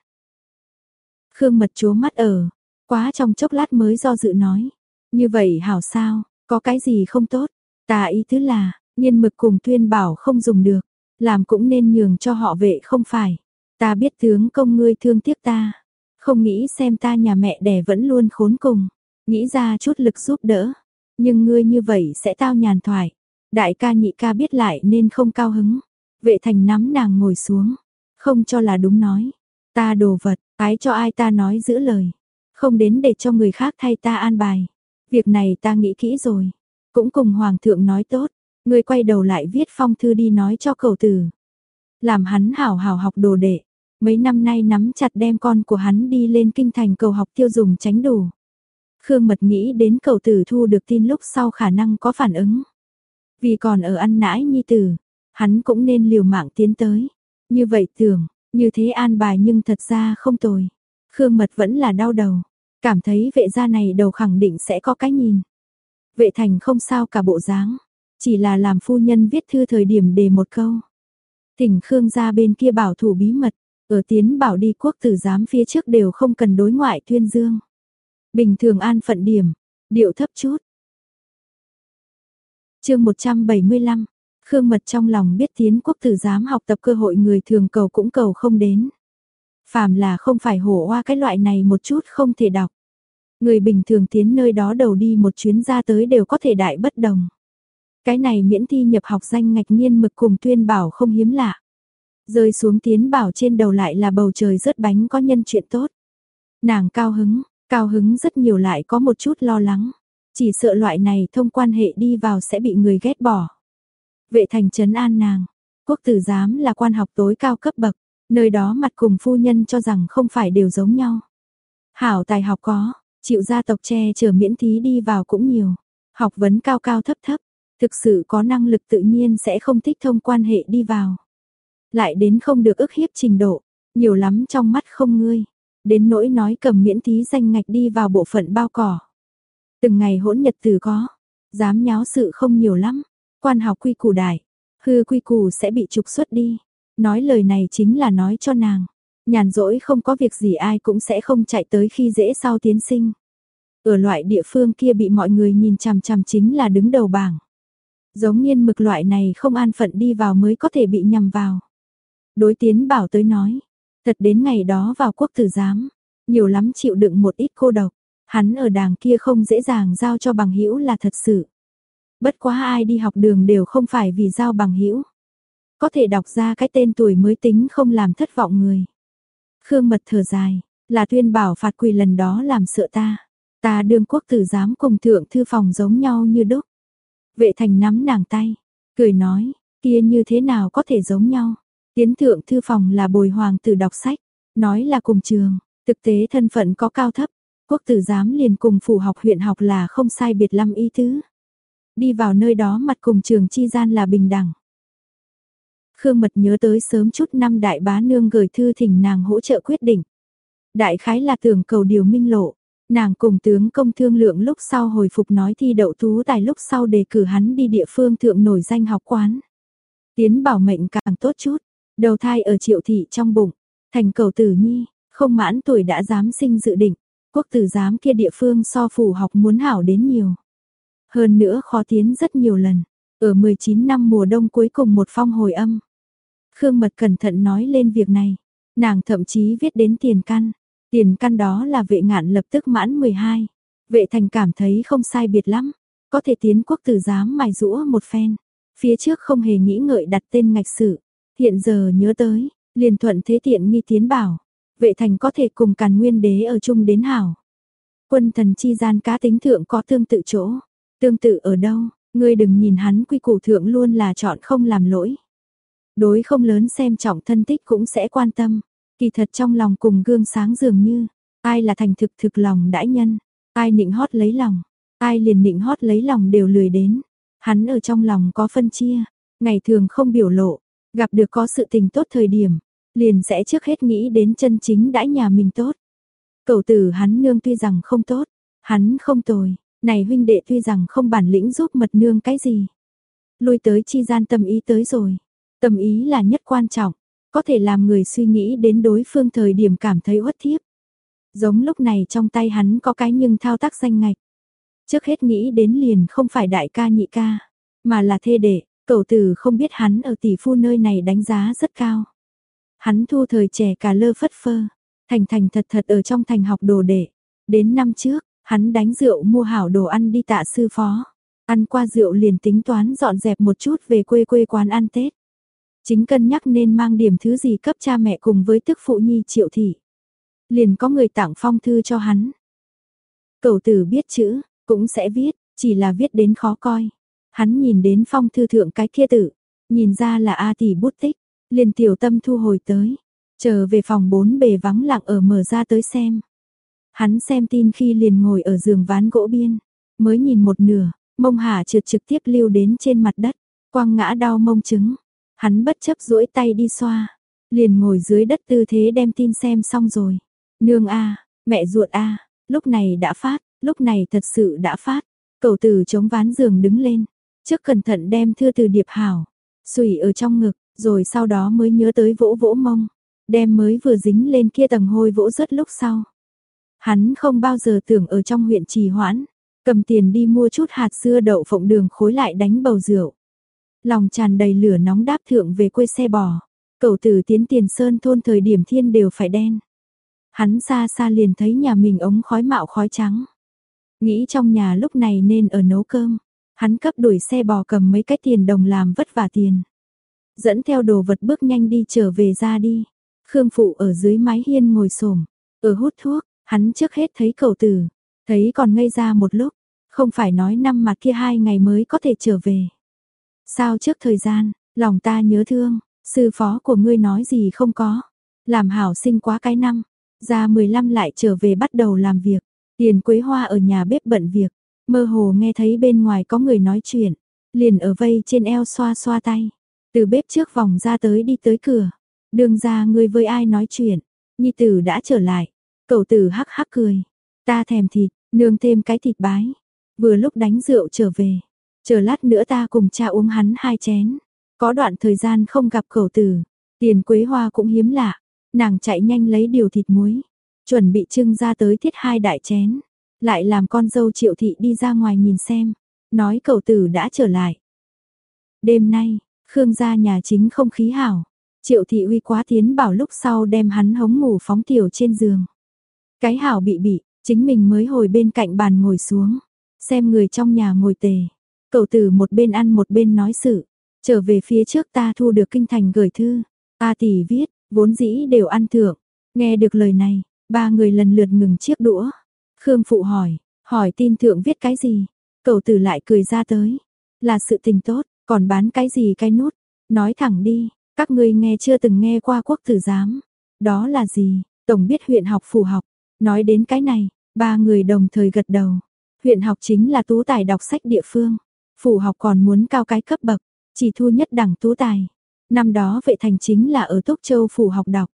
Khương mật chố mắt ở, quá trong chốc lát mới do dự nói. Như vậy hảo sao, có cái gì không tốt, ta ý thứ là, nhiên mực cùng tuyên bảo không dùng được, làm cũng nên nhường cho họ vệ không phải. Ta biết tướng công ngươi thương tiếc ta, không nghĩ xem ta nhà mẹ đẻ vẫn luôn khốn cùng, nghĩ ra chút lực giúp đỡ, nhưng ngươi như vậy sẽ tao nhàn thoại. Đại ca nhị ca biết lại nên không cao hứng. Vệ thành nắm nàng ngồi xuống, không cho là đúng nói. Ta đồ vật, ái cho ai ta nói giữ lời, không đến để cho người khác thay ta an bài. Việc này ta nghĩ kỹ rồi, cũng cùng hoàng thượng nói tốt, ngươi quay đầu lại viết phong thư đi nói cho cầu tử. Làm hắn hảo hảo học đồ đệ, mấy năm nay nắm chặt đem con của hắn đi lên kinh thành cầu học tiêu dùng tránh đủ. Khương Mật nghĩ đến cầu tử thu được tin lúc sau khả năng có phản ứng. Vì còn ở ăn nãi nhi tử, hắn cũng nên liều mạng tiến tới. Như vậy tưởng, như thế an bài nhưng thật ra không tồi. Khương Mật vẫn là đau đầu, cảm thấy vệ gia này đầu khẳng định sẽ có cái nhìn. Vệ thành không sao cả bộ dáng, chỉ là làm phu nhân viết thư thời điểm đề một câu. Thỉnh Khương gia bên kia bảo thủ bí mật, ở tiến bảo đi quốc tử giám phía trước đều không cần đối ngoại tuyên dương. Bình thường an phận điểm, điệu thấp chút. chương 175, Khương Mật trong lòng biết tiến quốc tử giám học tập cơ hội người thường cầu cũng cầu không đến. Phàm là không phải hổ oa cái loại này một chút không thể đọc. Người bình thường tiến nơi đó đầu đi một chuyến ra tới đều có thể đại bất đồng. Cái này miễn thi nhập học danh ngạch nhiên mực cùng tuyên bảo không hiếm lạ. Rơi xuống tiến bảo trên đầu lại là bầu trời rớt bánh có nhân chuyện tốt. Nàng cao hứng, cao hứng rất nhiều lại có một chút lo lắng. Chỉ sợ loại này thông quan hệ đi vào sẽ bị người ghét bỏ. Vệ thành trấn an nàng, quốc tử giám là quan học tối cao cấp bậc, nơi đó mặt cùng phu nhân cho rằng không phải đều giống nhau. Hảo tài học có, chịu gia tộc che chở miễn thí đi vào cũng nhiều. Học vấn cao cao thấp thấp, thực sự có năng lực tự nhiên sẽ không thích thông quan hệ đi vào. Lại đến không được ức hiếp trình độ, nhiều lắm trong mắt không ngươi. Đến nỗi nói cầm miễn thí danh ngạch đi vào bộ phận bao cỏ. Từng ngày hỗn nhật từ có, dám nháo sự không nhiều lắm, quan học quy củ đại, hư quy củ sẽ bị trục xuất đi. Nói lời này chính là nói cho nàng, nhàn rỗi không có việc gì ai cũng sẽ không chạy tới khi dễ sau tiến sinh. Ở loại địa phương kia bị mọi người nhìn chằm chằm chính là đứng đầu bảng. Giống nhiên mực loại này không an phận đi vào mới có thể bị nhầm vào. Đối tiến bảo tới nói, thật đến ngày đó vào quốc tử giám, nhiều lắm chịu đựng một ít cô độc. Hắn ở đàng kia không dễ dàng giao cho bằng hữu là thật sự. Bất quá ai đi học đường đều không phải vì giao bằng hữu. Có thể đọc ra cái tên tuổi mới tính không làm thất vọng người. Khương mật thở dài, là tuyên bảo phạt quỳ lần đó làm sợ ta. Ta đương quốc tử giám cùng thượng thư phòng giống nhau như đúc. Vệ thành nắm nàng tay, cười nói, kia như thế nào có thể giống nhau. Tiến thượng thư phòng là bồi hoàng tử đọc sách, nói là cùng trường, thực tế thân phận có cao thấp, Quốc tử giám liền cùng phủ học huyện học là không sai biệt lắm ý tứ. Đi vào nơi đó mặt cùng trường chi gian là bình đẳng. Khương Mật nhớ tới sớm chút năm đại bá nương gửi thư thỉnh nàng hỗ trợ quyết định. Đại khái là tưởng cầu điều minh lộ, nàng cùng tướng công thương lượng lúc sau hồi phục nói thi đậu tú tài lúc sau đề cử hắn đi địa phương thượng nổi danh học quán. Tiến bảo mệnh càng tốt chút, đầu thai ở triệu thị trong bụng, thành cầu tử nhi, không mãn tuổi đã dám sinh dự định, Quốc tử giám kia địa phương so phủ học muốn hảo đến nhiều. Hơn nữa khó tiến rất nhiều lần. Ở 19 năm mùa đông cuối cùng một phong hồi âm. Khương Mật cẩn thận nói lên việc này. Nàng thậm chí viết đến tiền căn. Tiền căn đó là vệ ngạn lập tức mãn 12. Vệ thành cảm thấy không sai biệt lắm. Có thể tiến quốc tử giám mài rũa một phen. Phía trước không hề nghĩ ngợi đặt tên ngạch sử. Hiện giờ nhớ tới, liền thuận thế tiện nghi tiến bảo vệ thành có thể cùng càn nguyên đế ở chung đến hảo. Quân thần chi gian cá tính thượng có tương tự chỗ, tương tự ở đâu, ngươi đừng nhìn hắn quy củ thượng luôn là chọn không làm lỗi. Đối không lớn xem trọng thân tích cũng sẽ quan tâm, kỳ thật trong lòng cùng gương sáng dường như, ai là thành thực thực lòng đãi nhân, ai nịnh hót lấy lòng, ai liền nịnh hót lấy lòng đều lười đến. Hắn ở trong lòng có phân chia, ngày thường không biểu lộ, gặp được có sự tình tốt thời điểm, liền sẽ trước hết nghĩ đến chân chính đãi nhà mình tốt. Cậu tử hắn nương tuy rằng không tốt, hắn không tồi, này huynh đệ tuy rằng không bản lĩnh giúp mật nương cái gì. Lui tới chi gian tâm ý tới rồi, tâm ý là nhất quan trọng, có thể làm người suy nghĩ đến đối phương thời điểm cảm thấy uất thiếp. Giống lúc này trong tay hắn có cái nhưng thao tác danh ngạch. Trước hết nghĩ đến liền không phải đại ca nhị ca, mà là thê đệ, cậu tử không biết hắn ở tỷ phu nơi này đánh giá rất cao. Hắn thu thời trẻ cả lơ phất phơ, thành thành thật thật ở trong thành học đồ đệ. Đến năm trước, hắn đánh rượu mua hảo đồ ăn đi tạ sư phó. Ăn qua rượu liền tính toán dọn dẹp một chút về quê quê quán ăn Tết. Chính cân nhắc nên mang điểm thứ gì cấp cha mẹ cùng với tức phụ nhi triệu thị. Liền có người tặng phong thư cho hắn. Cầu tử biết chữ, cũng sẽ viết, chỉ là viết đến khó coi. Hắn nhìn đến phong thư thượng cái kia tử, nhìn ra là A tỷ bút tích, liền tiểu tâm thu hồi tới, chờ về phòng bốn bề vắng lặng ở mở ra tới xem. Hắn xem tin khi liền ngồi ở giường ván gỗ biên, mới nhìn một nửa, mông hạ trượt trực tiếp lưu đến trên mặt đất, quang ngã đau mông trứng. Hắn bất chấp duỗi tay đi xoa, liền ngồi dưới đất tư thế đem tin xem xong rồi. Nương a, mẹ ruột a, lúc này đã phát, lúc này thật sự đã phát. Cầu tử chống ván giường đứng lên, trước cẩn thận đem thư từ điệp hảo, sủi ở trong ngực, rồi sau đó mới nhớ tới vỗ vỗ mông, đem mới vừa dính lên kia tầng hôi vỗ rất lúc sau. Hắn không bao giờ tưởng ở trong huyện trì hoãn, cầm tiền đi mua chút hạt dưa đậu phộng đường khối lại đánh bầu rượu. Lòng tràn đầy lửa nóng đáp thượng về quê xe bò, Cậu tử tiến tiền sơn thôn thời điểm thiên đều phải đen. Hắn xa xa liền thấy nhà mình ống khói mạo khói trắng. Nghĩ trong nhà lúc này nên ở nấu cơm. Hắn cấp đuổi xe bò cầm mấy cái tiền đồng làm vất vả tiền. Dẫn theo đồ vật bước nhanh đi trở về ra đi. Khương Phụ ở dưới mái hiên ngồi xổm ở hút thuốc, hắn trước hết thấy cậu tử, thấy còn ngây ra một lúc, không phải nói năm mặt kia hai ngày mới có thể trở về. Sao trước thời gian, lòng ta nhớ thương, sư phó của ngươi nói gì không có, làm hảo sinh quá cái năm, ra 15 lại trở về bắt đầu làm việc, tiền quế hoa ở nhà bếp bận việc, mơ hồ nghe thấy bên ngoài có người nói chuyện, liền ở vây trên eo xoa xoa tay, từ bếp trước vòng ra tới đi tới cửa, đường ra ngươi với ai nói chuyện, nhi tử đã trở lại, cậu tử hắc hắc cười, ta thèm thịt, nương thêm cái thịt bái, vừa lúc đánh rượu trở về, chờ lát nữa ta cùng cha uống hắn hai chén, có đoạn thời gian không gặp cầu tử, tiền quế hoa cũng hiếm lạ, nàng chạy nhanh lấy điều thịt muối, chuẩn bị trưng ra tới thiết hai đại chén, lại làm con dâu triệu thị đi ra ngoài nhìn xem, nói cậu tử đã trở lại. Đêm nay, Khương gia nhà chính không khí hảo, triệu thị uy quá tiến bảo lúc sau đem hắn hống ngủ phóng tiểu trên giường. Cái hảo bị bị, chính mình mới hồi bên cạnh bàn ngồi xuống, xem người trong nhà ngồi tề. Cậu tử một bên ăn một bên nói sự, trở về phía trước ta thu được kinh thành gửi thư, A tỷ viết, vốn dĩ đều ăn thượng, nghe được lời này, ba người lần lượt ngừng chiếc đũa. Khương phụ hỏi, hỏi tin thượng viết cái gì? Cậu tử lại cười ra tới, là sự tình tốt, còn bán cái gì cái nút, nói thẳng đi, các ngươi nghe chưa từng nghe qua quốc tử giám, đó là gì? Tổng biết huyện học phù học, nói đến cái này, ba người đồng thời gật đầu. Huyện học chính là tú tài đọc sách địa phương, phủ học còn muốn cao cái cấp bậc, chỉ thu nhất đẳng tú tài. Năm đó vệ thành chính là ở Túc Châu phủ học đọc.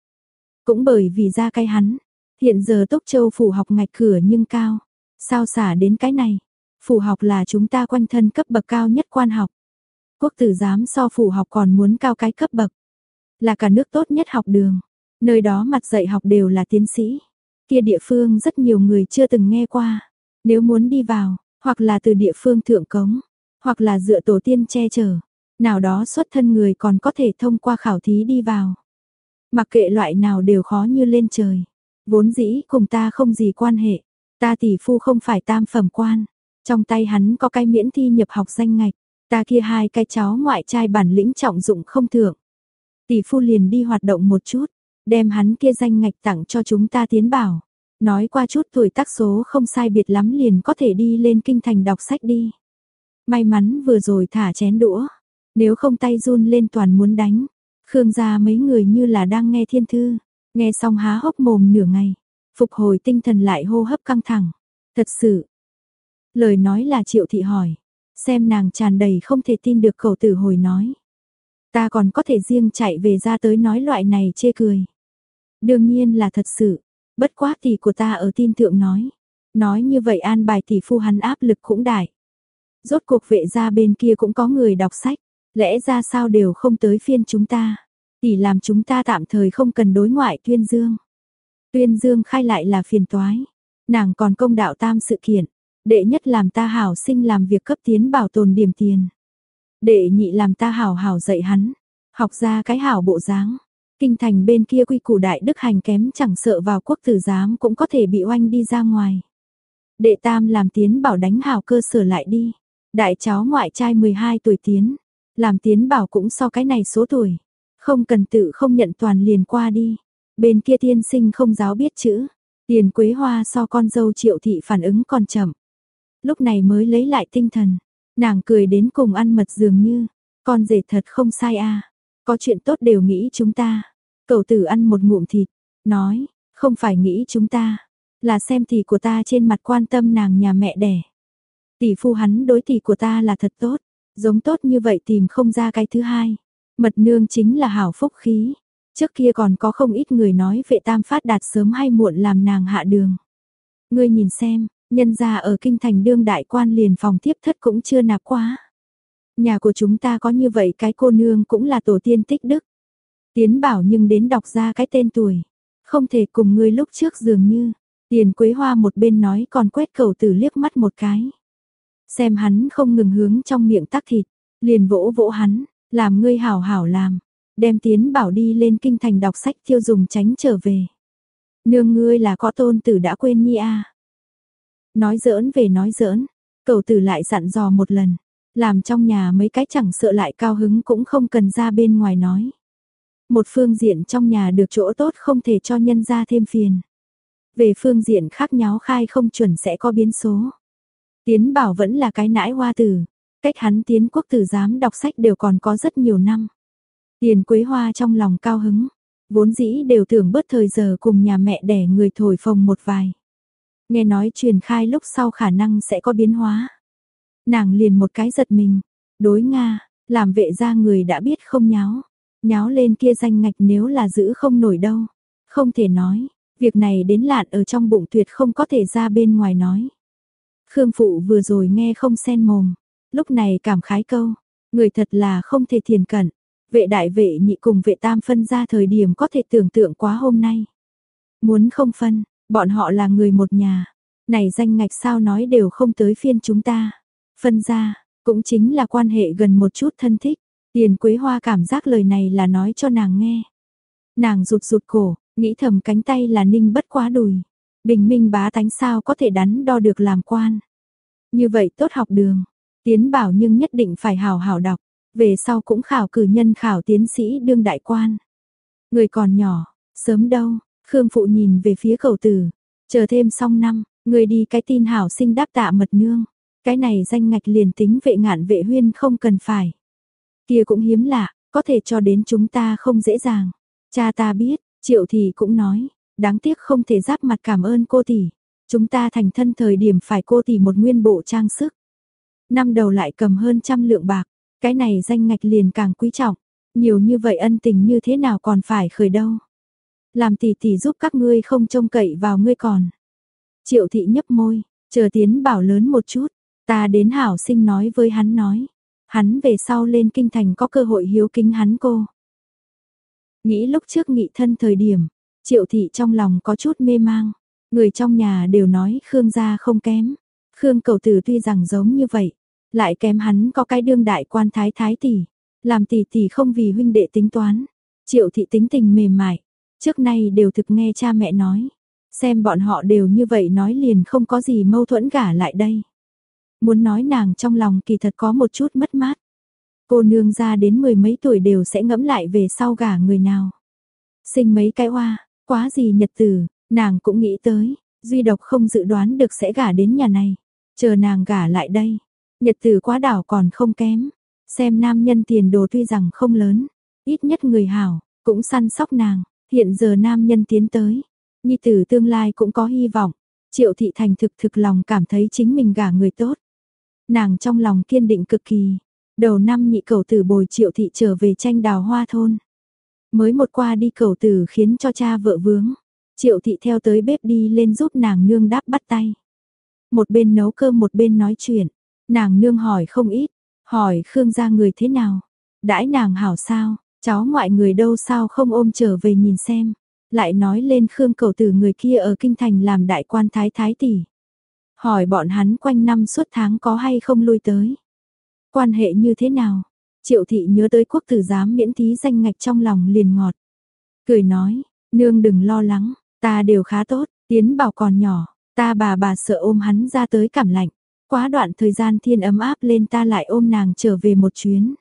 Cũng bởi vì ra cái hắn, hiện giờ Túc Châu phủ học ngạch cửa nhưng cao. Sao xả đến cái này? Phủ học là chúng ta quanh thân cấp bậc cao nhất quan học. Quốc tử giám so phủ học còn muốn cao cái cấp bậc. Là cả nước tốt nhất học đường. Nơi đó mặt dạy học đều là tiến sĩ. Kia địa phương rất nhiều người chưa từng nghe qua. Nếu muốn đi vào, hoặc là từ địa phương thượng cống, hoặc là dựa tổ tiên che chở, nào đó xuất thân người còn có thể thông qua khảo thí đi vào. Mặc kệ loại nào đều khó như lên trời. Vốn dĩ cùng ta không gì quan hệ. Ta tỷ phu không phải tam phẩm quan. Trong tay hắn có cái miễn thi nhập học danh ngạch. Ta kia hai cái cháu ngoại trai bản lĩnh trọng dụng không thượng. Tỷ phu liền đi hoạt động một chút. Đem hắn kia danh ngạch tặng cho chúng ta tiến bảo. Nói qua chút tuổi tác số không sai biệt lắm liền có thể đi lên kinh thành đọc sách đi. May mắn vừa rồi thả chén đũa. Nếu không tay run lên toàn muốn đánh. Khương gia mấy người như là đang nghe thiên thư. Nghe xong há hốc mồm nửa ngày. Phục hồi tinh thần lại hô hấp căng thẳng. Thật sự. Lời nói là triệu thị hỏi. Xem nàng tràn đầy không thể tin được khẩu tử hồi nói. Ta còn có thể riêng chạy về ra tới nói loại này chê cười. Đương nhiên là thật sự. Bất quá tỷ của ta ở tin thượng nói. Nói như vậy an bài tỷ phu hắn áp lực cũng đại. Rốt cuộc vệ ra bên kia cũng có người đọc sách. Lẽ ra sao đều không tới phiên chúng ta. Tỷ làm chúng ta tạm thời không cần đối ngoại tuyên dương. Tuyên dương khai lại là phiền toái. Nàng còn công đạo tam sự kiện. Đệ nhất làm ta hảo sinh làm việc cấp tiến bảo tồn điểm tiền. Đệ nhị làm ta hảo hảo dạy hắn. Học ra cái hảo bộ dáng. Kinh thành bên kia quy củ đại đức hành kém chẳng sợ vào quốc tử giám cũng có thể bị oanh đi ra ngoài. Đệ tam làm tiến bảo đánh hảo cơ sở lại đi. Đại cháu ngoại trai 12 tuổi tiến. Làm tiến bảo cũng so cái này số tuổi. Không cần tự không nhận toàn liền qua đi. Bên kia tiên sinh không giáo biết chữ. Tiền quế hoa so con dâu triệu thị phản ứng còn chậm. Lúc này mới lấy lại tinh thần. Nàng cười đến cùng ăn mật dường như. Con rể thật không sai a Có chuyện tốt đều nghĩ chúng ta. Cậu tử ăn một ngụm thịt. Nói, không phải nghĩ chúng ta. Là xem thì của ta trên mặt quan tâm nàng nhà mẹ đẻ. Tỷ phu hắn đối tỷ của ta là thật tốt. Giống tốt như vậy tìm không ra cái thứ hai. Mật nương chính là hảo phúc khí. Trước kia còn có không ít người nói vệ tam phát đạt sớm hay muộn làm nàng hạ đường. Ngươi nhìn xem, nhân gia ở kinh thành đương đại quan liền phòng tiếp thất cũng chưa nạp quá. Nhà của chúng ta có như vậy cái cô nương cũng là tổ tiên tích đức. Tiến bảo nhưng đến đọc ra cái tên tuổi. Không thể cùng ngươi lúc trước dường như. Tiền quế hoa một bên nói còn quét cầu tử liếc mắt một cái. Xem hắn không ngừng hướng trong miệng tắc thịt. Liền vỗ vỗ hắn. Làm ngươi hảo hảo làm. đem tiến bảo đi lên kinh thành đọc sách tiêu dùng tránh trở về. Nương ngươi là có tôn tử đã quên nhi a Nói giỡn về nói giỡn, cầu tử lại dặn dò một lần, làm trong nhà mấy cái chẳng sợ lại cao hứng cũng không cần ra bên ngoài nói. Một phương diện trong nhà được chỗ tốt không thể cho nhân ra thêm phiền. Về phương diện khác nháo khai không chuẩn sẽ có biến số. Tiến bảo vẫn là cái nãi hoa tử, cách hắn tiến quốc tử giám đọc sách đều còn có rất nhiều năm. Tiền quế hoa trong lòng cao hứng, vốn dĩ đều tưởng bớt thời giờ cùng nhà mẹ đẻ người thổi phồng một vài. Nghe nói truyền khai lúc sau khả năng sẽ có biến hóa. Nàng liền một cái giật mình, đối Nga, làm vệ gia người đã biết không nháo. Nháo lên kia danh ngạch nếu là giữ không nổi đâu. Không thể nói, việc này đến lạn ở trong bụng tuyệt không có thể ra bên ngoài nói. Khương Phụ vừa rồi nghe không sen mồm, lúc này cảm khái câu, người thật là không thể thiền cận. Vệ đại vệ nhị cùng vệ tam phân ra thời điểm có thể tưởng tượng quá hôm nay. Muốn không phân, bọn họ là người một nhà. Này danh ngạch sao nói đều không tới phiên chúng ta. Phân ra, cũng chính là quan hệ gần một chút thân thích. Tiền Quế Hoa cảm giác lời này là nói cho nàng nghe. Nàng rụt rụt cổ, nghĩ thầm cánh tay là ninh bất quá đùi. Bình minh bá tánh sao có thể đắn đo được làm quan. Như vậy tốt học đường, tiến bảo nhưng nhất định phải hào hào đọc, về sau cũng khảo cử nhân khảo tiến sĩ đương đại quan. Người còn nhỏ, sớm đâu, Khương Phụ nhìn về phía cầu tử, chờ thêm xong năm, người đi cái tin hảo sinh đáp tạ mật nương. Cái này danh ngạch liền tính vệ ngạn vệ huyên không cần phải. Kia cũng hiếm lạ, có thể cho đến chúng ta không dễ dàng. Cha ta biết, triệu thì cũng nói, đáng tiếc không thể giáp mặt cảm ơn cô tỷ. Chúng ta thành thân thời điểm phải cô tỷ một nguyên bộ trang sức. Năm đầu lại cầm hơn trăm lượng bạc, cái này danh ngạch liền càng quý trọng. Nhiều như vậy ân tình như thế nào còn phải khởi đâu. Làm tỷ tỷ giúp các ngươi không trông cậy vào ngươi còn. Triệu thị nhấp môi, chờ tiến bảo lớn một chút, ta đến hảo sinh nói với hắn nói. Hắn về sau lên kinh thành có cơ hội hiếu kính hắn cô. Nghĩ lúc trước nghị thân thời điểm, triệu thị trong lòng có chút mê mang. Người trong nhà đều nói Khương gia không kém. Khương cầu tử tuy rằng giống như vậy, lại kém hắn có cái đương đại quan thái thái tỷ. Làm tỷ tỷ không vì huynh đệ tính toán. Triệu thị tính tình mềm mại. Trước nay đều thực nghe cha mẹ nói. Xem bọn họ đều như vậy nói liền không có gì mâu thuẫn gả lại đây. Muốn nói nàng trong lòng kỳ thật có một chút mất mát. Cô nương ra đến mười mấy tuổi đều sẽ ngẫm lại về sau gả người nào. Sinh mấy cái hoa, quá gì nhật tử, nàng cũng nghĩ tới, duy độc không dự đoán được sẽ gả đến nhà này. Chờ nàng gả lại đây, nhật tử quá đảo còn không kém. Xem nam nhân tiền đồ tuy rằng không lớn, ít nhất người hảo, cũng săn sóc nàng. Hiện giờ nam nhân tiến tới, nhi tử tương lai cũng có hy vọng. Triệu thị thành thực thực lòng cảm thấy chính mình gả người tốt. Nàng trong lòng kiên định cực kỳ. Đầu năm nhị cầu tử bồi triệu thị trở về tranh đào hoa thôn. Mới một qua đi cầu tử khiến cho cha vợ vướng. Triệu thị theo tới bếp đi lên giúp nàng nương đáp bắt tay. Một bên nấu cơm một bên nói chuyện. Nàng nương hỏi không ít. Hỏi Khương gia người thế nào? Đãi nàng hảo sao? Cháu ngoại người đâu sao không ôm trở về nhìn xem. Lại nói lên Khương cầu tử người kia ở kinh thành làm đại quan thái thái tỷ. Hỏi bọn hắn quanh năm suốt tháng có hay không lui tới. Quan hệ như thế nào? Triệu thị nhớ tới quốc tử giám miễn thí danh ngạch trong lòng liền ngọt. Cười nói, nương đừng lo lắng, ta đều khá tốt, tiến bảo còn nhỏ, ta bà bà sợ ôm hắn ra tới cảm lạnh. Quá đoạn thời gian thiên ấm áp lên ta lại ôm nàng trở về một chuyến.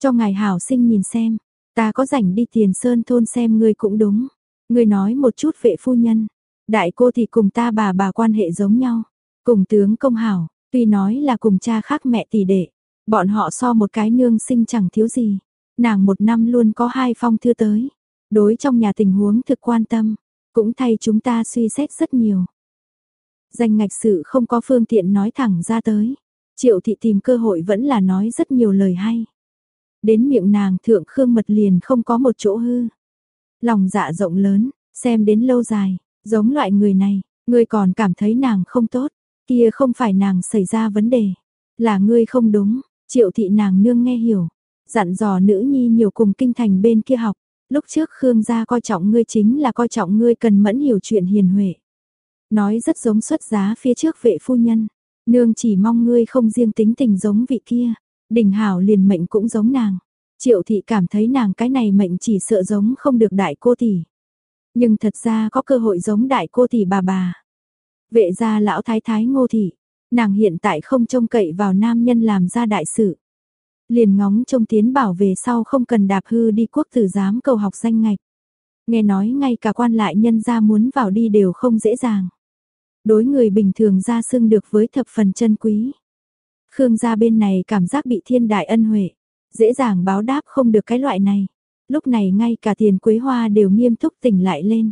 Cho ngài hảo sinh nhìn xem, ta có rảnh đi tiền sơn thôn xem ngươi cũng đúng. Ngươi nói một chút vệ phu nhân, đại cô thì cùng ta bà bà quan hệ giống nhau. Cùng tướng công hảo, tuy nói là cùng cha khác mẹ tỷ đệ, bọn họ so một cái nương sinh chẳng thiếu gì. Nàng một năm luôn có hai phong thư tới, đối trong nhà tình huống thực quan tâm, cũng thay chúng ta suy xét rất nhiều. Danh ngạch sự không có phương tiện nói thẳng ra tới, triệu thị tìm cơ hội vẫn là nói rất nhiều lời hay. Đến miệng nàng thượng khương mật liền không có một chỗ hư. Lòng dạ rộng lớn, xem đến lâu dài, giống loại người này, người còn cảm thấy nàng không tốt, Kia không phải nàng xảy ra vấn đề, là ngươi không đúng, triệu thị nàng nương nghe hiểu, dặn dò nữ nhi nhiều cùng kinh thành bên kia học, lúc trước Khương gia coi trọng ngươi chính là coi trọng ngươi cần mẫn hiểu chuyện hiền huệ. Nói rất giống xuất giá phía trước vệ phu nhân, nương chỉ mong ngươi không riêng tính tình giống vị kia, đỉnh hảo liền mệnh cũng giống nàng, Triệu thị cảm thấy nàng cái này mệnh chỉ sợ giống không được đại cô tỷ. Nhưng thật ra có cơ hội giống đại cô tỷ bà bà. Vệ gia lão thái thái ngô thị, nàng hiện tại không trông cậy vào nam nhân làm ra đại sự. Liền ngóng trông tiến bảo về sau không cần đạp hư đi quốc tử giám cầu học danh ngạch. Nghe nói ngay cả quan lại nhân gia muốn vào đi đều không dễ dàng. Đối người bình thường ra xưng được với thập phần chân quý. Khương gia bên này cảm giác bị thiên đại ân huệ, dễ dàng báo đáp không được cái loại này. Lúc này ngay cả tiền quế hoa đều nghiêm túc tỉnh lại lên.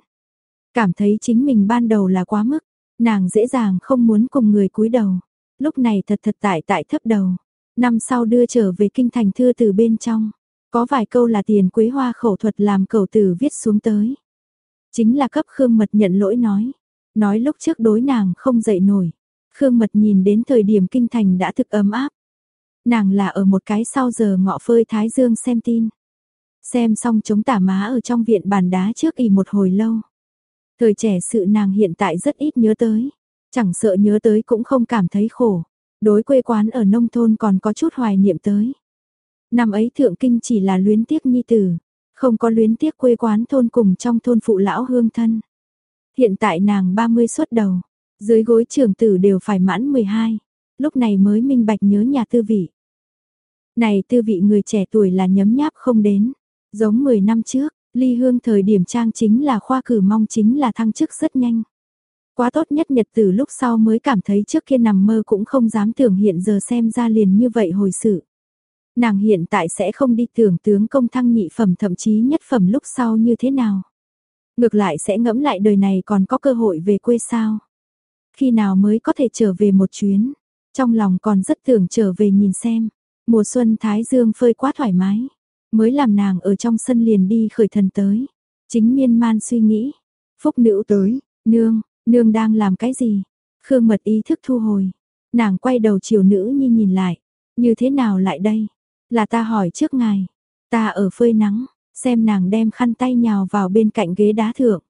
Cảm thấy chính mình ban đầu là quá mức, nàng dễ dàng không muốn cùng người cúi đầu. Lúc này thật thật tại tại thấp đầu. Năm sau đưa trở về kinh thành thư từ bên trong. Có vài câu là tiền quế hoa khẩu thuật làm cầu tử viết xuống tới. Chính là cấp Khương Mật nhận lỗi nói. Nói lúc trước đối nàng không dậy nổi. Khương Mật nhìn đến thời điểm kinh thành đã thực ấm áp. Nàng là ở một cái sau giờ ngọ phơi thái dương xem tin. Xem xong chống tả má ở trong viện bàn đá trước y một hồi lâu. Thời trẻ sự nàng hiện tại rất ít nhớ tới. Chẳng sợ nhớ tới cũng không cảm thấy khổ. Đối quê quán ở nông thôn còn có chút hoài niệm tới. Năm ấy thượng kinh chỉ là luyến tiếc nhi tử. Không có luyến tiếc quê quán thôn cùng trong thôn phụ lão hương thân. Hiện tại nàng 30 xuất đầu. Dưới gối trường tử đều phải mãn 12. Lúc này mới minh bạch nhớ nhà tư vị. Này tư vị người trẻ tuổi là nhấm nháp không đến. Giống 10 năm trước, ly hương thời điểm trang chính là khoa cử mong chính là thăng chức rất nhanh. Quá tốt nhất nhật từ lúc sau mới cảm thấy trước kia nằm mơ cũng không dám tưởng hiện giờ xem ra liền như vậy hồi sự. Nàng hiện tại sẽ không đi tưởng tướng công thăng nhị phẩm thậm chí nhất phẩm lúc sau như thế nào. Ngược lại sẽ ngẫm lại đời này còn có cơ hội về quê sao. Khi nào mới có thể trở về một chuyến. Trong lòng còn rất tưởng trở về nhìn xem. Mùa xuân Thái Dương phơi quá thoải mái mới làm nàng ở trong sân liền đi khởi thần tới. Chính miên man suy nghĩ, phúc nữ tới, nương, nương đang làm cái gì? Khương mật ý thức thu hồi, nàng quay đầu chiều nữ nhi nhìn lại, như thế nào lại đây? Là ta hỏi trước ngài, ta ở phơi nắng, xem nàng đem khăn tay nhào vào bên cạnh ghế đá thượng.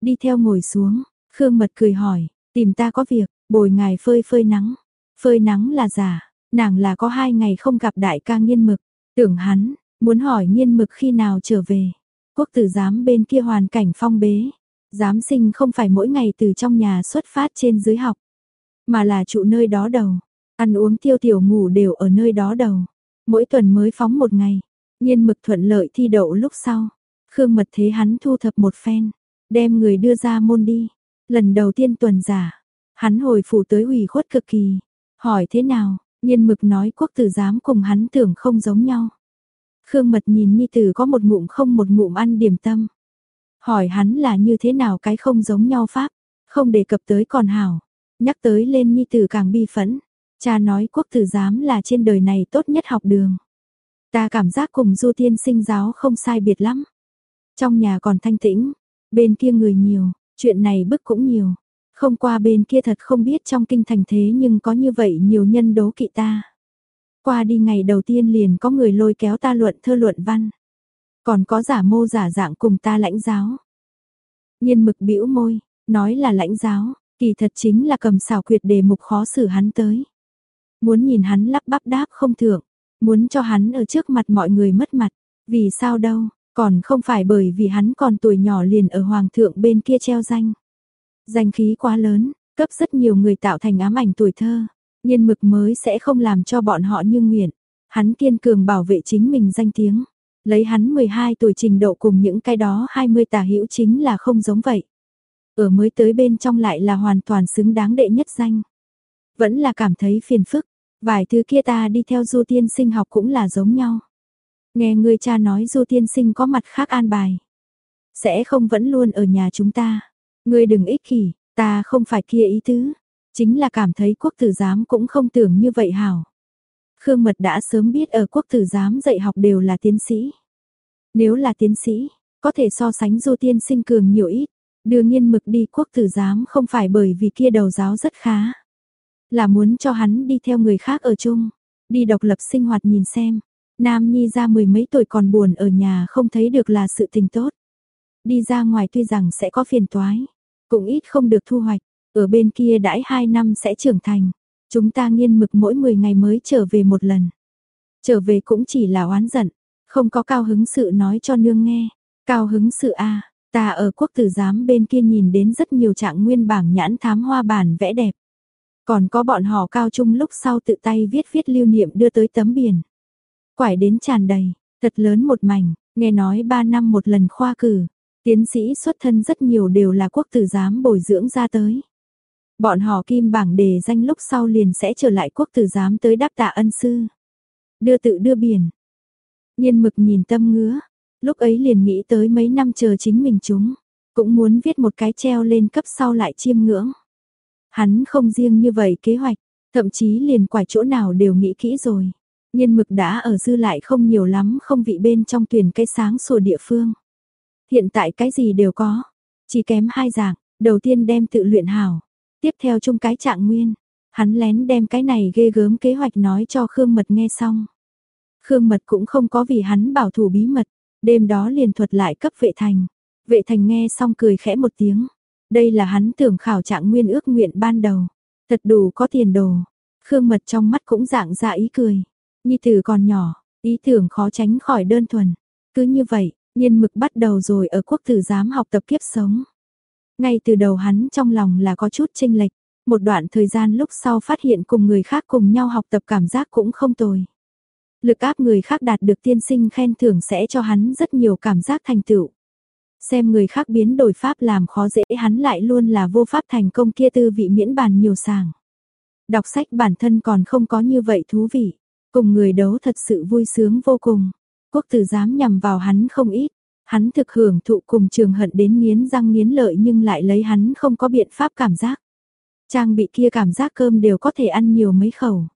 Đi theo ngồi xuống, Khương mật cười hỏi, tìm ta có việc, bồi ngài phơi phơi nắng. Phơi nắng là giả, nàng là có hai ngày không gặp đại ca nghiên mực, tưởng hắn, Muốn hỏi nghiên mực khi nào trở về. Quốc tử giám bên kia hoàn cảnh phong bế. Giám sinh không phải mỗi ngày từ trong nhà xuất phát trên dưới học. Mà là trụ nơi đó đầu. Ăn uống tiêu tiểu ngủ đều ở nơi đó đầu. Mỗi tuần mới phóng một ngày. Nghiên mực thuận lợi thi đậu lúc sau. Khương mật thế hắn thu thập một phen. Đem người đưa ra môn đi. Lần đầu tiên tuần giả. Hắn hồi phủ tới ủy khuất cực kỳ. Hỏi thế nào, nhiên mực nói quốc tử giám cùng hắn tưởng không giống nhau. Khương Mật nhìn Nhi Tử có một ngụm không một ngụm ăn điểm tâm. Hỏi hắn là như thế nào cái không giống nhau pháp, không đề cập tới còn hảo. Nhắc tới lên Nhi Tử càng bi phẫn. Cha nói quốc tử giám là trên đời này tốt nhất học đường. Ta cảm giác cùng du tiên sinh giáo không sai biệt lắm. Trong nhà còn thanh tĩnh, bên kia người nhiều, chuyện này bức cũng nhiều. Không qua bên kia thật không biết trong kinh thành thế nhưng có như vậy nhiều nhân đố kỵ ta. Qua đi ngày đầu tiên liền có người lôi kéo ta luận thơ luận văn. Còn có giả mô giả dạng cùng ta lãnh giáo. Nhiên mực bĩu môi, nói là lãnh giáo, kỳ thật chính là cầm xảo quyệt đề mục khó xử hắn tới. Muốn nhìn hắn lắp bắp đáp không thượng, muốn cho hắn ở trước mặt mọi người mất mặt, vì sao đâu, còn không phải bởi vì hắn còn tuổi nhỏ liền ở hoàng thượng bên kia treo danh. Danh khí quá lớn, cấp rất nhiều người tạo thành ám ảnh tuổi thơ. Nhiên mực mới sẽ không làm cho bọn họ như nguyện. Hắn kiên cường bảo vệ chính mình danh tiếng. Lấy hắn 12 tuổi trình độ cùng những cái đó 20 tà hữu chính là không giống vậy. Ở mới tới bên trong lại là hoàn toàn xứng đáng đệ nhất danh. Vẫn là cảm thấy phiền phức. Vài thứ kia ta đi theo du tiên sinh học cũng là giống nhau. Nghe người cha nói du tiên sinh có mặt khác an bài. Sẽ không vẫn luôn ở nhà chúng ta. Ngươi đừng ích kỷ, ta không phải kia ý tứ chính là cảm thấy quốc tử giám cũng không tưởng như vậy hảo. Khương Mật đã sớm biết ở quốc tử giám dạy học đều là tiến sĩ. Nếu là tiến sĩ, có thể so sánh du tiên sinh cường nhiều ít, đưa nghiên mực đi quốc tử giám không phải bởi vì kia đầu giáo rất khá. Là muốn cho hắn đi theo người khác ở chung, đi độc lập sinh hoạt nhìn xem. Nam Nhi ra mười mấy tuổi còn buồn ở nhà không thấy được là sự tình tốt. Đi ra ngoài tuy rằng sẽ có phiền toái, cũng ít không được thu hoạch, ở bên kia đãi 2 năm sẽ trưởng thành. Chúng ta nghiên mực mỗi 10 ngày mới trở về một lần. Trở về cũng chỉ là oán giận. Không có cao hứng sự nói cho nương nghe. Cao hứng sự a ta ở quốc tử giám bên kia nhìn đến rất nhiều trạng nguyên bảng nhãn thám hoa bản vẽ đẹp. Còn có bọn họ cao trung lúc sau tự tay viết viết lưu niệm đưa tới tấm biển. Quải đến tràn đầy, thật lớn một mảnh, nghe nói 3 năm một lần khoa cử. Tiến sĩ xuất thân rất nhiều đều là quốc tử giám bồi dưỡng ra tới. Bọn họ kim bảng đề danh lúc sau liền sẽ trở lại quốc tử giám tới đáp tạ ân sư. Đưa tự đưa biển. Nhiên mực nhìn tâm ngứa, lúc ấy liền nghĩ tới mấy năm chờ chính mình chúng, cũng muốn viết một cái treo lên cấp sau lại chiêm ngưỡng. Hắn không riêng như vậy kế hoạch, thậm chí liền quải chỗ nào đều nghĩ kỹ rồi. Nhiên mực đã ở dư lại không nhiều lắm không vị bên trong tuyển cây sáng sủa địa phương. Hiện tại cái gì đều có, chỉ kém hai dạng, đầu tiên đem tự luyện hảo, tiếp theo chung cái trạng nguyên. Hắn lén đem cái này ghê gớm kế hoạch nói cho Khương Mật nghe xong. Khương Mật cũng không có vì hắn bảo thủ bí mật, đêm đó liền thuật lại cấp vệ thành. Vệ thành nghe xong cười khẽ một tiếng. Đây là hắn tưởng khảo trạng nguyên ước nguyện ban đầu. Thật đủ có tiền đồ. Khương Mật trong mắt cũng dạng ra ý cười. Nhi tử còn nhỏ, ý tưởng khó tránh khỏi đơn thuần. Cứ như vậy, nhiên mực bắt đầu rồi ở quốc tử giám học tập kiếp sống. Ngay từ đầu hắn trong lòng là có chút chênh lệch, một đoạn thời gian lúc sau phát hiện cùng người khác cùng nhau học tập cảm giác cũng không tồi. Lực áp người khác đạt được tiên sinh khen thưởng sẽ cho hắn rất nhiều cảm giác thành tựu. Xem người khác biến đổi pháp làm khó dễ hắn lại luôn là vô pháp thành công kia tư vị miễn bàn nhiều sàng. Đọc sách bản thân còn không có như vậy thú vị. Cùng người đấu thật sự vui sướng vô cùng. Quốc tử dám nhằm vào hắn không ít. Hắn thực hưởng thụ cùng trường hận đến nghiến răng nghiến lợi nhưng lại lấy hắn không có biện pháp cảm giác. Trang bị kia cảm giác cơm đều có thể ăn nhiều mấy khẩu.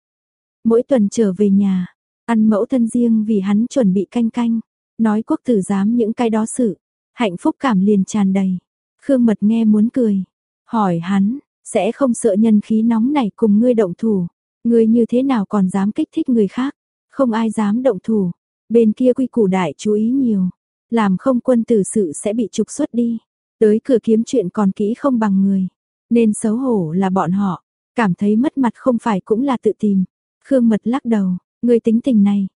Mỗi tuần trở về nhà, ăn mẫu thân riêng vì hắn chuẩn bị canh canh. Nói quốc tử giám những cái đó sự. Hạnh phúc cảm liền tràn đầy. Khương Mật nghe muốn cười. Hỏi hắn, sẽ không sợ nhân khí nóng này cùng ngươi động thủ. Ngươi như thế nào còn dám kích thích người khác. Không ai dám động thủ. Bên kia quy củ đại chú ý nhiều. Làm không quân tử sự sẽ bị trục xuất đi. Tới cửa kiếm chuyện còn kỹ không bằng người. Nên xấu hổ là bọn họ. Cảm thấy mất mặt không phải cũng là tự tìm. Khương Mật lắc đầu. người tính tình này.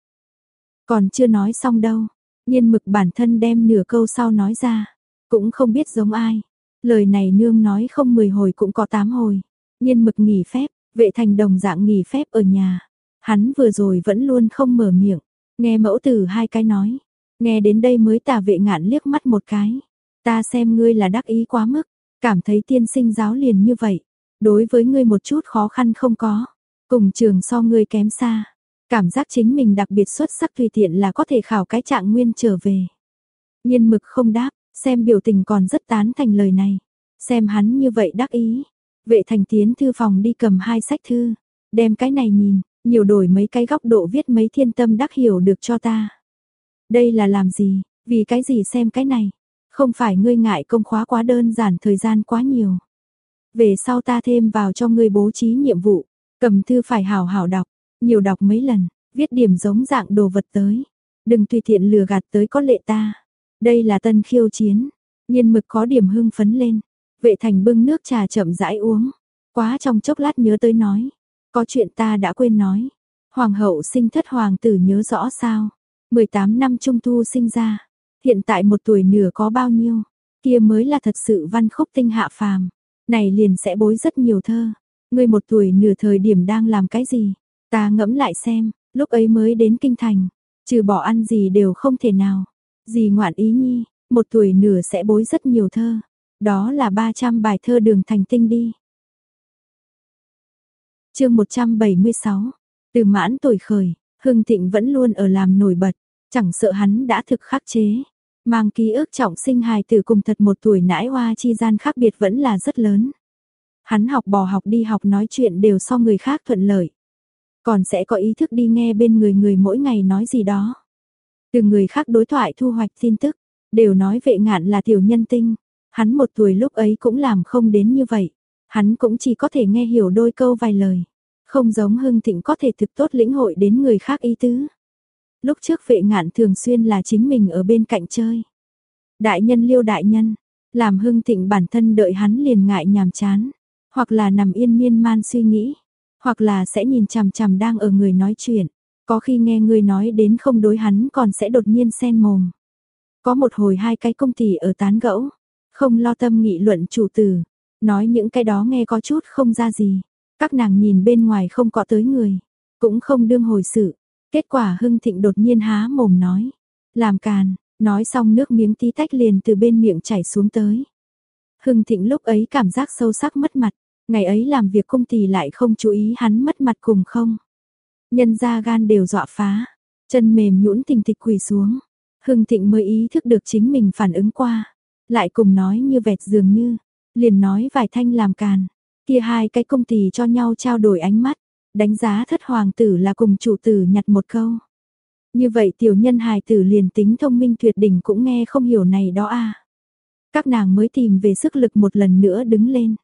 Còn chưa nói xong đâu. Nhiên mực bản thân đem nửa câu sau nói ra, cũng không biết giống ai. Lời này nương nói không 10 hồi cũng có 8 hồi. Nhiên mực nghỉ phép, vệ thành đồng dạng nghỉ phép ở nhà. Hắn vừa rồi vẫn luôn không mở miệng, nghe mẫu tử hai cái nói. Nghe đến đây mới tà vệ ngạn liếc mắt một cái. Ta xem ngươi là đắc ý quá mức, cảm thấy tiên sinh giáo liền như vậy. Đối với ngươi một chút khó khăn không có, cùng trường so ngươi kém xa. Cảm giác chính mình đặc biệt xuất sắc tùy tiện là có thể khảo cái trạng nguyên trở về. Nhiên mực không đáp, xem biểu tình còn rất tán thành lời này. Xem hắn như vậy đắc ý. Vệ thành tiến thư phòng đi cầm hai sách thư. Đem cái này nhìn, nhiều đổi mấy cái góc độ viết mấy thiên tâm đắc hiểu được cho ta. Đây là làm gì, vì cái gì xem cái này. Không phải ngươi ngại công khóa quá đơn giản thời gian quá nhiều. Về sau ta thêm vào cho ngươi bố trí nhiệm vụ. Cầm thư phải hảo hảo đọc, nhiều đọc mấy lần, viết điểm giống dạng đồ vật tới. Đừng tùy tiện lừa gạt tới có lệ ta. Đây là tân khiêu chiến. Nhiên mực có điểm hưng phấn lên. Vệ thành bưng nước trà chậm rãi uống. Quá trong chốc lát nhớ tới nói. Có chuyện ta đã quên nói. Hoàng hậu sinh thất hoàng tử nhớ rõ sao. 18 năm trung thu sinh ra. Hiện tại một tuổi nửa có bao nhiêu. Kia mới là thật sự văn khúc tinh hạ phàm. Này liền sẽ bối rất nhiều thơ. Ngươi một tuổi nửa thời điểm đang làm cái gì? Ta ngẫm lại xem, lúc ấy mới đến kinh thành, trừ bỏ ăn gì đều không thể nào. Gì ngoạn ý nhi, một tuổi nửa sẽ bối rất nhiều thơ. Đó là 300 bài thơ đường thành tinh đi. chương 176, từ mãn tuổi khởi, Hưng Thịnh vẫn luôn ở làm nổi bật, chẳng sợ hắn đã thực khắc chế. Mang ký ức trọng sinh hài tử cùng thật một tuổi nãi hoa chi gian khác biệt vẫn là rất lớn. Hắn học bò học đi học nói chuyện đều so người khác thuận lợi còn sẽ có ý thức đi nghe bên người người mỗi ngày nói gì đó. Từ người khác đối thoại thu hoạch tin tức, đều nói vệ ngạn là tiểu nhân tinh, hắn một tuổi lúc ấy cũng làm không đến như vậy, hắn cũng chỉ có thể nghe hiểu đôi câu vài lời, không giống hưng thịnh có thể thực tốt lĩnh hội đến người khác ý tứ. Lúc trước vệ ngạn thường xuyên là chính mình ở bên cạnh chơi. Đại nhân liêu đại nhân, làm hưng thịnh bản thân đợi hắn liền ngại nhàm chán, hoặc là nằm yên miên man suy nghĩ hoặc là sẽ nhìn chằm chằm đang ở người nói chuyện. Có khi nghe người nói đến không đối hắn còn sẽ đột nhiên sen mồm. Có một hồi hai cái công tỷ ở tán gẫu, không lo tâm nghị luận chủ tử, nói những cái đó nghe có chút không ra gì. Các nàng nhìn bên ngoài không có tới người, cũng không đương hồi sự. Kết quả Hưng Thịnh đột nhiên há mồm nói, làm càn, nói xong nước miếng tí tách liền từ bên miệng chảy xuống tới. Hưng Thịnh lúc ấy cảm giác sâu sắc mất mặt, ngày ấy làm việc công ty lại không chú ý hắn mất mặt cùng không. Nhân ra gan đều dọa phá, chân mềm nhũn tình thịch quỳ xuống. Hưng Thịnh mới ý thức được chính mình phản ứng qua, lại cùng nói như vẹt dường như, liền nói vài thanh làm càn. Kia hai cái công tỳ cho nhau trao đổi ánh mắt, đánh giá thất hoàng tử là cùng chủ tử nhặt một câu. Như vậy tiểu nhân hài tử liền tính thông minh tuyệt đỉnh cũng nghe không hiểu này đó a. Các nàng mới tìm về sức lực một lần nữa đứng lên.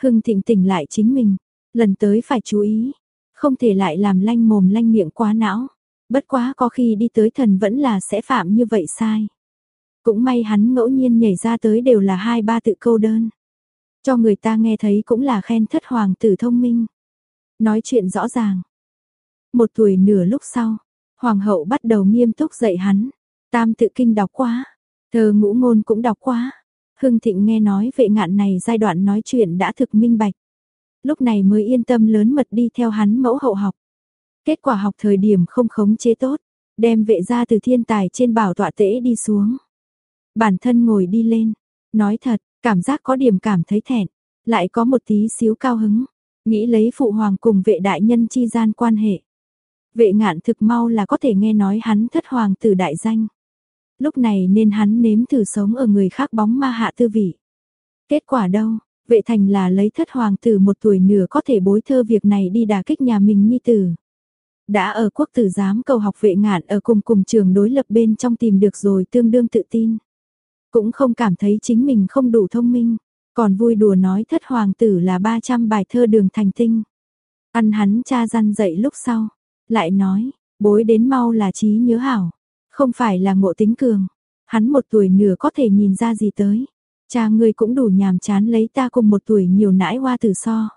Hưng thịnh tỉnh lại chính mình, lần tới phải chú ý, không thể lại làm lanh mồm lanh miệng quá não. Bất quá có khi đi tới thần vẫn là sẽ phạm như vậy sai. Cũng may hắn ngẫu nhiên nhảy ra tới đều là hai ba tự câu đơn. Cho người ta nghe thấy cũng là khen thất hoàng tử thông minh. Nói chuyện rõ ràng. Một tuổi nửa lúc sau, hoàng hậu bắt đầu nghiêm túc dạy hắn. Tam tự kinh đọc quá, thơ ngũ ngôn cũng đọc quá. Hưng Thịnh nghe nói vệ ngạn này giai đoạn nói chuyện đã thực minh bạch. Lúc này mới yên tâm lớn mật đi theo hắn mẫu hậu học. Kết quả học thời điểm không khống chế tốt, đem vệ ra từ thiên tài trên bảo tọa tễ đi xuống. Bản thân ngồi đi lên, nói thật, cảm giác có điểm cảm thấy thẹn, lại có một tí xíu cao hứng, nghĩ lấy phụ hoàng cùng vệ đại nhân chi gian quan hệ. Vệ ngạn thực mau là có thể nghe nói hắn thất hoàng tử đại danh. Lúc này nên hắn nếm thử sống ở người khác bóng ma hạ tư vị. Kết quả đâu, vệ thành là lấy thất hoàng tử một tuổi nửa có thể bối thơ việc này đi đà kích nhà mình nhi tử. Đã ở quốc tử giám cầu học vệ ngạn ở cùng cùng trường đối lập bên trong tìm được rồi tương đương tự tin. Cũng không cảm thấy chính mình không đủ thông minh, còn vui đùa nói thất hoàng tử là 300 bài thơ đường thành tinh. Ăn hắn cha răn dậy lúc sau, lại nói, bối đến mau là trí nhớ hảo, không phải là ngộ tính cường. Hắn một tuổi nửa có thể nhìn ra gì tới. Cha ngươi cũng đủ nhàm chán lấy ta cùng một tuổi nhiều nãi hoa tử so.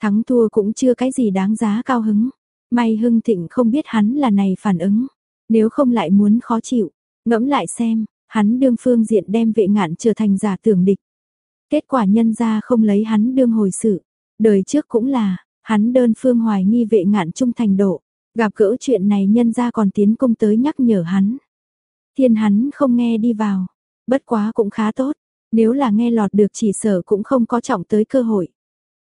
Thắng thua cũng chưa cái gì đáng giá cao hứng. May hưng thịnh không biết hắn là này phản ứng. Nếu không lại muốn khó chịu, ngẫm lại xem, hắn đương phương diện đem vệ ngạn trở thành giả tưởng địch. Kết quả nhân ra không lấy hắn đương hồi sự. Đời trước cũng là, hắn đơn phương hoài nghi vệ ngạn trung thành độ. Gặp gỡ chuyện này nhân ra còn tiến công tới nhắc nhở hắn. Thiên hắn không nghe đi vào. Bất quá cũng khá tốt. Nếu là nghe lọt được chỉ sở cũng không có trọng tới cơ hội.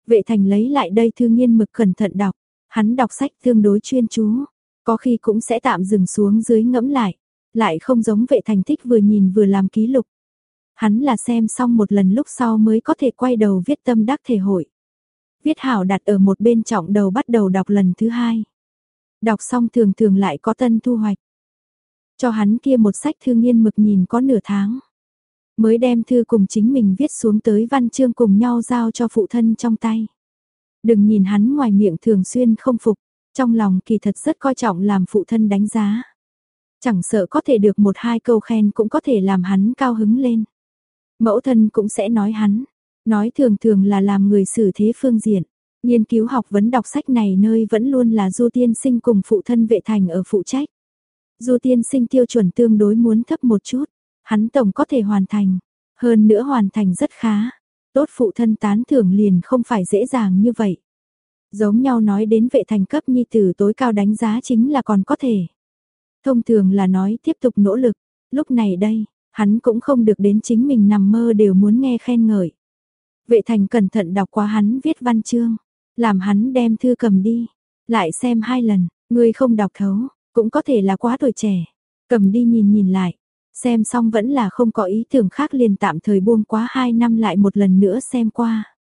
Vệ thành lấy lại đây thư nghiên mực cẩn thận đọc. Hắn đọc sách tương đối chuyên chú. Có khi cũng sẽ tạm dừng xuống dưới ngẫm lại. Lại không giống vệ thành thích vừa nhìn vừa làm ký lục. Hắn là xem xong một lần lúc sau mới có thể quay đầu viết tâm đắc thể hội. Viết hảo đặt ở một bên trọng đầu bắt đầu đọc lần thứ hai. Đọc xong thường thường lại có tân thu hoạch. Cho hắn kia một sách thương nghiên mực nhìn có nửa tháng. Mới đem thư cùng chính mình viết xuống tới văn chương cùng nhau giao cho phụ thân trong tay. Đừng nhìn hắn ngoài miệng thường xuyên không phục, trong lòng kỳ thật rất coi trọng làm phụ thân đánh giá. Chẳng sợ có thể được một hai câu khen cũng có thể làm hắn cao hứng lên. Mẫu thân cũng sẽ nói hắn, nói thường thường là làm người xử thế phương diện. Nghiên cứu học vấn đọc sách này nơi vẫn luôn là Du Tiên Sinh cùng phụ thân vệ thành ở phụ trách. Du Tiên Sinh tiêu chuẩn tương đối muốn thấp một chút, hắn tổng có thể hoàn thành, hơn nữa hoàn thành rất khá. Tốt phụ thân tán thưởng liền không phải dễ dàng như vậy. Giống nhau nói đến vệ thành cấp nhi tử tối cao đánh giá chính là còn có thể. Thông thường là nói tiếp tục nỗ lực, lúc này đây, hắn cũng không được đến chính mình nằm mơ đều muốn nghe khen ngợi. Vệ thành cẩn thận đọc qua hắn viết văn chương, làm hắn đem thư cầm đi, lại xem hai lần, người không đọc thấu, cũng có thể là quá tuổi trẻ. Cầm đi nhìn nhìn lại, xem xong vẫn là không có ý tưởng khác liền tạm thời buông quá hai năm lại một lần nữa xem qua.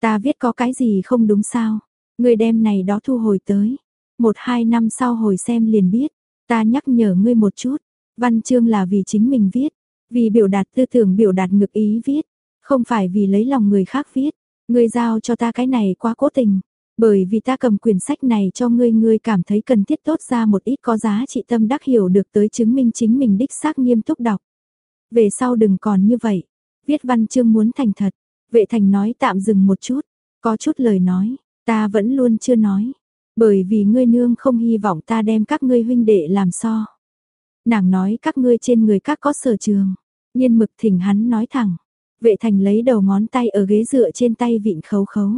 Ta viết có cái gì không đúng sao? người đem này đó thu hồi tới. Một hai năm sau hồi xem liền biết. Ta nhắc nhở ngươi một chút. Văn chương là vì chính mình viết. Vì biểu đạt tư tưởng, biểu đạt ngực ý viết. Không phải vì lấy lòng người khác viết. Ngươi giao cho ta cái này quá cố tình. Bởi vì ta cầm quyển sách này cho ngươi ngươi cảm thấy cần thiết tốt ra một ít có giá trị tâm đắc hiểu được tới chứng minh chính mình đích xác nghiêm túc đọc. Về sau đừng còn như vậy. Viết văn chương muốn thành thật. Vệ thành nói tạm dừng một chút. Có chút lời nói. Ta vẫn luôn chưa nói. Bởi vì ngươi nương không hy vọng ta đem các ngươi huynh đệ làm so. Nàng nói các ngươi trên người các có sở trường. Nhiên mực thỉnh hắn nói thẳng. Vệ thành lấy đầu ngón tay ở ghế dựa trên tay vịn khấu khấu.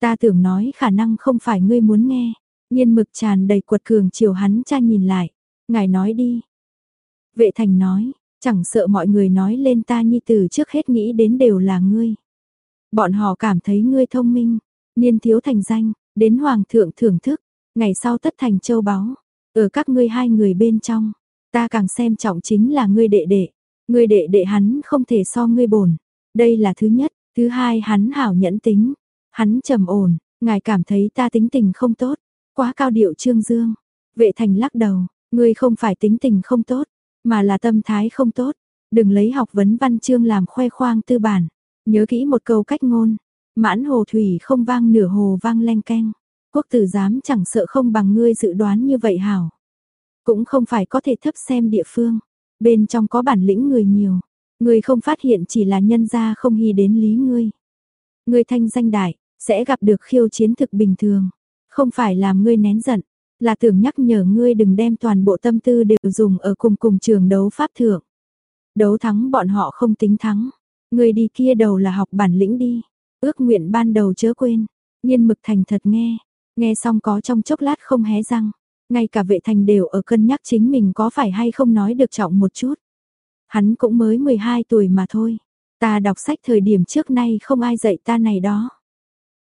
Ta tưởng nói khả năng không phải ngươi muốn nghe. Nhiên mực tràn đầy quật cường chiều hắn cha nhìn lại. Ngài nói đi. Vệ thành nói, chẳng sợ mọi người nói lên ta nhi từ trước hết nghĩ đến đều là ngươi. Bọn họ cảm thấy ngươi thông minh, niên thiếu thành danh, đến hoàng thượng thưởng thức, ngày sau tất thành châu báu. Ở các ngươi hai người bên trong, ta càng xem trọng chính là ngươi đệ đệ. Ngươi đệ đệ hắn không thể so ngươi bổn. Đây là thứ nhất, thứ hai hắn hảo nhẫn tính, hắn trầm ổn, ngài cảm thấy ta tính tình không tốt, quá cao điệu trương dương. Vệ thành lắc đầu, ngươi không phải tính tình không tốt, mà là tâm thái không tốt. Đừng lấy học vấn văn chương làm khoe khoang tư bản. Nhớ kỹ một câu cách ngôn, mãn hồ thủy không vang nửa hồ vang leng keng. Quốc tử giám chẳng sợ không bằng ngươi dự đoán như vậy hảo. Cũng không phải có thể thấp xem địa phương. Bên trong có bản lĩnh người nhiều. Người không phát hiện chỉ là nhân gia không hy đến lý ngươi. Ngươi thanh danh đại, sẽ gặp được khiêu chiến thực bình thường. Không phải làm ngươi nén giận, là tưởng nhắc nhở ngươi đừng đem toàn bộ tâm tư đều dùng ở cùng cùng trường đấu pháp thượng. Đấu thắng bọn họ không tính thắng. Ngươi đi kia đầu là học bản lĩnh đi. Ước nguyện ban đầu chớ quên. Nhiên mực thành thật nghe. Nghe xong có trong chốc lát không hé răng. Ngay cả vệ thành đều ở cân nhắc chính mình có phải hay không nói được trọng một chút. Hắn cũng mới 12 tuổi mà thôi. Ta đọc sách thời điểm trước nay không ai dạy ta này đó.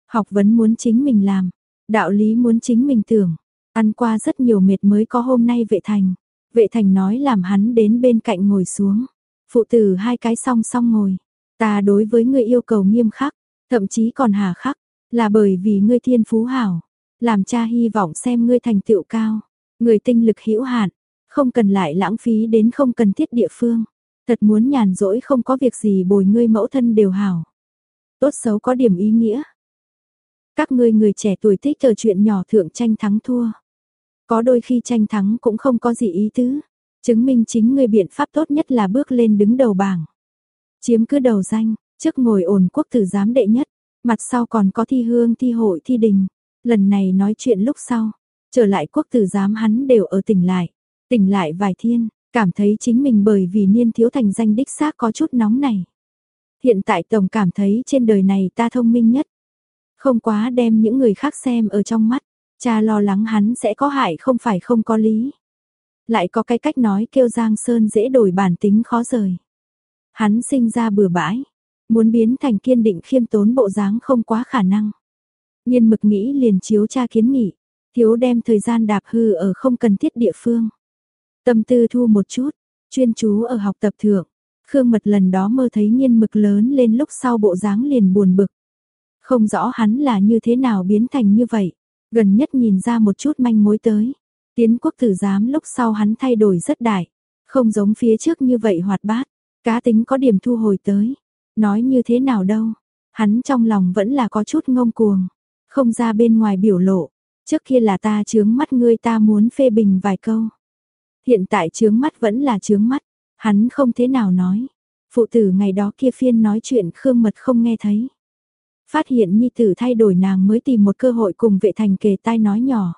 Học vấn muốn chính mình làm. Đạo lý muốn chính mình tưởng. Ăn qua rất nhiều mệt mới có hôm nay vệ thành. Vệ thành nói làm hắn đến bên cạnh ngồi xuống. Phụ tử hai cái song song ngồi. Ta đối với người yêu cầu nghiêm khắc, thậm chí còn hà khắc, là bởi vì ngươi thiên phú hảo. Làm cha hy vọng xem ngươi thành tựu cao. Người tinh lực hữu hạn, không cần lại lãng phí đến không cần thiết địa phương. Thật muốn nhàn rỗi không có việc gì bồi ngươi mẫu thân đều hảo. Tốt xấu có điểm ý nghĩa. Các ngươi người trẻ tuổi thích chờ chuyện nhỏ thượng tranh thắng thua. Có đôi khi tranh thắng cũng không có gì ý tứ. Chứng minh chính người biện pháp tốt nhất là bước lên đứng đầu bảng. Chiếm cứ đầu danh, trước ngồi ổn quốc tử giám đệ nhất, mặt sau còn có thi hương thi hội thi đình. Lần này nói chuyện lúc sau, trở lại quốc tử giám hắn đều ở tỉnh lại. Tỉnh lại vài thiên, cảm thấy chính mình bởi vì niên thiếu thành danh đích xác có chút nóng này. Hiện tại Tổng cảm thấy trên đời này ta thông minh nhất. Không quá đem những người khác xem ở trong mắt. Cha lo lắng hắn sẽ có hại không phải không có lý. Lại có cái cách nói kêu Giang Sơn dễ đổi bản tính khó rời. Hắn sinh ra bừa bãi, muốn biến thành kiên định khiêm tốn bộ dáng không quá khả năng. Nhiên mực nghĩ liền chiếu cha kiến nghị, thiếu đem thời gian đạp hư ở không cần thiết địa phương. Tâm tư thu một chút, chuyên chú ở học tập thượng. Khương Mật lần đó mơ thấy nhiên mực lớn lên lúc sau bộ dáng liền buồn bực. Không rõ hắn là như thế nào biến thành như vậy, gần nhất nhìn ra một chút manh mối tới. Tiến quốc tử giám lúc sau hắn thay đổi rất đại, không giống phía trước như vậy hoạt bát, cá tính có điểm thu hồi tới. Nói như thế nào đâu, hắn trong lòng vẫn là có chút ngông cuồng, không ra bên ngoài biểu lộ. Trước kia là ta chướng mắt ngươi ta muốn phê bình vài câu. Hiện tại chướng mắt vẫn là chướng mắt, hắn không thế nào nói. Phụ tử ngày đó kia phiên nói chuyện Khương Mật không nghe thấy. Phát hiện Nhi Tử thay đổi nàng mới tìm một cơ hội cùng vệ thành kề tai nói nhỏ.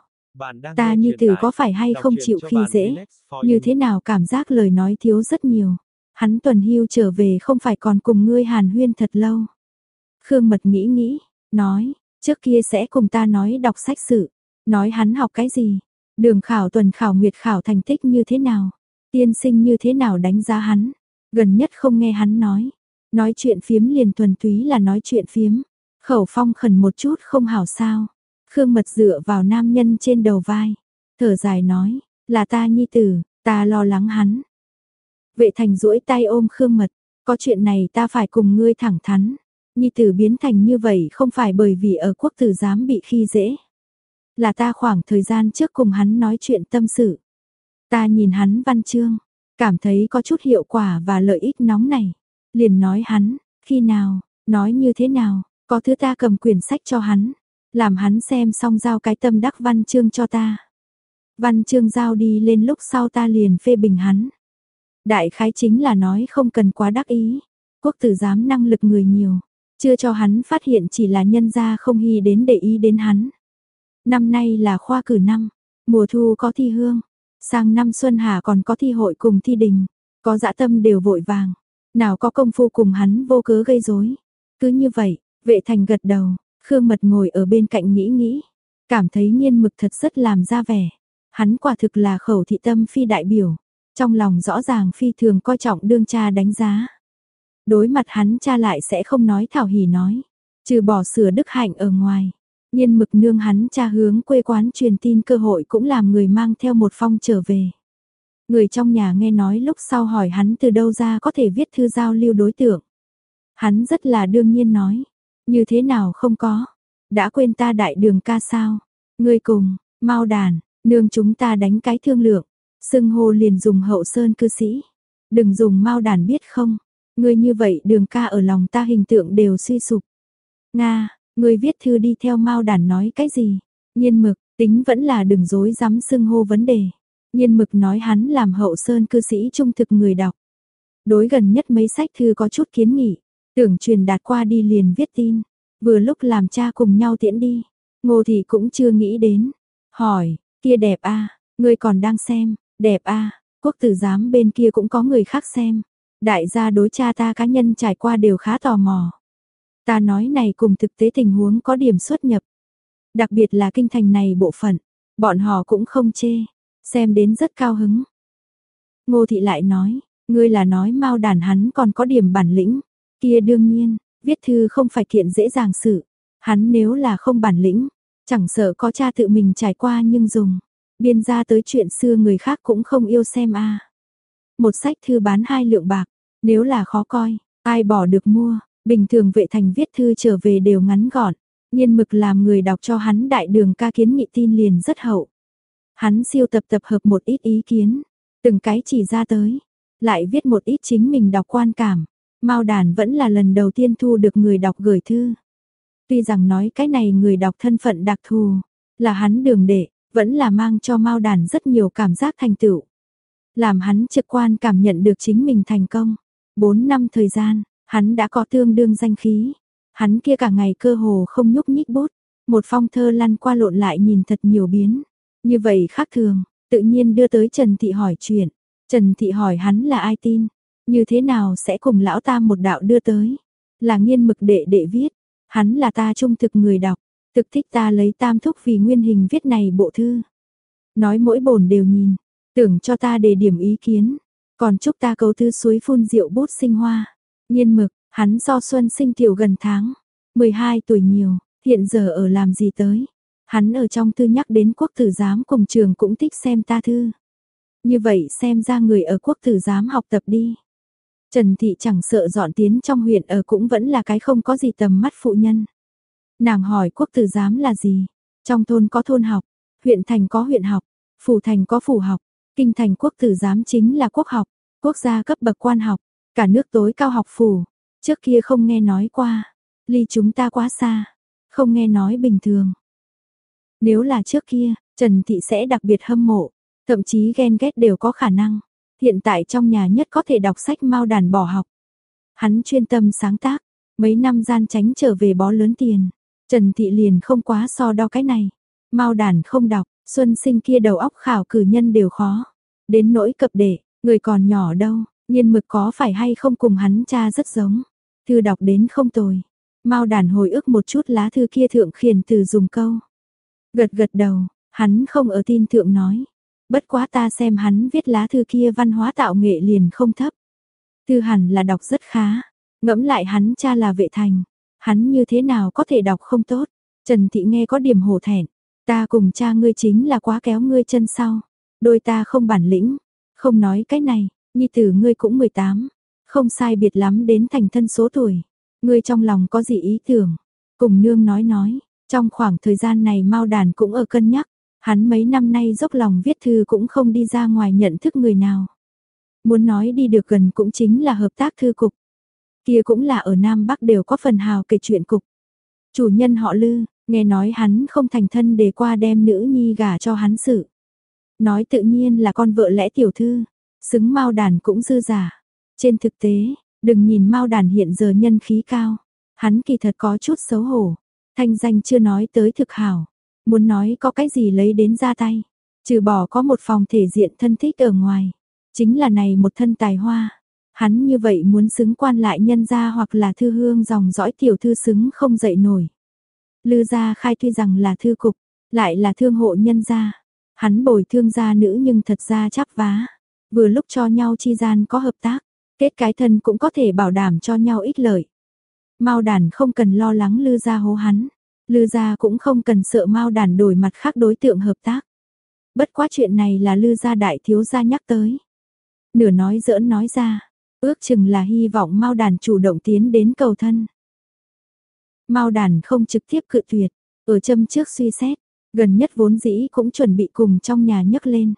Ta Nhi Tử có phải hay không chịu khi dễ, như thế nào cảm giác lời nói thiếu rất nhiều. Hắn tuần hưu trở về không phải còn cùng ngươi hàn huyên thật lâu. Khương Mật nghĩ nghĩ, nói, trước kia sẽ cùng ta nói đọc sách sự, nói hắn học cái gì, đường khảo tuần khảo nguyệt khảo thành tích như thế nào, tiên sinh như thế nào đánh giá hắn, gần nhất không nghe hắn nói. Nói chuyện phiếm liền thuần túy là nói chuyện phiếm, khẩu phong khẩn một chút không hảo sao. Khương Mật dựa vào nam nhân trên đầu vai, thở dài nói, là ta nhi tử, ta lo lắng hắn, Vệ thành duỗi tay ôm Khương Mật, có chuyện này ta phải cùng ngươi thẳng thắn. Nhi tử biến thành như vậy không phải bởi vì ở quốc tử giám bị khi dễ. Là ta khoảng thời gian trước cùng hắn nói chuyện tâm sự. Ta nhìn hắn văn chương, cảm thấy có chút hiệu quả và lợi ích nóng này. Liền nói hắn, khi nào, nói như thế nào, có thứ ta cầm quyển sách cho hắn. Làm hắn xem xong giao cái tâm đắc văn chương cho ta. Văn chương giao đi lên lúc sau ta liền phê bình hắn. Đại khái chính là nói không cần quá đắc ý. Quốc tử giám năng lực người nhiều. Chưa cho hắn phát hiện chỉ là nhân gia không hy đến để ý đến hắn. Năm nay là khoa cử năm, mùa thu có thi hương, sang năm xuân hạ còn có thi hội cùng thi đình, có dã tâm đều vội vàng, nào có công phu cùng hắn vô cớ gây rối. Cứ như vậy, vệ thành gật đầu, Khương Mật ngồi ở bên cạnh nghĩ nghĩ, cảm thấy nghiên mực thật rất làm ra vẻ. Hắn quả thực là khẩu thị tâm phi đại biểu, trong lòng rõ ràng phi thường coi trọng đương cha đánh giá. Đối mặt hắn cha lại sẽ không nói thảo hỉ nói, trừ bỏ sửa đức hạnh ở ngoài. Nhiên mực nương hắn cha hướng quê quán truyền tin cơ hội cũng làm người mang theo một phong trở về. Người trong nhà nghe nói lúc sau hỏi hắn từ đâu ra có thể viết thư giao lưu đối tượng. Hắn rất là đương nhiên nói, như thế nào không có, đã quên ta đại đường ca sao, ngươi cùng, mau đàn, nương chúng ta đánh cái thương lượng, xưng hô liền dùng hậu sơn cư sĩ, đừng dùng mau đàn biết không, ngươi như vậy đường ca ở lòng ta hình tượng đều suy sụp. Nga, ngươi viết thư đi theo mau đàn nói cái gì, nhiên mực, tính vẫn là đừng dối dám xưng hô vấn đề. Nhiên mực nói hắn làm hậu sơn cư sĩ trung thực người đọc. Đối gần nhất mấy sách thư có chút kiến nghị, tưởng truyền đạt qua đi liền viết tin, vừa lúc làm cha cùng nhau tiễn đi. Ngô thì cũng chưa nghĩ đến, hỏi, kia đẹp a, à, ngươi còn đang xem, đẹp a, à, quốc tử giám bên kia cũng có người khác xem. Đại gia đối cha ta cá nhân trải qua đều khá tò mò. Ta nói này cùng thực tế tình huống có điểm xuất nhập. Đặc biệt là kinh thành này bộ phận, bọn họ cũng không chê xem đến rất cao hứng. Ngô thị lại nói, ngươi là nói mau đàn hắn còn có điểm bản lĩnh, kia đương nhiên, viết thư không phải kiện dễ dàng sự, hắn nếu là không bản lĩnh, chẳng sợ có cha tự mình trải qua nhưng dùng, biên ra tới chuyện xưa người khác cũng không yêu xem a. Một sách thư bán hai lượng bạc, nếu là khó coi, ai bỏ được mua, bình thường vệ thành viết thư trở về đều ngắn gọn, nhiên mực làm người đọc cho hắn đại đường ca kiến nghị tin liền rất hậu. Hắn siêu tập tập hợp một ít ý kiến, từng cái chỉ ra tới, lại viết một ít chính mình đọc quan cảm. Mao đàn vẫn là lần đầu tiên thu được người đọc gửi thư. Tuy rằng nói cái này người đọc thân phận đặc thù, là hắn đường đệ, vẫn là mang cho Mao đàn rất nhiều cảm giác thành tựu. Làm hắn trực quan cảm nhận được chính mình thành công. 4 năm thời gian, hắn đã có tương đương danh khí. Hắn kia cả ngày cơ hồ không nhúc nhích bút, một phong thơ lăn qua lộn lại nhìn thật nhiều biến. Như vậy khác thường, tự nhiên đưa tới Trần Thị hỏi chuyện. Trần Thị hỏi hắn là ai tin, như thế nào sẽ cùng lão ta một đạo đưa tới. Là nghiên mực đệ đệ viết, hắn là ta trung thực người đọc, thực thích ta lấy tam thúc vì nguyên hình viết này bộ thư. Nói mỗi bổn đều nhìn, tưởng cho ta đề điểm ý kiến, còn chúc ta cấu thư suối phun rượu bút sinh hoa. Nhiên mực, hắn do xuân sinh tiểu gần tháng, 12 tuổi nhiều, hiện giờ ở làm gì tới. Hắn ở trong thư nhắc đến quốc tử giám cùng trường cũng thích xem ta thư. Như vậy xem ra người ở quốc tử giám học tập đi. Trần Thị chẳng sợ dọn tiến trong huyện ở cũng vẫn là cái không có gì tầm mắt phụ nhân. Nàng hỏi quốc tử giám là gì? Trong thôn có thôn học, huyện thành có huyện học, phủ thành có phủ học, kinh thành quốc tử giám chính là quốc học, quốc gia cấp bậc quan học, cả nước tối cao học phủ. Trước kia không nghe nói qua, ly chúng ta quá xa, không nghe nói bình thường. Nếu là trước kia, Trần Thị sẽ đặc biệt hâm mộ, thậm chí ghen ghét đều có khả năng. Hiện tại trong nhà nhất có thể đọc sách mau đàn bỏ học. Hắn chuyên tâm sáng tác, mấy năm gian tránh trở về bó lớn tiền. Trần Thị liền không quá so đo cái này. Mau đàn không đọc, xuân sinh kia đầu óc khảo cử nhân đều khó. Đến nỗi cập đệ, người còn nhỏ đâu, nhiên mực có phải hay không cùng hắn cha rất giống. Thư đọc đến không tồi. Mau đàn hồi ức một chút lá thư kia thượng khiển từ dùng câu. Gật gật đầu, hắn không ở tin thượng nói. Bất quá ta xem hắn viết lá thư kia văn hóa tạo nghệ liền không thấp. Thư hẳn là đọc rất khá. Ngẫm lại hắn cha là vệ thành. Hắn như thế nào có thể đọc không tốt. Trần Thị nghe có điểm hổ thẹn. Ta cùng cha ngươi chính là quá kéo ngươi chân sau. Đôi ta không bản lĩnh. Không nói cái này, nhi tử ngươi cũng 18. Không sai biệt lắm đến thành thân số tuổi. Ngươi trong lòng có gì ý tưởng? Cùng nương nói nói. Trong khoảng thời gian này Mao Đàn cũng ở cân nhắc, hắn mấy năm nay dốc lòng viết thư cũng không đi ra ngoài nhận thức người nào. Muốn nói đi được gần cũng chính là hợp tác thư cục. Kia cũng là ở Nam Bắc đều có phần hào kể chuyện cục. Chủ nhân họ Lư, nghe nói hắn không thành thân để qua đem nữ nhi gả cho hắn sự. Nói tự nhiên là con vợ lẽ tiểu thư, xứng Mao Đàn cũng dư giả. Trên thực tế, đừng nhìn Mao Đàn hiện giờ nhân khí cao, hắn kỳ thật có chút xấu hổ, Thanh danh chưa nói tới thực hảo, Muốn nói có cái gì lấy đến ra tay, trừ bỏ có một phòng thể diện thân thích ở ngoài, chính là này một thân tài hoa. Hắn như vậy muốn xứng quan lại nhân gia hoặc là thư hương dòng dõi tiểu thư xứng không dậy nổi. Lư gia khai tuy rằng là thư cục, lại là thương hộ nhân gia. Hắn bồi thương gia nữ nhưng thật ra chắp vá. Vừa lúc cho nhau chi gian có hợp tác, kết cái thân cũng có thể bảo đảm cho nhau ích lợi. Mao đàn không cần lo lắng lư gia hố hắn. Lư gia cũng không cần sợ Mao đàn đổi mặt khác đối tượng hợp tác. Bất quá chuyện này là Lư gia đại thiếu gia nhắc tới. Nửa nói giỡn nói ra, ước chừng là hy vọng Mao đàn chủ động tiến đến cầu thân. Mao đàn không trực tiếp cự tuyệt, ở châm trước suy xét, gần nhất vốn dĩ cũng chuẩn bị cùng trong nhà nhấc lên.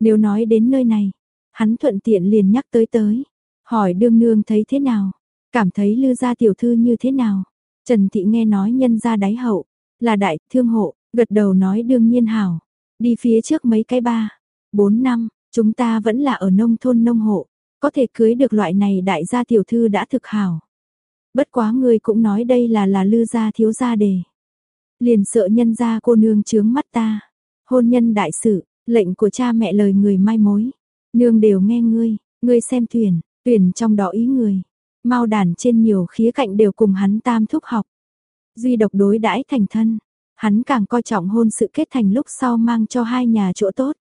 Nếu nói đến nơi này, hắn thuận tiện liền nhắc tới tới, hỏi đương nương thấy thế nào, cảm thấy lư gia tiểu thư như thế nào. Trần Thị nghe nói nhân gia đáy hậu, là đại thương hộ, gật đầu nói đương nhiên hảo. Đi phía trước mấy cái ba, bốn năm, chúng ta vẫn là ở nông thôn nông hộ, có thể cưới được loại này đại gia tiểu thư đã thực hảo. Bất quá ngươi cũng nói đây là là lư gia thiếu gia đề. Liền sợ nhân gia cô nương chướng mắt ta. Hôn nhân đại sự, lệnh của cha mẹ lời người mai mối. Nương đều nghe ngươi, ngươi xem tuyển, tuyển trong đó ý người. mau đàn trên nhiều khía cạnh đều cùng hắn tam thúc học. Duy độc đối đãi thành thân, hắn càng coi trọng hôn sự kết thành lúc sau mang cho hai nhà chỗ tốt.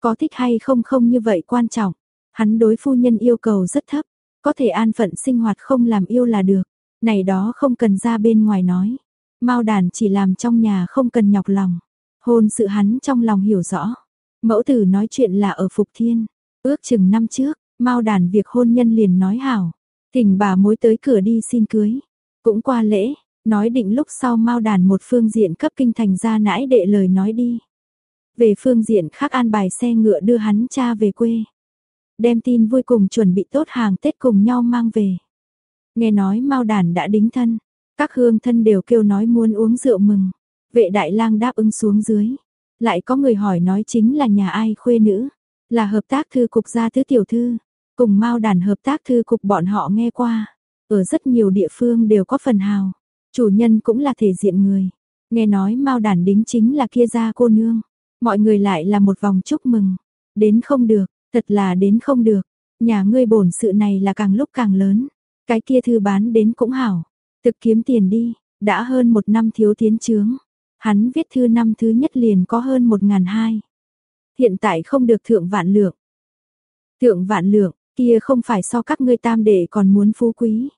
Có thích hay không không như vậy quan trọng, hắn đối phu nhân yêu cầu rất thấp, có thể an phận sinh hoạt không làm yêu là được, này đó không cần ra bên ngoài nói. Mao đàn chỉ làm trong nhà không cần nhọc lòng, hôn sự hắn trong lòng hiểu rõ. Mẫu tử nói chuyện là ở Phục Thiên, ước chừng năm trước, Mao đàn việc hôn nhân liền nói hảo, thỉnh bà mối tới cửa đi xin cưới, cũng qua lễ, nói định lúc sau Mao đàn một phương diện cấp kinh thành ra nãi đệ lời nói đi. Về phương diện khác an bài xe ngựa đưa hắn cha về quê. Đem tin vui cùng chuẩn bị tốt hàng Tết cùng nhau mang về. Nghe nói Mao Đản đã đính thân, các hương thân đều kêu nói muốn uống rượu mừng. Vệ đại lang đáp ứng xuống dưới. Lại có người hỏi nói chính là nhà ai khuê nữ, là hợp tác thư cục gia thứ tiểu thư, cùng Mao Đản hợp tác thư cục bọn họ nghe qua, ở rất nhiều địa phương đều có phần hào, chủ nhân cũng là thể diện người. Nghe nói Mao Đản đính chính là kia gia cô nương, mọi người lại là một vòng chúc mừng. Đến không được, thật là đến không được, nhà ngươi bổn sự này là càng lúc càng lớn, cái kia thư bán đến cũng hảo, thực kiếm tiền đi, đã hơn một năm thiếu tiến trướng. Hắn viết thư năm thứ nhất liền có hơn một ngàn hai. Hiện tại không được thượng vạn lượng. Thượng vạn lượng, kia không phải so các ngươi tam đệ còn muốn phú quý.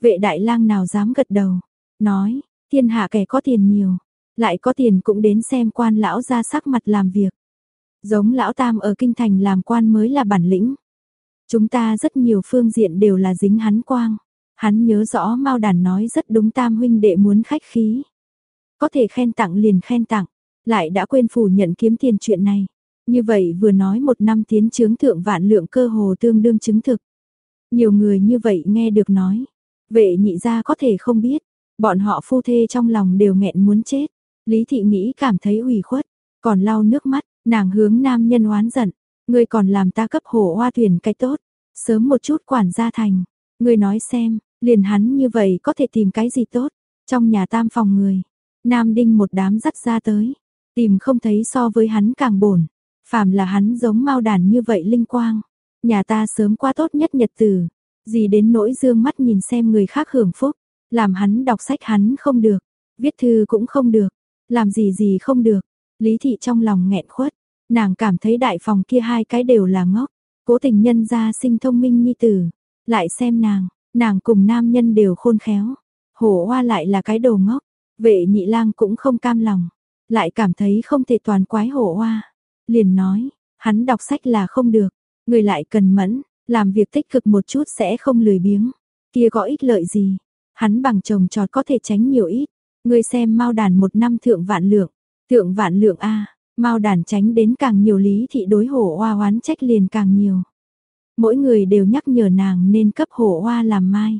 Vệ đại lang nào dám gật đầu, nói, thiên hạ kẻ có tiền nhiều, lại có tiền cũng đến xem quan lão ra sắc mặt làm việc. Giống lão tam ở kinh thành làm quan mới là bản lĩnh. Chúng ta rất nhiều phương diện đều là dính hắn quang. Hắn nhớ rõ Mao Đàn nói rất đúng tam huynh đệ muốn khách khí. Có thể khen tặng liền khen tặng, lại đã quên phủ nhận kiếm tiền chuyện này. Như vậy vừa nói một năm tiến chứng thượng vạn lượng cơ hồ tương đương chứng thực. Nhiều người như vậy nghe được nói. Vệ nhị gia có thể không biết. Bọn họ phu thê trong lòng đều nghẹn muốn chết. Lý thị nghĩ cảm thấy ủy khuất. Còn lau nước mắt, nàng hướng nam nhân oán giận. Ngươi còn làm ta cấp hổ hoa thuyền cái tốt. Sớm một chút quản gia thành. Ngươi nói xem, liền hắn như vậy có thể tìm cái gì tốt. Trong nhà tam phòng người. Nam đinh một đám dắt ra tới. Tìm không thấy so với hắn càng bổn. Phàm là hắn giống mau đàn như vậy linh quang. Nhà ta sớm qua tốt nhất nhật tử. Gì đến nỗi dương mắt nhìn xem người khác hưởng phúc. Làm hắn đọc sách hắn không được. Viết thư cũng không được. Làm gì gì không được. Lý thị trong lòng nghẹn khuất. Nàng cảm thấy đại phòng kia hai cái đều là ngốc. Cố tình nhân ra sinh thông minh nhi tử. Lại xem nàng, nàng cùng nam nhân đều khôn khéo. Hổ hoa lại là cái đồ ngốc. Vệ nhị lang cũng không cam lòng. Lại cảm thấy không thể toàn quái hổ hoa liền nói, hắn đọc sách là không được, người lại cần mẫn, làm việc tích cực một chút sẽ không lười biếng, kia có ích lợi gì, hắn bằng chồng trọt có thể tránh nhiều ít, người xem mau đàn một năm thượng vạn lượng, thượng vạn lượng A, mau đàn tránh đến càng nhiều lý thị đối hổ hoa oán trách liền càng nhiều. Mỗi người đều nhắc nhở nàng nên cấp hổ hoa làm mai.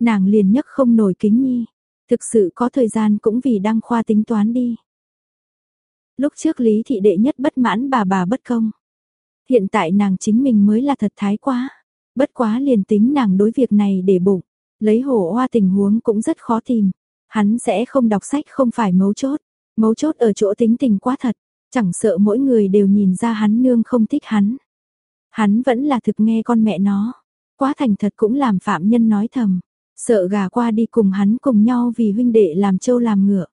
Nàng liền nhấc không nổi kính nhi, thực sự có thời gian cũng vì đăng khoa tính toán đi. Lúc trước Lý Thị Đệ nhất bất mãn bà bà bất công. Hiện tại nàng chính mình mới là thật thái quá. Bất quá liền tính nàng đối việc này để bụng. Lấy hổ hoa tình huống cũng rất khó tìm. Hắn sẽ không đọc sách không phải mấu chốt. Mấu chốt ở chỗ tính tình quá thật, chẳng sợ mỗi người đều nhìn ra hắn nương không thích hắn. Hắn vẫn là thực nghe con mẹ nó, quá thành thật cũng làm phạm nhân nói thầm, sợ gà qua đi cùng hắn cùng nhau vì huynh đệ làm trâu làm ngựa.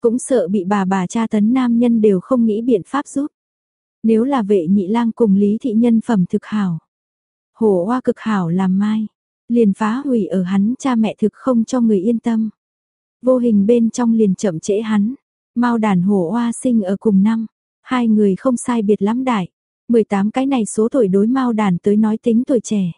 Cũng sợ bị bà bà cha tấn nam nhân đều không nghĩ biện pháp giúp. Nếu là vệ nhị lang cùng lý thị nhân phẩm thực hảo. Hổ hoa cực hảo làm mai. Liền phá hủy ở hắn cha mẹ thực không cho người yên tâm. Vô hình bên trong liền chậm trễ hắn. Mao đàn hổ oa sinh ở cùng năm. Hai người không sai biệt lắm đại. 18 cái này số tuổi đối Mao đàn tới nói tính tuổi trẻ.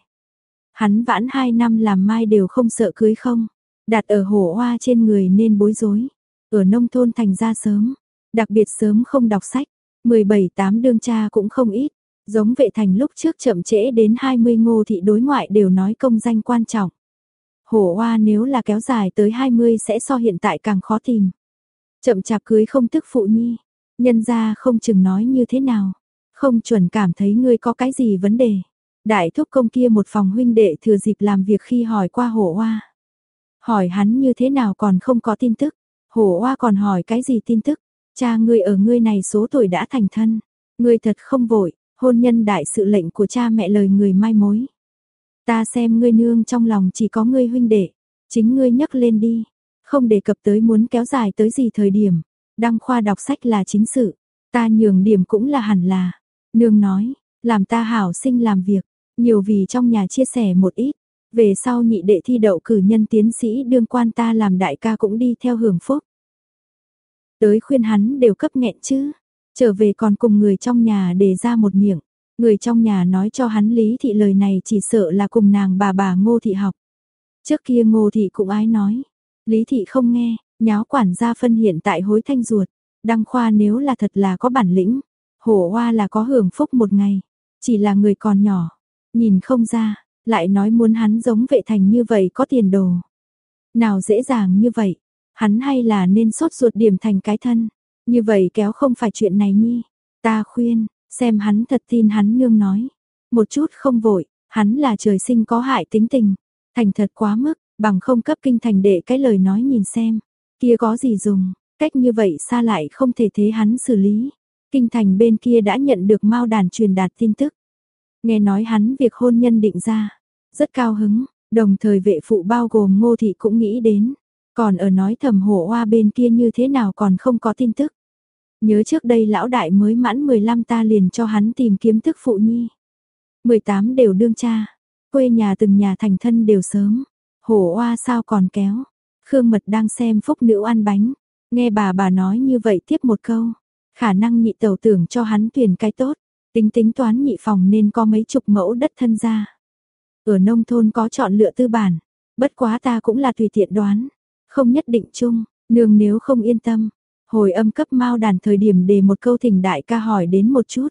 Hắn vãn 2 năm làm mai đều không sợ cưới không. Đặt ở hổ oa trên người nên bối rối. Ở nông thôn thành ra sớm. Đặc biệt sớm không đọc sách 17 tám đương cha cũng không ít, giống vệ thành lúc trước chậm trễ đến 20 ngô thị đối ngoại đều nói công danh quan trọng. Hổ hoa nếu là kéo dài tới 20 sẽ so hiện tại càng khó tìm. Chậm chạp cưới không tức phụ nhi, nhân ra không chừng nói như thế nào, không chuẩn cảm thấy ngươi có cái gì vấn đề. Đại thúc công kia một phòng huynh đệ thừa dịp làm việc khi hỏi qua hổ hoa. Hỏi hắn như thế nào còn không có tin tức, hổ hoa còn hỏi cái gì tin tức, Cha ngươi ở ngươi này số tuổi đã thành thân, ngươi thật không vội, hôn nhân đại sự lệnh của cha mẹ lời người mai mối. Ta xem ngươi nương trong lòng chỉ có ngươi huynh đệ, chính ngươi nhắc lên đi, không đề cập tới muốn kéo dài tới gì thời điểm, đăng khoa đọc sách là chính sự, ta nhường điểm cũng là hẳn là. Nương nói, làm ta hảo sinh làm việc, nhiều vì trong nhà chia sẻ một ít, về sau nhị đệ thi đậu cử nhân tiến sĩ đương quan ta làm đại ca cũng đi theo hưởng phúc. Tới khuyên hắn đều cấp nghẹn chứ. Trở về còn cùng người trong nhà đề ra một miệng. Người trong nhà nói cho hắn lý thị lời này chỉ sợ là cùng nàng bà bà ngô thị học. Trước kia ngô thị cũng ái nói. Lý thị không nghe, nháo quản gia phân hiện tại hối thanh ruột. Đăng khoa nếu là thật là có bản lĩnh. Hổ hoa là có hưởng phúc một ngày. Chỉ là người còn nhỏ. Nhìn không ra, lại nói muốn hắn giống vệ thành như vậy có tiền đồ. Nào dễ dàng như vậy, Hắn hay là nên sốt ruột điểm thành cái thân. Như vậy kéo không phải chuyện này nhi. Ta khuyên, xem hắn thật tin hắn nương nói. Một chút không vội, hắn là trời sinh có hại tính tình. Thành thật quá mức, bằng không cấp kinh thành để cái lời nói nhìn xem. Kia có gì dùng, cách như vậy xa lại không thể thế hắn xử lý. Kinh thành bên kia đã nhận được mao đàn truyền đạt tin tức. Nghe nói hắn việc hôn nhân định ra, rất cao hứng, đồng thời vệ phụ bao gồm ngô thị cũng nghĩ đến. Còn ở nói thầm hổ hoa bên kia như thế nào còn không có tin tức. Nhớ trước đây lão đại mới mãn 15 ta liền cho hắn tìm kiếm thức phụ nhi. 18 đều đương cha, quê nhà từng nhà thành thân đều sớm. Hổ oa sao còn kéo. Khương Mật đang xem phúc nữ ăn bánh. Nghe bà bà nói như vậy tiếp một câu. Khả năng nhị tàu tưởng cho hắn tuyển cái tốt. Tính tính toán nhị phòng nên có mấy chục mẫu đất thân ra. Ở nông thôn có chọn lựa tư bản. Bất quá ta cũng là tùy tiện đoán. Không nhất định chung, nương nếu không yên tâm, hồi âm cấp mau đàn thời điểm để một câu thỉnh đại ca hỏi đến một chút.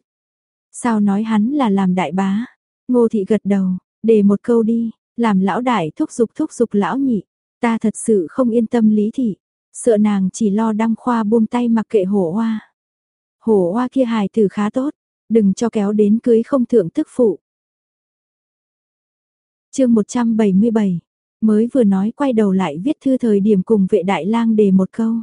Sao nói hắn là làm đại bá? Ngô thị gật đầu, để một câu đi, làm lão đại thúc giục thúc giục lão nhị. Ta thật sự không yên tâm lý thị, sợ nàng chỉ lo đăng khoa buông tay mặc kệ hổ hoa. Hổ hoa kia hài tử khá tốt, đừng cho kéo đến cưới không thượng tức phụ. chương 177 Mới vừa nói quay đầu lại viết thư thời điểm cùng vệ đại lang đề một câu.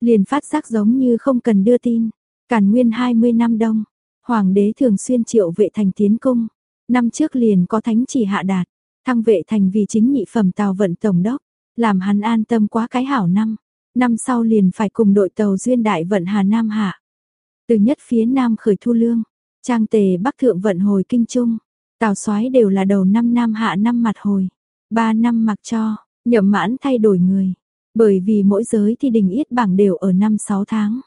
Liền phát giác giống như không cần đưa tin. Càn nguyên 20 năm đông, hoàng đế thường xuyên triệu vệ thành tiến cung. Năm trước liền có thánh chỉ hạ đạt, thăng vệ thành vì chính nhị phẩm tàu vận tổng đốc, làm hắn an tâm quá cái hảo năm. Năm sau liền phải cùng đội tàu duyên đại vận Hà Nam hạ. Từ nhất phía Nam khởi thu lương, trang tề bắc thượng vận hồi kinh trung, tàu soái đều là đầu năm Nam hạ năm mặt hồi. Ba năm mặc cho, nhậm mãn thay đổi người. Bởi vì mỗi giới thì đình yết bảng đều ở năm sáu tháng.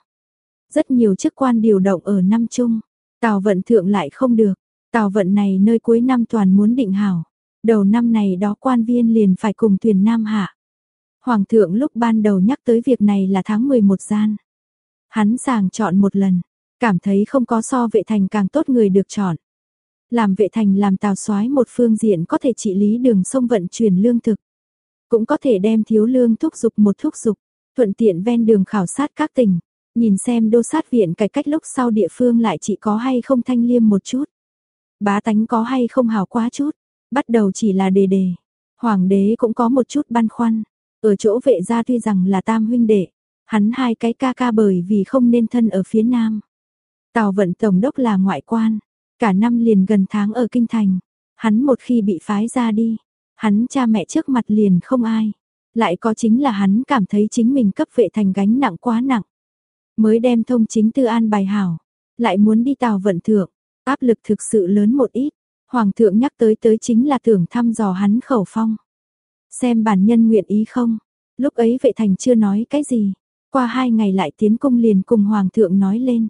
Rất nhiều chức quan điều động ở năm chung. Tào vận thượng lại không được. Tào vận này nơi cuối năm toàn muốn định hảo. Đầu năm này đó quan viên liền phải cùng thuyền Nam Hạ. Hoàng thượng lúc ban đầu nhắc tới việc này là tháng 11 gian. Hắn sàng chọn một lần, cảm thấy không có so vệ thành càng tốt người được chọn làm vệ thành làm tào soái một phương diện có thể trị lý đường sông vận chuyển lương thực. Cũng có thể đem thiếu lương thúc dục một thúc dục, thuận tiện ven đường khảo sát các tỉnh, nhìn xem đô sát viện cải cách lúc sau địa phương lại chỉ có hay không thanh liêm một chút. Bá tánh có hay không hào quá chút, bắt đầu chỉ là đề đề. Hoàng đế cũng có một chút băn khoăn, ở chỗ vệ gia tuy rằng là tam huynh đệ, Hắn hai cái ca ca bởi vì không nên thân ở phía nam. Tào vận tổng đốc là ngoại quan, cả năm liền gần tháng ở kinh thành. Hắn một khi bị phái ra đi, hắn cha mẹ trước mặt liền không ai. Lại có chính là hắn cảm thấy chính mình cấp vệ thành gánh nặng quá nặng. Mới đem thông chính tư an bài hảo, lại muốn đi tào vận thượng, áp lực thực sự lớn một ít. Hoàng thượng nhắc tới tới chính là tưởng thăm dò hắn khẩu phong. Xem bản nhân nguyện ý không, lúc ấy vệ thành chưa nói cái gì, qua hai ngày lại tiến cung liền cùng Hoàng thượng nói lên.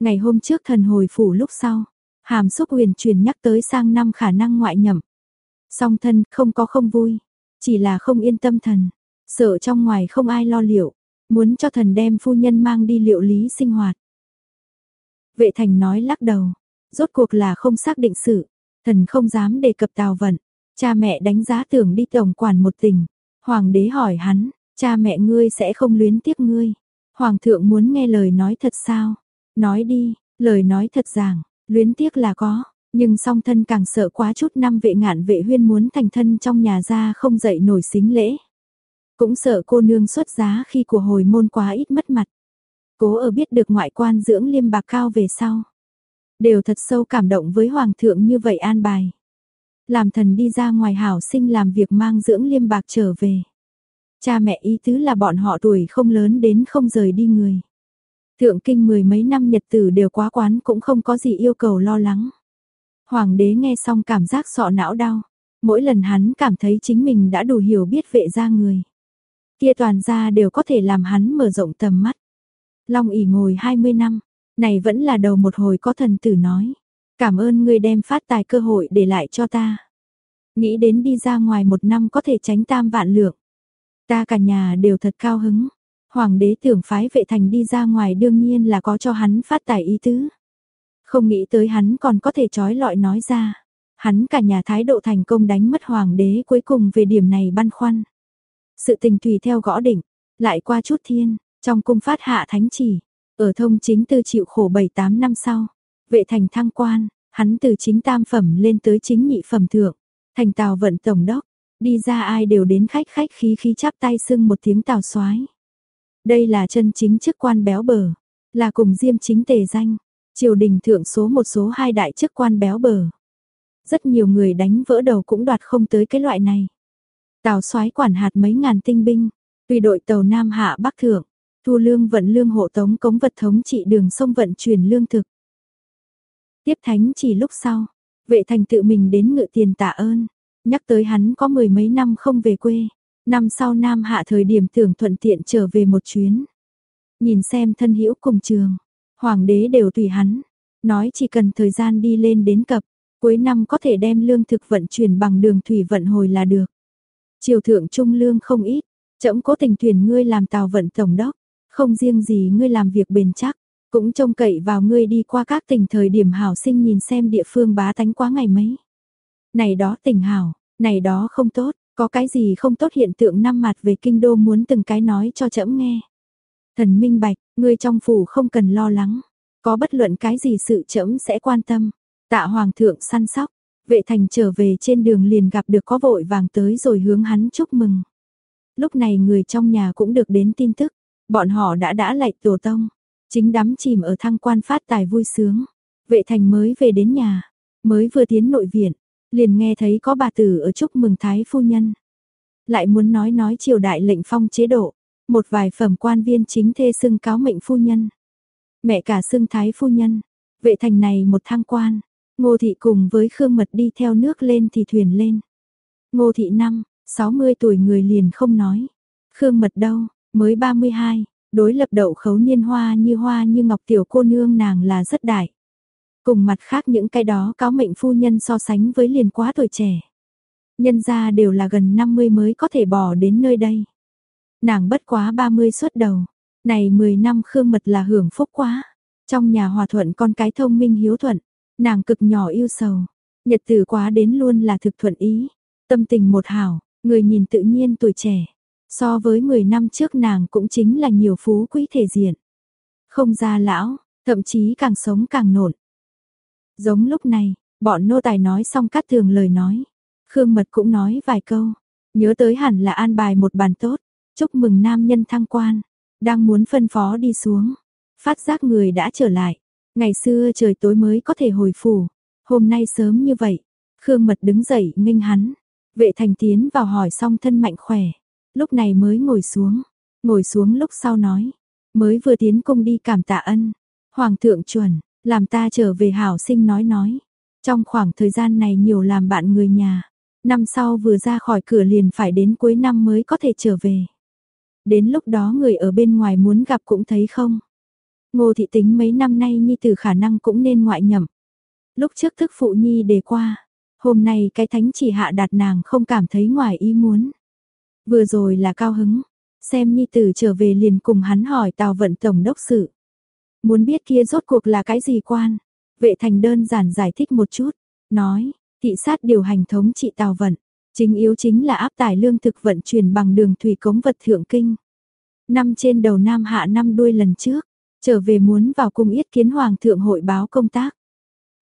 Ngày hôm trước thần hồi phủ lúc sau, hàm xúc huyền truyền nhắc tới sang năm khả năng ngoại nhậm. Song thân không có không vui, chỉ là không yên tâm thần, sợ trong ngoài không ai lo liệu, muốn cho thần đem phu nhân mang đi liệu lý sinh hoạt. Vệ thành nói lắc đầu, rốt cuộc là không xác định sự, thần không dám đề cập tào vận, cha mẹ đánh giá tưởng đi tổng quản một tình, hoàng đế hỏi hắn, cha mẹ ngươi sẽ không luyến tiếc ngươi, hoàng thượng muốn nghe lời nói thật sao, nói đi, lời nói thật rằng luyến tiếc là có, nhưng song thân càng sợ quá chút năm vệ ngạn vệ huyên muốn thành thân trong nhà ra không dậy nổi xính lễ. Cũng sợ cô nương xuất giá khi của hồi môn quá ít mất mặt. Cố ở biết được ngoại quan dưỡng liêm bạc cao về sau. Đều thật sâu cảm động với hoàng thượng như vậy an bài. Làm thần đi ra ngoài hảo sinh làm việc mang dưỡng liêm bạc trở về. Cha mẹ ý tứ là bọn họ tuổi không lớn đến không rời đi người. Thượng kinh mười mấy năm nhật tử đều quá quán cũng không có gì yêu cầu lo lắng. Hoàng đế nghe xong cảm giác sọ não đau. Mỗi lần hắn cảm thấy chính mình đã đủ hiểu biết vệ ra người. Kia toàn ra đều có thể làm hắn mở rộng tầm mắt. Long ỉ ngồi 20 năm, này vẫn là đầu một hồi có thần tử nói. Cảm ơn ngươi đem phát tài cơ hội để lại cho ta. Nghĩ đến đi ra ngoài một năm có thể tránh tam vạn lượng. Ta cả nhà đều thật cao hứng. Hoàng đế tưởng phái vệ thành đi ra ngoài đương nhiên là có cho hắn phát tài ý tứ. Không nghĩ tới hắn còn có thể trói lọi nói ra. Hắn cả nhà thái độ thành công đánh mất hoàng đế cuối cùng về điểm này băn khoăn. Sự tình tùy theo gõ đỉnh, lại qua chút thiên, trong cung phát hạ thánh chỉ, ở thông chính tư chịu khổ 7-8 năm sau, vệ thành thăng quan, hắn từ chính tam phẩm lên tới chính nhị phẩm thượng, thành tàu vận tổng đốc, đi ra ai đều đến khách khách khí khí chắp tay sưng một tiếng tào soái. Đây là chân chính chức quan béo bở, là cùng diêm chính tề danh, triều đình thượng số một số hai đại chức quan béo bở. Rất nhiều người đánh vỡ đầu cũng đoạt không tới cái loại này. Tào soái quản hạt mấy ngàn tinh binh, tùy đội tàu Nam Hạ Bắc Thượng, thu lương vận lương hộ tống cống vật thống trị đường sông vận chuyển lương thực. Tiếp thánh chỉ lúc sau, vệ thành tự mình đến ngự tiền tạ ơn, nhắc tới hắn có mười mấy năm không về quê, năm sau Nam Hạ thời điểm tưởng thuận tiện trở về một chuyến. Nhìn xem thân hữu cùng trường, hoàng đế đều tùy hắn, nói chỉ cần thời gian đi lên đến cập, cuối năm có thể đem lương thực vận chuyển bằng đường thủy vận hồi là được. Triều thượng trung lương không ít, trẫm cố tình thuyền ngươi làm tàu vận tổng đốc, không riêng gì ngươi làm việc bền chắc, cũng trông cậy vào ngươi đi qua các tỉnh thời điểm hảo sinh nhìn xem địa phương bá tánh quá ngày mấy. Này đó tỉnh hảo, này đó không tốt, có cái gì không tốt hiện tượng năm mặt về kinh đô muốn từng cái nói cho trẫm nghe. Thần minh bạch, ngươi trong phủ không cần lo lắng, có bất luận cái gì sự trẫm sẽ quan tâm. Tạ hoàng thượng săn sóc, vệ thành trở về trên đường liền gặp được có vội vàng tới rồi hướng hắn chúc mừng. Lúc này người trong nhà cũng được đến tin tức, bọn họ đã đã lạy tổ tông, chính đắm chìm ở thăng quan phát tài vui sướng. Vệ thành mới về đến nhà, mới vừa tiến nội viện, liền nghe thấy có bà tử ở chúc mừng thái phu nhân. Lại muốn nói nói triều đại lệnh phong chế độ, một vài phẩm quan viên chính thê xưng cáo mệnh phu nhân. Mẹ cả xưng thái phu nhân, vệ thành này một thăng quan, ngô thị cùng với khương mật đi theo nước lên thì thuyền lên. Ngô thị năm, 60 tuổi người liền không nói. Khương mật đâu, mới 32, đối lập đậu khấu niên hoa như hoa như ngọc tiểu cô nương nàng là rất đại. Cùng mặt khác những cái đó cáo mệnh phu nhân so sánh với liền quá tuổi trẻ. Nhân gia đều là gần 50 mới có thể bỏ đến nơi đây. Nàng bất quá 30 xuất đầu. Này 10 năm khương mật là hưởng phúc quá. Trong nhà hòa thuận con cái thông minh hiếu thuận. Nàng cực nhỏ yêu sầu. Nhật tử quá đến luôn là thực thuận ý. Tâm tình một hảo, người nhìn tự nhiên tuổi trẻ. So với 10 năm trước nàng cũng chính là nhiều phú quý thể diện. Không già lão, thậm chí càng sống càng nổn. Giống lúc này, bọn nô tài nói xong cắt thường lời nói. Khương Mật cũng nói vài câu. Nhớ tới hẳn là an bài một bàn tốt. Chúc mừng nam nhân thăng quan. đang muốn phân phó đi xuống, phát giác người đã trở lại. Ngày xưa trời tối mới có thể hồi phủ, hôm nay sớm như vậy, Khương Mật đứng dậy nghênh hắn. Vệ thành tiến vào hỏi xong thân mạnh khỏe, lúc này mới ngồi xuống, ngồi xuống lúc sau nói, mới vừa tiến cung đi cảm tạ ân. Hoàng thượng chuẩn, làm ta trở về hảo sinh nói nói. Trong khoảng thời gian này nhiều làm bạn người nhà, năm sau vừa ra khỏi cửa liền phải đến cuối năm mới có thể trở về. Đến lúc đó người ở bên ngoài muốn gặp cũng thấy không. Ngô thị tính mấy năm nay nhi tử khả năng cũng nên ngoại nhậm. Lúc trước thức phụ nhi đề qua, hôm nay cái thánh chỉ hạ đạt nàng không cảm thấy ngoài ý muốn. Vừa rồi là cao hứng, xem nhi tử trở về liền cùng hắn hỏi tàu vận tổng đốc sự. Muốn biết kia rốt cuộc là cái gì quan? Vệ thành đơn giản giải thích một chút, nói, thị sát điều hành thống trị tàu vận, chính yếu chính là áp tải lương thực vận chuyển bằng đường thủy cống vật thượng kinh. Năm trên đầu nam hạ năm đuôi lần trước, trở về muốn vào cung yết kiến hoàng thượng hội báo công tác.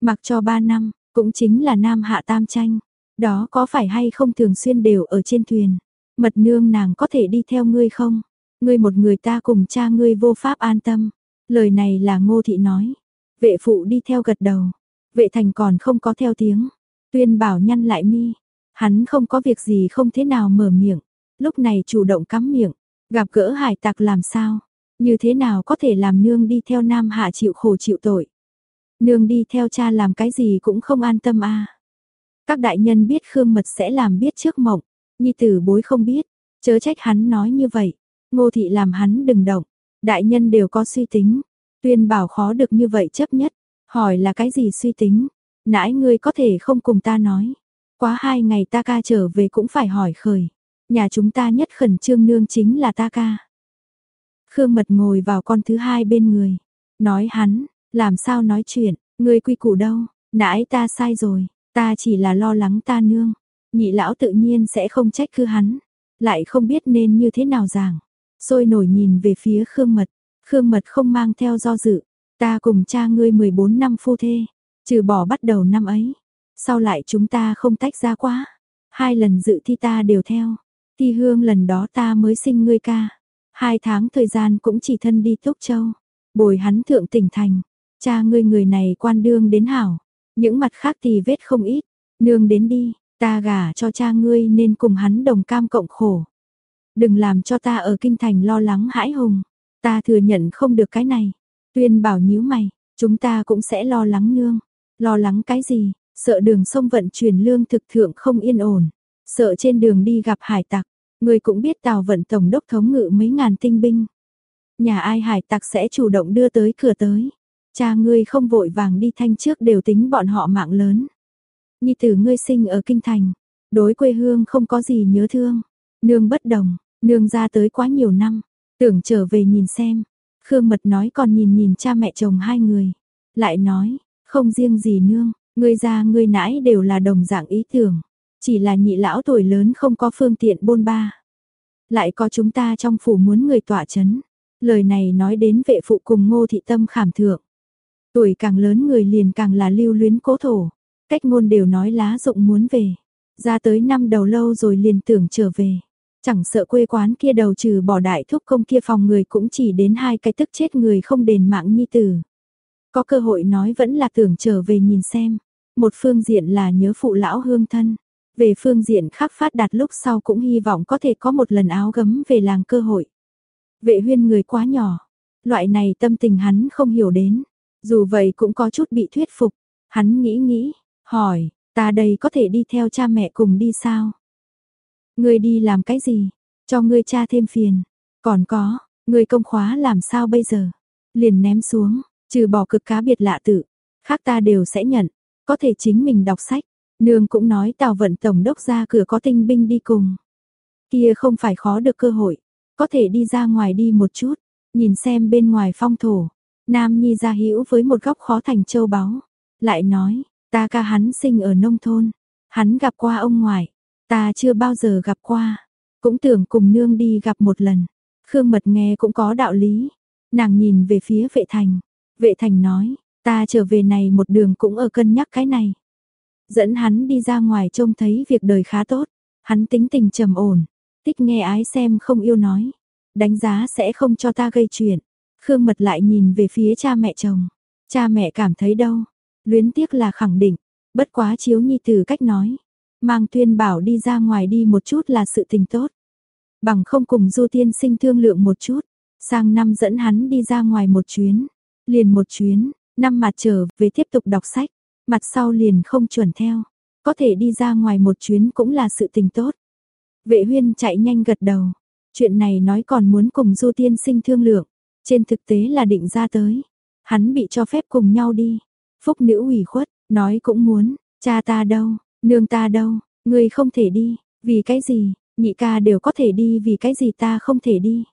Mặc cho ba năm, cũng chính là nam hạ tam tranh, đó có phải hay không thường xuyên đều ở trên thuyền. Mật nương nàng có thể đi theo ngươi không? Ngươi một người ta cùng cha ngươi vô pháp an tâm. Lời này là ngô thị nói. Vệ phụ đi theo gật đầu. Vệ thành còn không có theo tiếng. Tuyên bảo nhăn lại mi. Hắn không có việc gì không thế nào mở miệng. Lúc này chủ động cắm miệng. Gặp gỡ hải tặc làm sao? Như thế nào có thể làm nương đi theo nam hạ chịu khổ chịu tội? Nương đi theo cha làm cái gì cũng không an tâm a. Các đại nhân biết Khương Mật sẽ làm biết trước mộng, nhi tử bối không biết, chớ trách hắn nói như vậy. Ngô thị làm hắn đừng động, đại nhân đều có suy tính, tuyên bảo khó được như vậy chấp nhất, hỏi là cái gì suy tính, nãi ngươi có thể không cùng ta nói. Quá hai ngày ta ca trở về cũng phải hỏi khởi, nhà chúng ta nhất khẩn trương nương chính là ta ca. Khương Mật ngồi vào con thứ hai bên người, nói hắn, làm sao nói chuyện, ngươi quy củ đâu, nãi ta sai rồi, ta chỉ là lo lắng ta nương. Nhị lão tự nhiên sẽ không trách cứ hắn, lại không biết nên như thế nào giảng. Sôi nổi nhìn về phía Khương Mật, Khương Mật không mang theo do dự, ta cùng cha ngươi 14 năm phu thê, trừ bỏ bắt đầu năm ấy, sau lại chúng ta không tách ra quá. Hai lần dự thi ta đều theo, thi hương lần đó ta mới sinh ngươi ca. Hai tháng thời gian cũng chỉ thân đi Túc Châu, bồi hắn thượng tỉnh thành, cha ngươi người này quan đương đến hảo, những mặt khác thì vết không ít, nương đến đi, ta gả cho cha ngươi nên cùng hắn đồng cam cộng khổ. Đừng làm cho ta ở kinh thành lo lắng hãi hùng, ta thừa nhận không được cái này. Tuyên bảo nhíu mày, chúng ta cũng sẽ lo lắng nương. Lo lắng cái gì? Sợ đường sông vận chuyển lương thực thượng không yên ổn, sợ trên đường đi gặp hải tặc. Người cũng biết tàu vận tổng đốc thống ngự mấy ngàn tinh binh. Nhà ai hải tặc sẽ chủ động đưa tới cửa tới. Cha ngươi không vội vàng đi thanh trước đều tính bọn họ mạng lớn. Nhi tử ngươi sinh ở kinh thành, đối quê hương không có gì nhớ thương. Nương bất đồng, nương ra tới quá nhiều năm, tưởng trở về nhìn xem. Khương Mật nói còn nhìn nhìn cha mẹ chồng hai người. Lại nói, không riêng gì nương, ngươi ra ngươi nãi đều là đồng dạng ý tưởng. Chỉ là nhị lão tuổi lớn không có phương tiện bôn ba. Lại có chúng ta trong phủ muốn người tỏa chấn. Lời này nói đến vệ phụ cùng ngô thị tâm khảm thượng. Tuổi càng lớn người liền càng là lưu luyến cố thổ. Cách ngôn đều nói lá rụng muốn về. Ra tới năm đầu lâu rồi liền tưởng trở về. Chẳng sợ quê quán kia đầu trừ bỏ đại thúc công kia phòng người cũng chỉ đến hai cái tức chết người không đền mạng nhi tử. Có cơ hội nói vẫn là tưởng trở về nhìn xem. Một phương diện là nhớ phụ lão hương thân. Về phương diện khác phát đạt lúc sau cũng hy vọng có thể có một lần áo gấm về làng cơ hội. Vệ huyên người quá nhỏ. Loại này tâm tình hắn không hiểu đến. Dù vậy cũng có chút bị thuyết phục. Hắn nghĩ nghĩ, hỏi, ta đây có thể đi theo cha mẹ cùng đi sao? Ngươi đi làm cái gì? Cho ngươi cha thêm phiền. Còn có, ngươi công khóa làm sao bây giờ? Liền ném xuống, trừ bỏ cực cá biệt lạ tự. Khác ta đều sẽ nhận, có thể chính mình đọc sách. Nương cũng nói tào vận tổng đốc ra cửa có tinh binh đi cùng. Kia không phải khó được cơ hội, có thể đi ra ngoài đi một chút, nhìn xem bên ngoài phong thổ. Nam Nhi ra hữu với một góc khó thành châu báu. Lại nói, ta ca hắn sinh ở nông thôn. Hắn gặp qua ông ngoại. Ta chưa bao giờ gặp qua. Cũng tưởng cùng nương đi gặp một lần. Khương Mật nghe cũng có đạo lý. Nàng nhìn về phía vệ thành. Vệ thành nói, ta trở về này một đường cũng ở cân nhắc cái này. Dẫn hắn đi ra ngoài trông thấy việc đời khá tốt. Hắn tính tình trầm ổn. Tích nghe ái xem không yêu nói. đánh giá sẽ không cho ta gây chuyện. Khương Mật lại nhìn về phía cha mẹ chồng. Cha mẹ cảm thấy đâu? Luyến tiếc là khẳng định, bất quá chiếu nhi từ cách nói. Mang tuyên bảo đi ra ngoài đi một chút là sự tình tốt. Bằng không cùng du tiên sinh thương lượng một chút. Sang năm dẫn hắn đi ra ngoài một chuyến. Liền một chuyến, năm mặt trở về tiếp tục đọc sách. Mặt sau liền không chuẩn theo. Có thể đi ra ngoài một chuyến cũng là sự tình tốt. Vệ huyên chạy nhanh gật đầu. Chuyện này nói còn muốn cùng du tiên sinh thương lượng. Trên thực tế là định ra tới. Hắn bị cho phép cùng nhau đi. Phúc nữ ủy khuất, nói cũng muốn, cha ta đâu, nương ta đâu, người không thể đi, vì cái gì, nhị ca đều có thể đi vì cái gì ta không thể đi.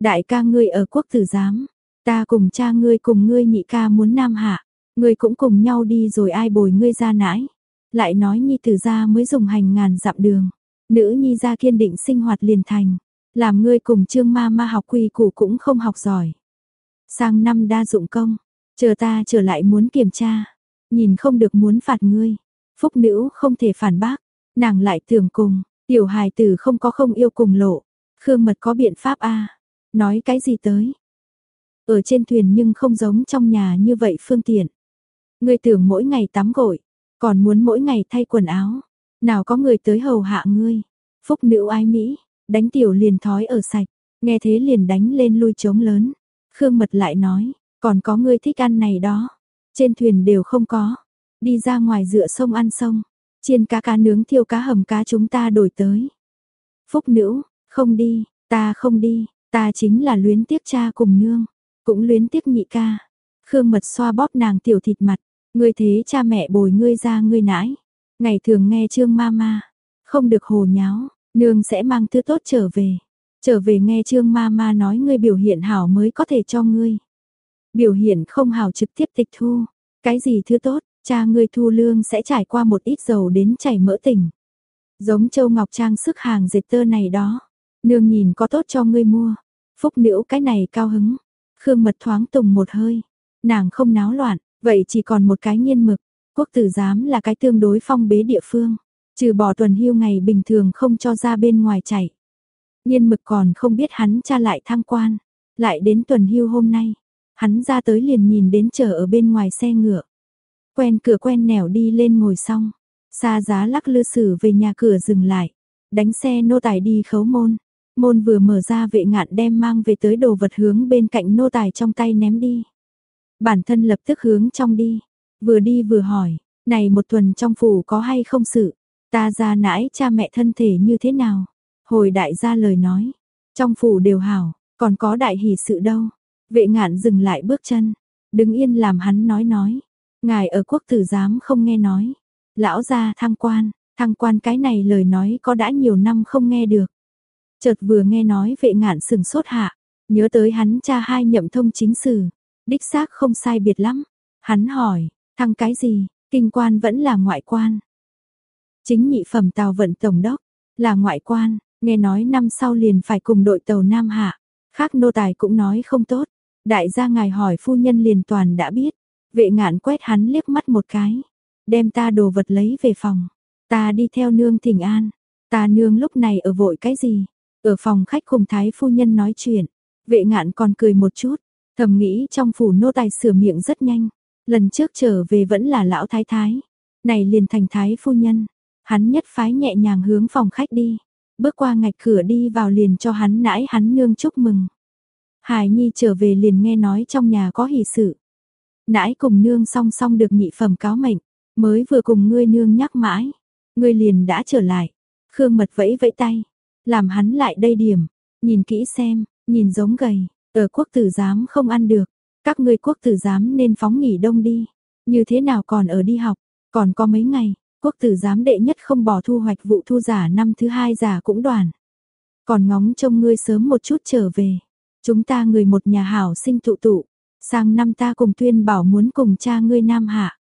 Đại ca ngươi ở quốc tử giám, ta cùng cha ngươi cùng ngươi nhị ca muốn nam hạ, ngươi cũng cùng nhau đi rồi ai bồi ngươi ra nãi. Lại nói nhi tử ra mới dùng hành ngàn dặm đường, nữ nhi ra kiên định sinh hoạt liền thành, làm ngươi cùng trương ma ma học quy củ cũng không học giỏi. Sang năm đa dụng công, chờ ta trở lại muốn kiểm tra, nhìn không được muốn phạt ngươi. Phúc nữ không thể phản bác, nàng lại tưởng cùng, tiểu hài tử không có không yêu cùng lộ. Khương mật có biện pháp a nói cái gì tới. Ở trên thuyền nhưng không giống trong nhà như vậy phương tiện. Ngươi tưởng mỗi ngày tắm gội, còn muốn mỗi ngày thay quần áo. Nào có người tới hầu hạ ngươi. Phúc nữ ái Mỹ, đánh tiểu liền thói ở sạch, nghe thế liền đánh lên lui trống lớn. Khương Mật lại nói, còn có ngươi thích ăn này đó. Trên thuyền đều không có. Đi ra ngoài dựa sông ăn sông. Chiên cá cá nướng thiêu cá hầm cá chúng ta đổi tới. Phúc nữ, không đi, ta không đi, ta chính là luyến tiếc cha cùng nương. Cũng luyến tiếc nhị ca. Khương Mật xoa bóp nàng tiểu thịt mặt. Ngươi thế cha mẹ bồi ngươi ra ngươi nãi. Ngày thường nghe trương ma ma. Không được hồ nháo, nương sẽ mang thứ tốt trở về. Trở về nghe Trương Ma Ma nói ngươi biểu hiện hảo mới có thể cho ngươi. Biểu hiện không hảo trực tiếp tịch thu. Cái gì thứ tốt, cha ngươi thu lương sẽ trải qua một ít dầu đến chảy mỡ tỉnh. Giống Châu Ngọc Trang sức hàng dệt tơ này đó. Nương nhìn có tốt cho ngươi mua. Phúc nữ cái này cao hứng. Khương mật thoáng tùng một hơi. Nàng không náo loạn, vậy chỉ còn một cái nghiên mực. Quốc tử giám là cái tương đối phong bế địa phương. Trừ bỏ tuần hưu ngày bình thường không cho ra bên ngoài chảy Nhiên mực còn không biết hắn cha lại thăng quan. Lại đến tuần hưu hôm nay. Hắn ra tới liền nhìn đến chờ ở bên ngoài xe ngựa. Quen cửa quen nẻo đi lên ngồi xong. Xa giá lắc lư sử về nhà cửa dừng lại. Đánh xe nô tài đi khấu môn. Môn vừa mở ra vệ ngạn đem mang về tới đồ vật hướng bên cạnh nô tài trong tay ném đi. Bản thân lập tức hướng trong đi. Vừa đi vừa hỏi. Này một tuần trong phủ có hay không sự? Ta ra nãi cha mẹ thân thể như thế nào? Hồi đại gia lời nói, trong phủ đều hảo, còn có đại hỷ sự đâu. Vệ ngạn dừng lại bước chân, đứng yên làm hắn nói nói. Ngài ở quốc tử giám không nghe nói. Lão gia thăng quan, thăng quan cái này lời nói có đã nhiều năm không nghe được. Chợt vừa nghe nói vệ ngạn sừng sốt hạ, nhớ tới hắn cha hai nhậm thông chính sử, đích xác không sai biệt lắm. Hắn hỏi, thăng cái gì, kinh quan vẫn là ngoại quan. Chính nhị phẩm tàu vận tổng đốc, là ngoại quan, Nghe nói năm sau liền phải cùng đội tàu Nam Hạ. Khác nô tài cũng nói không tốt. Đại gia ngài hỏi phu nhân liền toàn đã biết. Vệ ngạn quét hắn liếc mắt một cái. Đem ta đồ vật lấy về phòng. Ta đi theo nương thỉnh an. Ta nương lúc này ở vội cái gì? Ở phòng khách cùng thái phu nhân nói chuyện. Vệ ngạn còn cười một chút. Thầm nghĩ trong phủ nô tài sửa miệng rất nhanh. Lần trước trở về vẫn là lão thái thái. Này liền thành thái phu nhân. Hắn nhất phái nhẹ nhàng hướng phòng khách đi bước qua ngạch cửa đi vào liền cho hắn nãi hắn nương chúc mừng. Hải Nhi trở về liền nghe nói trong nhà có hỷ sự. Nãi cùng nương song song được nhị phẩm cáo mệnh, mới vừa cùng ngươi nương nhắc mãi, ngươi liền đã trở lại. Khương Mật vẫy vẫy tay, làm hắn lại đây điểm, nhìn kỹ xem, nhìn giống gầy, ở quốc tử giám không ăn được, các ngươi quốc tử giám nên phóng nghỉ đông đi, như thế nào còn ở đi học, còn có mấy ngày, quốc tử giám đệ nhất không bỏ thu hoạch vụ thu giả năm thứ hai giả cũng đoàn. Còn ngóng trông ngươi sớm một chút trở về. Chúng ta người một nhà hảo sinh tụ tụ. Sang năm ta cùng tuyên bảo muốn cùng cha ngươi Nam Hạ.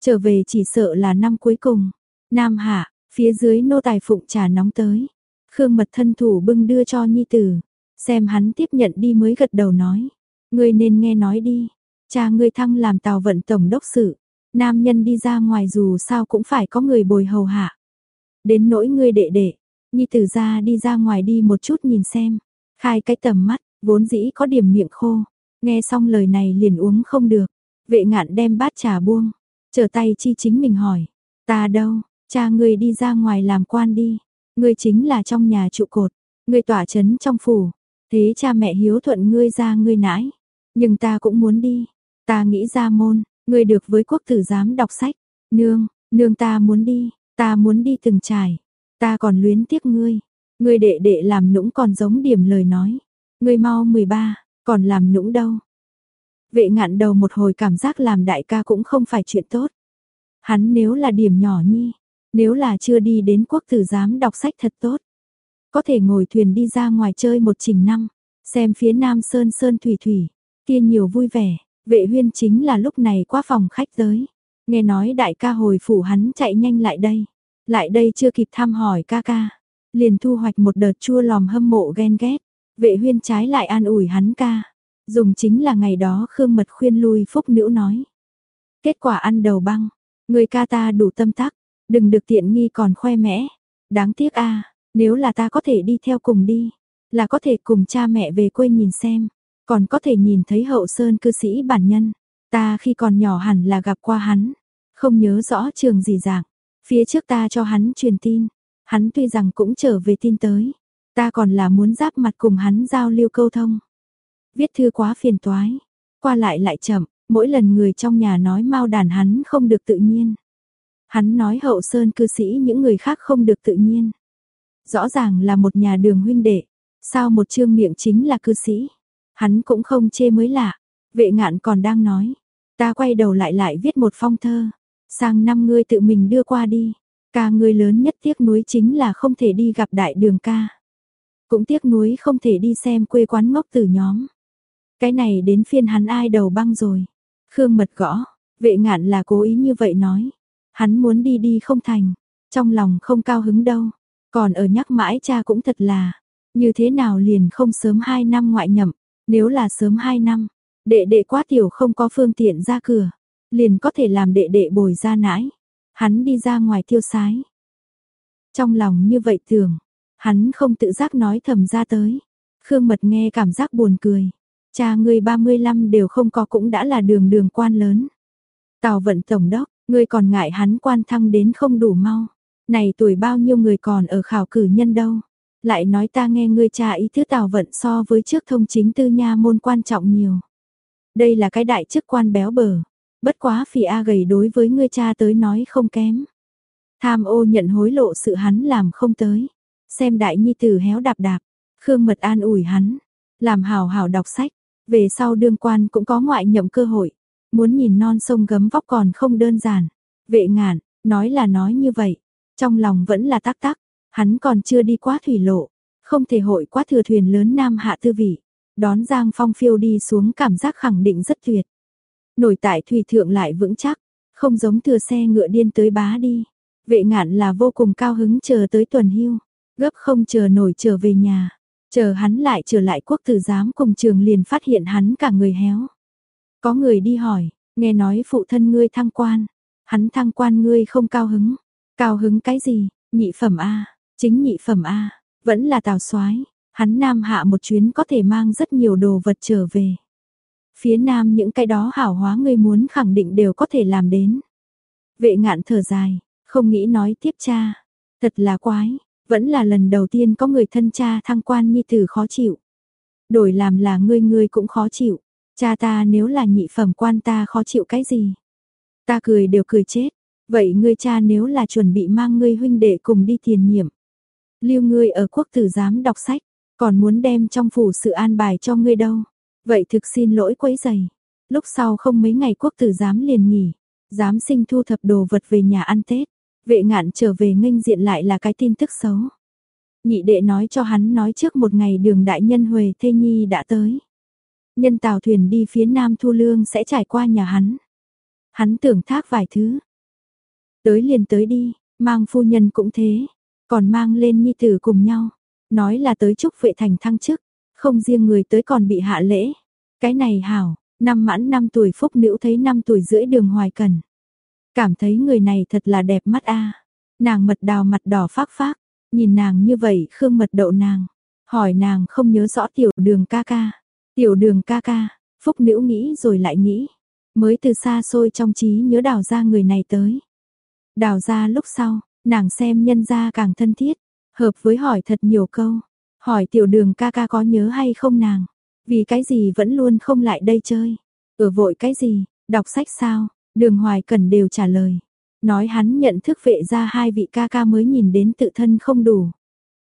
Trở về chỉ sợ là năm cuối cùng. Nam Hạ, phía dưới nô tài phụng trà nóng tới. Khương mật thân thủ bưng đưa cho nhi tử. Xem hắn tiếp nhận đi mới gật đầu nói. Ngươi nên nghe nói đi. Cha ngươi thăng làm tàu vận tổng đốc sự. Nam nhân đi ra ngoài dù sao cũng phải có người bồi hầu hạ. Đến nỗi ngươi đệ đệ, Nhi tử ra đi ra ngoài đi một chút nhìn xem. khai cái tầm mắt, vốn dĩ có điểm miệng khô, nghe xong lời này liền uống không được. Vệ ngạn đem bát trà buông, trở tay chi chính mình hỏi, ta đâu, cha ngươi đi ra ngoài làm quan đi, ngươi chính là trong nhà trụ cột, ngươi tỏa chấn trong phủ, thế cha mẹ hiếu thuận ngươi ra ngươi nãi, nhưng ta cũng muốn đi, ta nghĩ ra môn, ngươi được với quốc tử giám đọc sách, nương, nương ta muốn đi, ta muốn đi từng trải, ta còn luyến tiếc ngươi, ngươi đệ đệ làm nũng còn giống điểm lời nói, ngươi mau 13, còn làm nũng đâu. Vệ ngạn đầu một hồi cảm giác làm đại ca cũng không phải chuyện tốt. Hắn nếu là điểm nhỏ nhi, nếu là chưa đi đến quốc tử giám đọc sách thật tốt. Có thể ngồi thuyền đi ra ngoài chơi một trình năm, xem phía nam sơn sơn thủy thủy, kia nhiều vui vẻ, vệ huyên chính là lúc này qua phòng khách tới. Nghe nói đại ca hồi phủ hắn chạy nhanh lại đây, lại đây chưa kịp thăm hỏi ca ca, liền thu hoạch một đợt chua lòm hâm mộ ghen ghét, vệ huyên trái lại an ủi hắn ca, dùng chính là ngày đó Khương Mật khuyên lui Phúc Nữ nói. Kết quả ăn đầu băng, người ca ta đủ tâm tắc, đừng được tiện nghi còn khoe mẽ, đáng tiếc a nếu là ta có thể đi theo cùng đi, là có thể cùng cha mẹ về quê nhìn xem, còn có thể nhìn thấy hậu sơn cư sĩ bản nhân, ta khi còn nhỏ hẳn là gặp qua hắn, không nhớ rõ trường gì dạng, phía trước ta cho hắn truyền tin, hắn tuy rằng cũng trở về tin tới, ta còn là muốn giáp mặt cùng hắn giao lưu câu thông. Viết thư quá phiền toái, qua lại lại chậm, mỗi lần người trong nhà nói mau đàn hắn không được tự nhiên. Hắn nói hậu sơn cư sĩ những người khác không được tự nhiên. Rõ ràng là một nhà đường huynh đệ, sao một chương miệng chính là cư sĩ. Hắn cũng không chê mới lạ, vệ ngạn còn đang nói. Ta quay đầu lại lại viết một phong thơ, sang năm ngươi tự mình đưa qua đi. Ca ngươi lớn nhất tiếc nuối chính là không thể đi gặp đại đường ca. Cũng tiếc nuối không thể đi xem quê quán ngốc tử nhóm. Cái này đến phiên hắn ai đầu băng rồi. Khương mật gõ, vệ ngạn là cố ý như vậy nói. Hắn muốn đi đi không thành, trong lòng không cao hứng đâu. Còn ở nhắc mãi cha cũng thật là, như thế nào liền không sớm 2 năm ngoại nhậm, nếu là sớm 2 năm, đệ đệ quá tiểu không có phương tiện ra cửa, liền có thể làm đệ đệ bồi ra nãi. Hắn đi ra ngoài tiêu sái. Trong lòng như vậy tưởng, hắn không tự giác nói thầm ra tới. Khương Mật nghe cảm giác buồn cười. Cha ngươi 35 đều không có cũng đã là đường đường quan lớn. Tào vận tổng đốc, ngươi còn ngại hắn quan thăng đến không đủ mau. Này tuổi bao nhiêu người còn ở khảo cử nhân đâu. Lại nói ta nghe ngươi cha ý thứ tào vận so với trước thông chính tư nha môn quan trọng nhiều. Đây là cái đại chức quan béo bở. Bất quá phì A gầy đối với ngươi cha tới nói không kém. Tham ô nhận hối lộ sự hắn làm không tới. Xem đại nhi tử héo đạp đạp. Khương mật an ủi hắn. Làm hào hào đọc sách. Về sau đương quan cũng có ngoại nhậm cơ hội. Muốn nhìn non sông gấm vóc còn không đơn giản. Vệ ngạn, nói là nói như vậy. Trong lòng vẫn là tắc tắc. Hắn còn chưa đi qua thủy lộ. Không thể hội quá thừa thuyền lớn nam hạ tư vị. Đón Giang Phong phiêu đi xuống cảm giác khẳng định rất tuyệt. Nổi tại thủy thượng lại vững chắc. Không giống thừa xe ngựa điên tới bá đi. Vệ ngạn là vô cùng cao hứng chờ tới tuần hưu. Gấp không chờ nổi trở về nhà. Chờ hắn lại trở lại quốc tử giám cùng trường liền phát hiện hắn cả người héo. Có người đi hỏi, nghe nói phụ thân ngươi thăng quan. Hắn thăng quan ngươi không cao hứng. Cao hứng cái gì? Nhị phẩm A, chính nhị phẩm A, vẫn là tào soái Hắn nam hạ một chuyến có thể mang rất nhiều đồ vật trở về. Phía nam những cái đó hảo hóa ngươi muốn khẳng định đều có thể làm đến. Vệ ngạn thở dài, không nghĩ nói tiếp cha. Thật là quái, vẫn là lần đầu tiên có người thân cha thăng quan nhi tử khó chịu. Đổi làm là ngươi ngươi cũng khó chịu. Cha ta nếu là nhị phẩm quan ta khó chịu cái gì? Ta cười đều cười chết. Vậy ngươi cha nếu là chuẩn bị mang ngươi huynh đệ cùng đi tiền nhiệm. Lưu ngươi ở quốc tử giám đọc sách, còn muốn đem trong phủ sự an bài cho ngươi đâu. Vậy thực xin lỗi quấy giày. Lúc sau không mấy ngày quốc tử giám liền nghỉ. Giám sinh thu thập đồ vật về nhà ăn Tết. Vệ ngạn trở về nghênh diện lại là cái tin tức xấu. Nhị đệ nói cho hắn nói trước một ngày đường đại nhân Huề Thê Nhi đã tới. Nhân tàu thuyền đi phía nam thu lương sẽ trải qua nhà hắn. Hắn tưởng thác vài thứ. Tới liền tới đi, mang phu nhân cũng thế. Còn mang lên nhi tử cùng nhau. Nói là tới chúc vệ thành thăng chức. Không riêng người tới còn bị hạ lễ. Cái này hảo, năm mãn năm tuổi phúc nữ thấy năm tuổi rưỡi đường hoài cần. Cảm thấy người này thật là đẹp mắt a. Nàng mật đào mặt đỏ phác phác, nhìn nàng như vậy Khương mật đậu nàng. Hỏi nàng không nhớ rõ tiểu đường ca ca. Tiểu đường ca ca, Phúc Nữ nghĩ rồi lại nghĩ. Mới từ xa xôi trong trí nhớ đào ra người này tới. Đào ra lúc sau, nàng xem nhân ra càng thân thiết, hợp với hỏi thật nhiều câu. Hỏi tiểu đường ca ca có nhớ hay không nàng? Vì cái gì vẫn luôn không lại đây chơi? Ở vội cái gì? Đọc sách sao? Đường hoài cần đều trả lời. Nói hắn nhận thức vệ ra hai vị ca ca mới nhìn đến tự thân không đủ.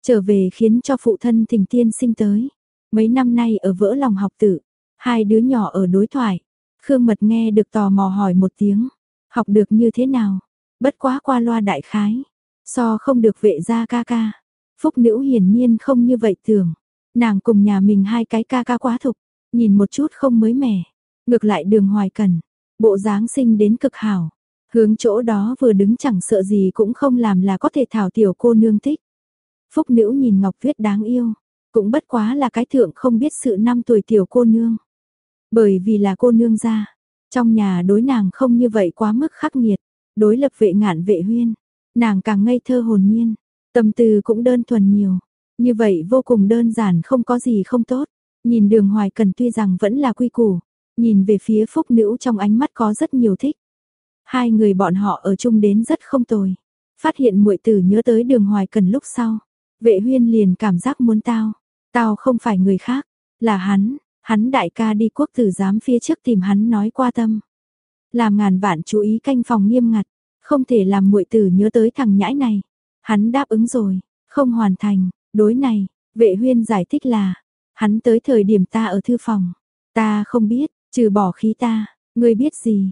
Trở về khiến cho phụ thân thình tiên sinh tới. Mấy năm nay ở vỡ lòng học tử, hai đứa nhỏ ở đối thoại. Khương Mật nghe được tò mò hỏi một tiếng. Học được như thế nào? Bất quá qua loa đại khái. So không được vệ ra ca ca. Phúc nữ hiển nhiên không như vậy tưởng. Nàng cùng nhà mình hai cái ca ca quá thục. Nhìn một chút không mới mẻ. Ngược lại đường hoài cần. Bộ dáng sinh đến cực hảo. Hướng chỗ đó vừa đứng chẳng sợ gì cũng không làm là có thể thảo tiểu cô nương thích. Phúc nữ nhìn Ngọc Tuyết đáng yêu, cũng bất quá là cái thượng không biết sự năm tuổi tiểu cô nương. Bởi vì là cô nương gia, trong nhà đối nàng không như vậy quá mức khắc nghiệt, đối lập vệ ngạn vệ huyên, nàng càng ngây thơ hồn nhiên, tâm tư cũng đơn thuần nhiều, như vậy vô cùng đơn giản không có gì không tốt. Nhìn đường hoài cần tuy rằng vẫn là quy củ, nhìn về phía phúc nữ trong ánh mắt có rất nhiều thích. Hai người bọn họ ở chung đến rất không tồi. Phát hiện muội tử nhớ tới đường hoài cần lúc sau. Vệ huyên liền cảm giác muốn tao. Tao không phải người khác, là hắn, hắn đại ca đi quốc tử giám phía trước tìm hắn nói qua tâm. Làm ngàn vạn chú ý canh phòng nghiêm ngặt, không thể làm muội tử nhớ tới thằng nhãi này. Hắn đáp ứng rồi, không hoàn thành, đối này, vệ huyên giải thích là, hắn tới thời điểm ta ở thư phòng, ta không biết, trừ bỏ khí ta, ngươi biết gì.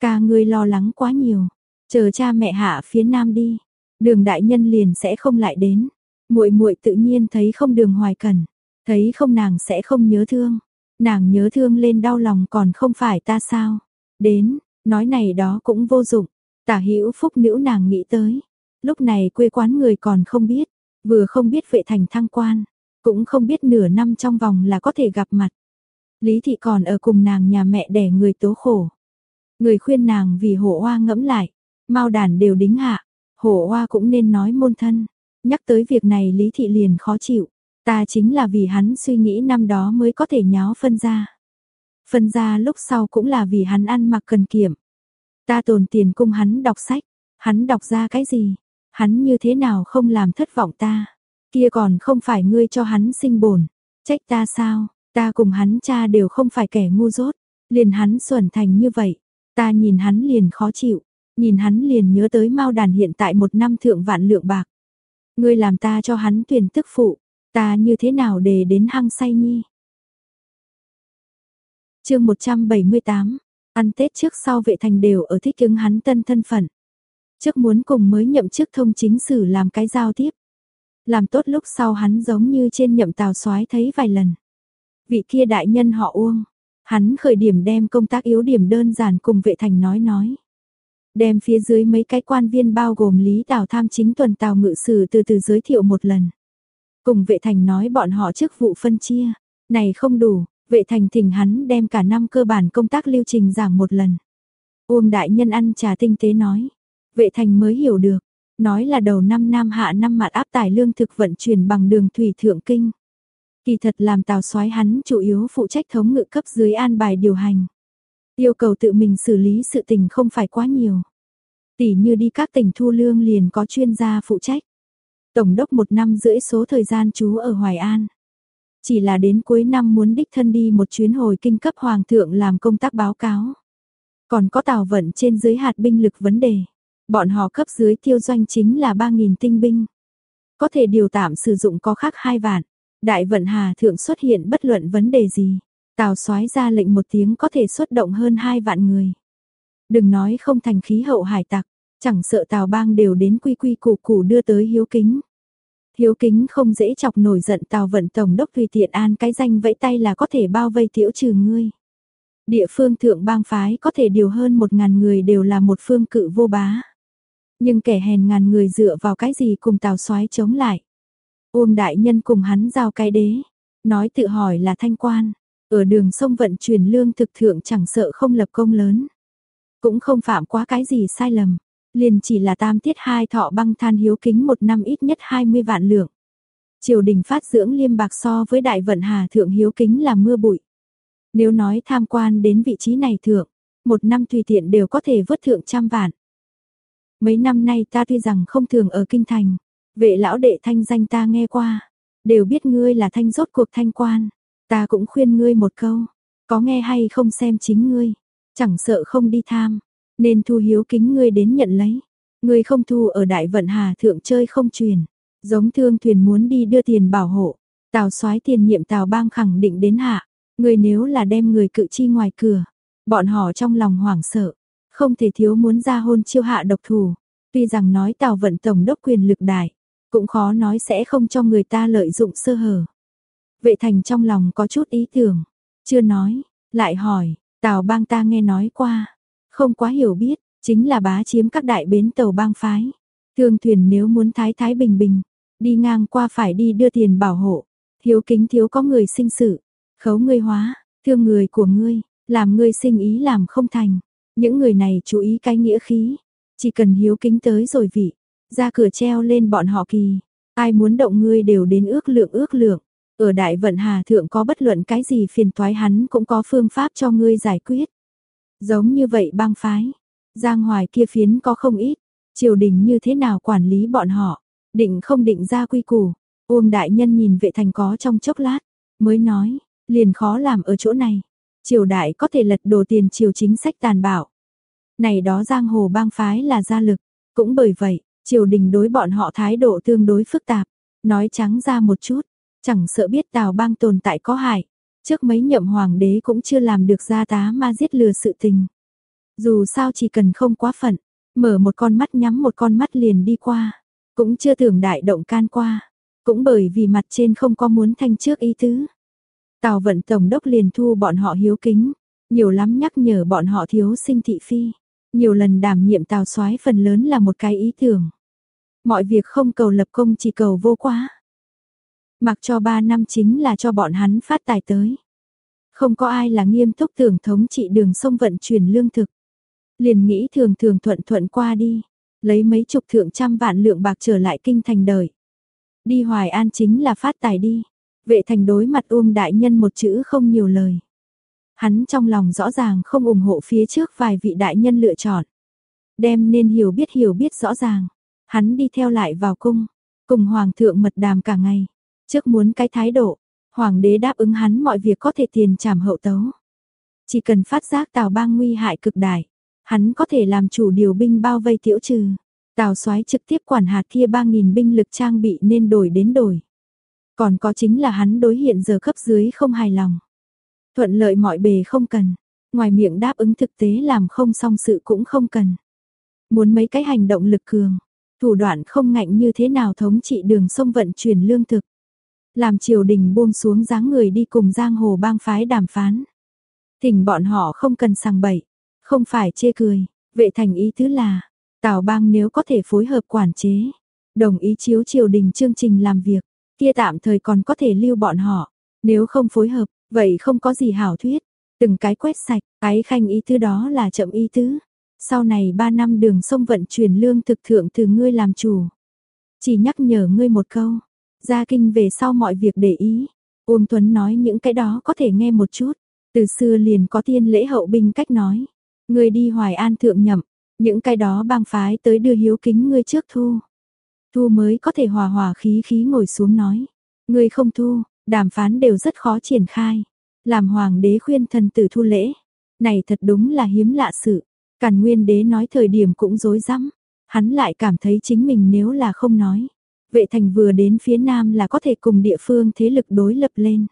Ca ngươi lo lắng quá nhiều, chờ cha mẹ hạ phía nam đi, đường đại nhân liền sẽ không lại đến. Muội muội tự nhiên thấy không đường hoài cần, thấy không nàng sẽ không nhớ thương, nàng nhớ thương lên đau lòng còn không phải ta sao, đến, nói này đó cũng vô dụng, tả hữu phúc nữ nàng nghĩ tới, lúc này quê quán người còn không biết, vừa không biết vệ thành thăng quan, cũng không biết nửa năm trong vòng là có thể gặp mặt. Lý thị còn ở cùng nàng nhà mẹ đẻ người tố khổ. Người khuyên nàng vì hổ oa ngẫm lại, mau đàn đều đính hạ, hổ oa cũng nên nói môn thân, Nhắc tới việc này Lý Thị liền khó chịu, ta chính là vì hắn suy nghĩ năm đó mới có thể nháo phân ra. Phân ra lúc sau cũng là vì hắn ăn mặc cần kiệm. Ta tồn tiền cung hắn đọc sách, hắn đọc ra cái gì, hắn như thế nào không làm thất vọng ta, kia còn không phải ngươi cho hắn sinh bổn, trách ta sao, ta cùng hắn cha đều không phải kẻ ngu dốt, liền hắn xuẩn thành như vậy, ta nhìn hắn liền khó chịu, nhìn hắn liền nhớ tới Mao Đàn hiện tại một năm thượng vạn lượng bạc. Ngươi làm ta cho hắn tuyển tức phụ, ta như thế nào để đến hăng say nhi. chương 178, ăn Tết trước sau vệ thành đều ở thích ứng hắn tân thân phận. Trước muốn cùng mới nhậm chức thông chính sử làm cái giao tiếp. Làm tốt lúc sau hắn giống như trên nhậm tàu soái thấy vài lần. Vị kia đại nhân họ Uông, hắn khởi điểm đem công tác yếu điểm đơn giản cùng vệ thành nói nói. Đem phía dưới mấy cái quan viên bao gồm Lý Tào tham chính tuần Tào ngự sử từ từ giới thiệu một lần. Cùng vệ thành nói bọn họ chức vụ phân chia. Này không đủ, vệ thành thỉnh hắn đem cả năm cơ bản công tác lưu trình giảng một lần. Uông đại nhân ăn trà tinh tế nói. Vệ thành mới hiểu được. Nói là đầu năm nam hạ năm mặt áp tải lương thực vận chuyển bằng đường thủy thượng kinh. Kỳ thật làm tào soái hắn chủ yếu phụ trách thống ngự cấp dưới an bài điều hành. Yêu cầu tự mình xử lý sự tình không phải quá nhiều. Tỷ như đi các tỉnh thu lương liền có chuyên gia phụ trách. Tổng đốc một năm rưỡi số thời gian chú ở Hoài An. Chỉ là đến cuối năm muốn đích thân đi một chuyến hồi kinh cấp hoàng thượng làm công tác báo cáo. Còn có tàu vận trên dưới hạt binh lực vấn đề. Bọn họ cấp dưới tiêu doanh chính là 3.000 tinh binh. Có thể điều tạm sử dụng có khác hai vạn. Đại vận hà thượng xuất hiện bất luận vấn đề gì. Tào soái ra lệnh một tiếng có thể xuất động hơn hai vạn người. Đừng nói không thành khí hậu hải tặc, chẳng sợ Tào bang đều đến quy quy củ củ đưa tới hiếu kính. Hiếu kính không dễ chọc nổi giận Tào vận tổng đốc tùy tiện an cái danh vẫy tay là có thể bao vây tiểu trừ ngươi. Địa phương thượng bang phái có thể điều hơn một ngàn người đều là một phương cự vô bá. Nhưng kẻ hèn ngàn người dựa vào cái gì cùng Tào soái chống lại. Uông đại nhân cùng hắn giao cái đế, nói tự hỏi là thanh quan. Ở đường sông vận chuyển lương thực thượng chẳng sợ không lập công lớn. Cũng không phạm quá cái gì sai lầm. Liền chỉ là tam tiết hai thọ băng than hiếu kính một năm ít nhất 20 vạn lượng. Triều đình phát dưỡng liêm bạc so với đại vận hà thượng hiếu kính là mưa bụi. Nếu nói tham quan đến vị trí này thượng, một năm tùy tiện đều có thể vớt thượng trăm vạn. Mấy năm nay ta tuy rằng không thường ở kinh thành, vệ lão đệ thanh danh ta nghe qua, đều biết ngươi là thanh rốt cuộc thanh quan, ta cũng khuyên ngươi một câu, có nghe hay không xem chính ngươi, chẳng sợ không đi tham, nên thu hiếu kính ngươi đến nhận lấy. Ngươi không thu ở đại vận hà thượng chơi không truyền, giống thương thuyền muốn đi đưa tiền bảo hộ, tào soái tiền nhiệm tào bang khẳng định đến hạ, ngươi nếu là đem người cự chi ngoài cửa, bọn họ trong lòng hoảng sợ, không thể thiếu muốn ra hôn chiêu hạ độc thủ, tuy rằng nói tào vận tổng đốc quyền lực đại, cũng khó nói sẽ không cho người ta lợi dụng sơ hở. Vệ thành trong lòng có chút ý tưởng, chưa nói, lại hỏi, tàu bang ta nghe nói qua, không quá hiểu biết, chính là bá chiếm các đại bến tàu bang phái. Thương thuyền nếu muốn thái thái bình bình, đi ngang qua phải đi đưa tiền bảo hộ, hiếu kính thiếu có người sinh sự, khấu ngươi hóa, thương người của ngươi, làm ngươi sinh ý làm không thành. Những người này chú ý cái nghĩa khí, chỉ cần hiếu kính tới rồi vị, ra cửa treo lên bọn họ kỳ, ai muốn động ngươi đều đến ước lượng ước lượng. Ở Đại Vận Hà Thượng có bất luận cái gì phiền toái hắn cũng có phương pháp cho ngươi giải quyết. Giống như vậy bang phái, Giang Hoài kia phiến có không ít, triều đình như thế nào quản lý bọn họ, định không định ra quy củ. ôm đại nhân nhìn vệ thành có trong chốc lát, mới nói, liền khó làm ở chỗ này. Triều đại có thể lật đổ tiền triều chính sách tàn bạo. Này đó giang hồ bang phái là gia lực, cũng bởi vậy, triều đình đối bọn họ thái độ tương đối phức tạp, nói trắng ra một chút, chẳng sợ biết tào bang tồn tại có hại. Trước mấy nhậm hoàng đế cũng chưa làm được gia tá ma giết lừa sự tình. Dù sao chỉ cần không quá phận, mở một con mắt nhắm một con mắt liền đi qua, cũng chưa tưởng đại động can qua, cũng bởi vì mặt trên không có muốn thanh trước ý tứ. Tào vận tổng đốc liền thu bọn họ hiếu kính, nhiều lắm nhắc nhở bọn họ thiếu sinh thị phi, nhiều lần đảm nhiệm tào soái phần lớn là một cái ý tưởng. Mọi việc không cầu lập công chỉ cầu vô quá. Mặc cho ba năm chính là cho bọn hắn phát tài tới. Không có ai là nghiêm túc tưởng thống trị đường sông vận chuyển lương thực liền nghĩ thường thường thuận thuận qua đi, lấy mấy chục thượng trăm vạn lượng bạc trở lại kinh thành đời. Đi Hoài An chính là phát tài đi. Vệ thành đối mặt Uông đại nhân một chữ không nhiều lời. Hắn trong lòng rõ ràng không ủng hộ phía trước vài vị đại nhân lựa chọn. Đem nên hiểu biết hiểu biết rõ ràng. Hắn đi theo lại vào cung, cùng hoàng thượng mật đàm cả ngày. Trước muốn cái thái độ, hoàng đế đáp ứng hắn mọi việc có thể tiền trảm hậu tấu. Chỉ cần phát giác tào bang nguy hại cực đại, Hắn có thể làm chủ điều binh bao vây tiểu trừ. Tào soái trực tiếp quản hạt kia 3000 binh lực trang bị nên đổi đến đổi. Còn có chính là hắn đối hiện giờ cấp dưới không hài lòng. Thuận lợi mọi bề không cần. Ngoài miệng đáp ứng thực tế làm không xong sự cũng không cần. Muốn mấy cái hành động lực cường. Thủ đoạn không ngạnh như thế nào thống trị đường sông vận chuyển lương thực. Làm triều đình buông xuống dáng người đi cùng giang hồ bang phái đàm phán. Thỉnh bọn họ không cần sàng bậy không phải chê cười, vệ thành ý thứ là, Tào bang nếu có thể phối hợp quản chế, đồng ý chiếu triều đình chương trình làm việc, kia tạm thời còn có thể lưu bọn họ, nếu không phối hợp, vậy không có gì hảo thuyết, từng cái quét sạch, cái khanh ý tứ đó là chậm ý tứ. Sau này 3 năm đường sông vận chuyển lương thực thượng từ ngươi làm chủ. Chỉ nhắc nhở ngươi một câu, ra kinh về sau mọi việc để ý. Uông Tuấn nói những cái đó có thể nghe một chút, từ xưa liền có tiên lễ hậu binh cách nói. Ngươi đi Hoài An thượng nhậm, những cái đó bang phái tới đưa hiếu kính ngươi trước thu. Thu mới có thể hòa hòa khí khí ngồi xuống nói. Ngươi không thu, đàm phán đều rất khó triển khai. Làm hoàng đế khuyên thần tử thu lễ. Này thật đúng là hiếm lạ sự. Càn nguyên đế nói thời điểm cũng dối rắm Hắn lại cảm thấy chính mình nếu là không nói. Vệ thành vừa đến phía nam là có thể cùng địa phương thế lực đối lập lên.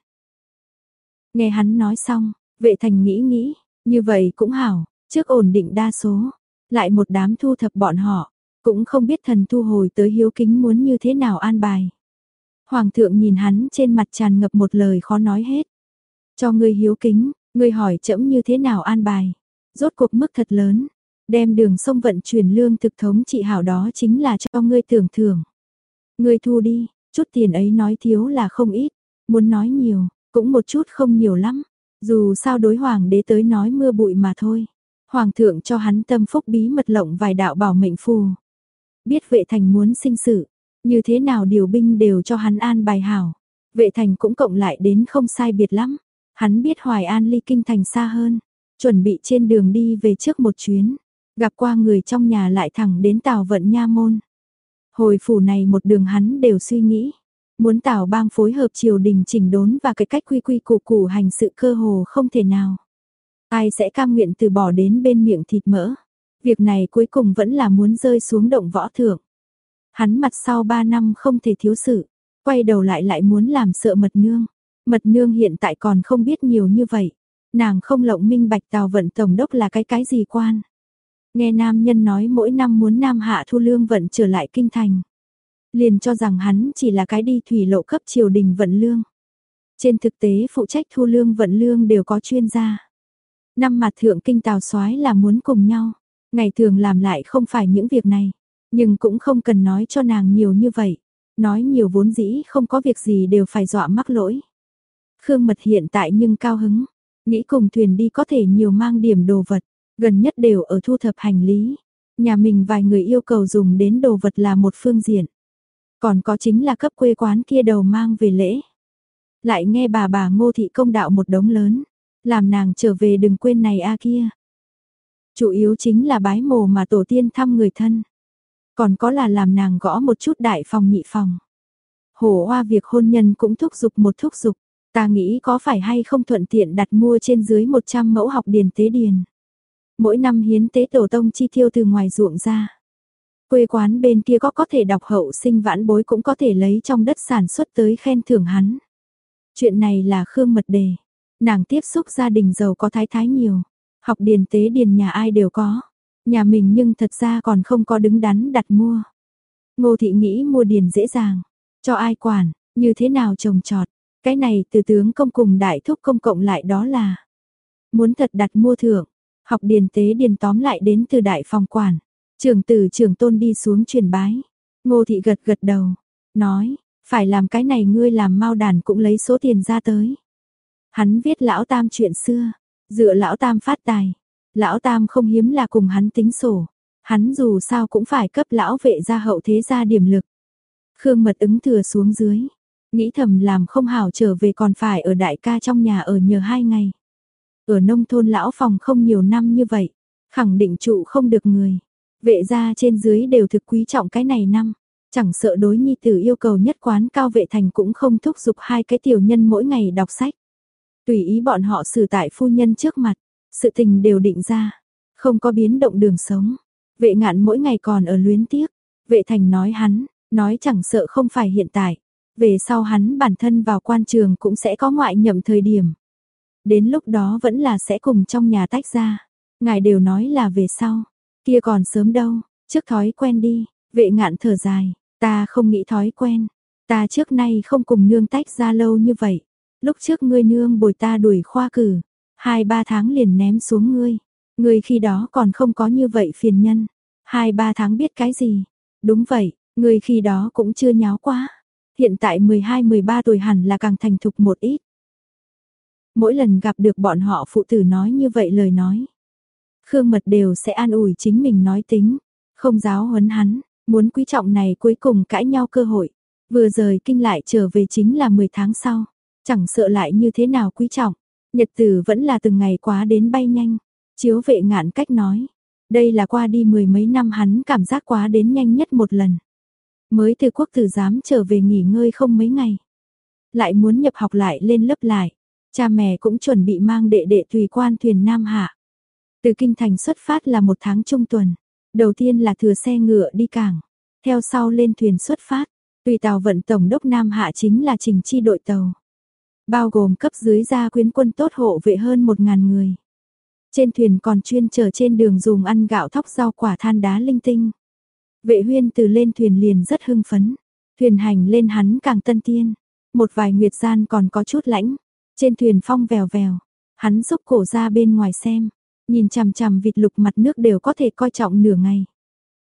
Nghe hắn nói xong, vệ thành nghĩ nghĩ, như vậy cũng hảo, Trước ổn định đa số, lại một đám thu thập bọn họ, cũng không biết thần thu hồi tới hiếu kính muốn như thế nào an bài. Hoàng thượng nhìn hắn trên mặt tràn ngập một lời khó nói hết. Cho ngươi hiếu kính, ngươi hỏi chậm như thế nào an bài. Rốt cuộc mức thật lớn, đem đường sông vận chuyển lương thực thống trị hảo đó chính là cho ngươi tưởng thưởng. Ngươi thu đi, chút tiền ấy nói thiếu là không ít, muốn nói nhiều, cũng một chút không nhiều lắm. Dù sao đối hoàng đế tới nói mưa bụi mà thôi. Hoàng thượng cho hắn tâm phúc bí mật lộng vài đạo bảo mệnh phù. Biết vệ thành muốn sinh sự, như thế nào điều binh đều cho hắn an bài hảo. Vệ thành cũng cộng lại đến không sai biệt lắm. Hắn biết Hoài An ly kinh thành xa hơn. Chuẩn bị trên đường đi về trước một chuyến. Gặp qua người trong nhà lại thẳng đến tàu Vận Nha Môn. Hồi phủ này một đường hắn đều suy nghĩ. Muốn tàu bang phối hợp triều đình chỉnh đốn và cái cách quy quy củ củ hành sự cơ hồ không thể nào. Ai sẽ cam nguyện từ bỏ đến bên miệng thịt mỡ. Việc này cuối cùng vẫn là muốn rơi xuống động võ thượng. Hắn mặt sau 3 năm không thể thiếu sự, quay đầu lại lại muốn làm sợ mật nương. Mật nương hiện tại còn không biết nhiều như vậy. Nàng không lộng minh bạch tào vận tổng đốc là cái cái gì quan. Nghe nam nhân nói mỗi năm muốn nam hạ thu lương vận trở lại kinh thành. Liền cho rằng hắn chỉ là cái đi thủy lộ cấp triều đình vận lương. Trên thực tế phụ trách thu lương vận lương đều có chuyên gia. Năm mặt thượng kinh tào soái là muốn cùng nhau. Ngày thường làm lại không phải những việc này. Nhưng cũng không cần nói cho nàng nhiều như vậy. Nói nhiều vốn dĩ không có việc gì đều phải dọa mắc lỗi. Khương Mật hiện tại nhưng cao hứng. Nghĩ cùng thuyền đi có thể nhiều mang điểm đồ vật. Gần nhất đều ở thu thập hành lý. Nhà mình vài người yêu cầu dùng đến đồ vật là một phương diện. Còn có chính là cấp quê quán kia đầu mang về lễ. Lại nghe bà bà ngô thị công đạo một đống lớn. Làm nàng trở về đừng quên này a kia. Chủ yếu chính là bái mồ mà tổ tiên thăm người thân. Còn có là làm nàng gõ một chút đại phòng nhị phòng. Hổ hoa việc hôn nhân cũng thúc giục một thúc giục. Ta nghĩ có phải hay không thuận tiện đặt mua trên dưới 100 mẫu học điền tế điền. Mỗi năm hiến tế tổ tông chi tiêu từ ngoài ruộng ra. Quê quán bên kia có có thể đọc hậu sinh vãn bối cũng có thể lấy trong đất sản xuất tới khen thưởng hắn. Chuyện này là Khương Mật Đề. Nàng tiếp xúc gia đình giàu có thái thái nhiều. Học điền tế điền nhà ai đều có. Nhà mình nhưng thật ra còn không có đứng đắn đặt mua. Ngô thị nghĩ mua điền dễ dàng. Cho ai quản, như thế nào trồng trọt. Cái này từ tướng công cùng đại thúc công cộng lại đó là. Muốn thật đặt mua thưởng. Học điền tế điền tóm lại đến từ đại phòng quản. trưởng tử trưởng tôn đi xuống truyền bái. Ngô thị gật gật đầu. Nói, phải làm cái này ngươi làm mau đàn cũng lấy số tiền ra tới. Hắn viết lão tam chuyện xưa. Dựa lão tam phát tài. Lão tam không hiếm là cùng hắn tính sổ. Hắn dù sao cũng phải cấp lão vệ gia hậu thế gia điểm lực. Khương mật ứng thừa xuống dưới. Nghĩ thầm làm không hảo trở về còn phải ở đại ca trong nhà ở nhờ hai ngày. Ở nông thôn lão phòng không nhiều năm như vậy. Khẳng định trụ không được người. Vệ gia trên dưới đều thực quý trọng cái này năm. Chẳng sợ đối nhi tử yêu cầu nhất quán cao vệ thành cũng không thúc giục hai cái tiểu nhân mỗi ngày đọc sách. Tùy ý bọn họ xử tại phu nhân trước mặt. Sự tình đều định ra, không có biến động đường sống. Vệ ngạn mỗi ngày còn ở luyến tiếc. Vệ thành nói hắn, nói chẳng sợ không phải hiện tại. Về sau hắn bản thân vào quan trường cũng sẽ có ngoại nhậm thời điểm. Đến lúc đó vẫn là sẽ cùng trong nhà tách ra. Ngài đều nói là về sau. Kia còn sớm đâu, trước thói quen đi. Vệ ngạn thở dài, ta không nghĩ thói quen. Ta trước nay không cùng nương tách ra lâu như vậy. Lúc trước ngươi nương bồi ta đuổi khoa cử, Hai ba tháng liền ném xuống ngươi. Ngươi khi đó còn không có như vậy phiền nhân. Hai ba tháng biết cái gì? Đúng vậy, ngươi khi đó cũng chưa nháo quá. Hiện tại 12-13 tuổi hẳn là càng thành thục một ít. Mỗi lần gặp được bọn họ phụ tử nói như vậy lời nói. Khương Mật đều sẽ an ủi chính mình nói tính. Không giáo huấn hắn, muốn quý trọng này cuối cùng cãi nhau cơ hội. Vừa rời kinh lại trở về chính là 10 tháng sau. Chẳng sợ lại như thế nào quý trọng. Nhật tử vẫn là từng ngày quá đến bay nhanh. Chiếu vệ ngạn cách nói. Đây là qua đi mười mấy năm hắn cảm giác quá đến nhanh nhất một lần. Mới từ quốc tử giám trở về nghỉ ngơi không mấy ngày. Lại muốn nhập học lại lên lớp lại. Cha mẹ cũng chuẩn bị mang đệ đệ tùy quan thuyền Nam Hạ. Từ kinh thành xuất phát là một tháng trung tuần. Đầu tiên là thừa xe ngựa đi cảng. Theo sau lên thuyền xuất phát. Tùy tàu vận tổng đốc Nam Hạ chính là trình chi đội tàu bao gồm cấp dưới gia quyến quân tốt hộ vệ hơn một ngàn người. Trên thuyền còn chuyên chở trên đường dùng ăn gạo thóc rau quả than đá linh tinh. Vệ huyên từ lên thuyền liền rất hưng phấn, thuyền hành lên hắn càng tân tiên, một vài nguyệt gian còn có chút lãnh, trên thuyền phong vèo vèo, hắn xúc cổ ra bên ngoài xem, nhìn chằm chằm vịt lục mặt nước đều có thể coi trọng nửa ngày.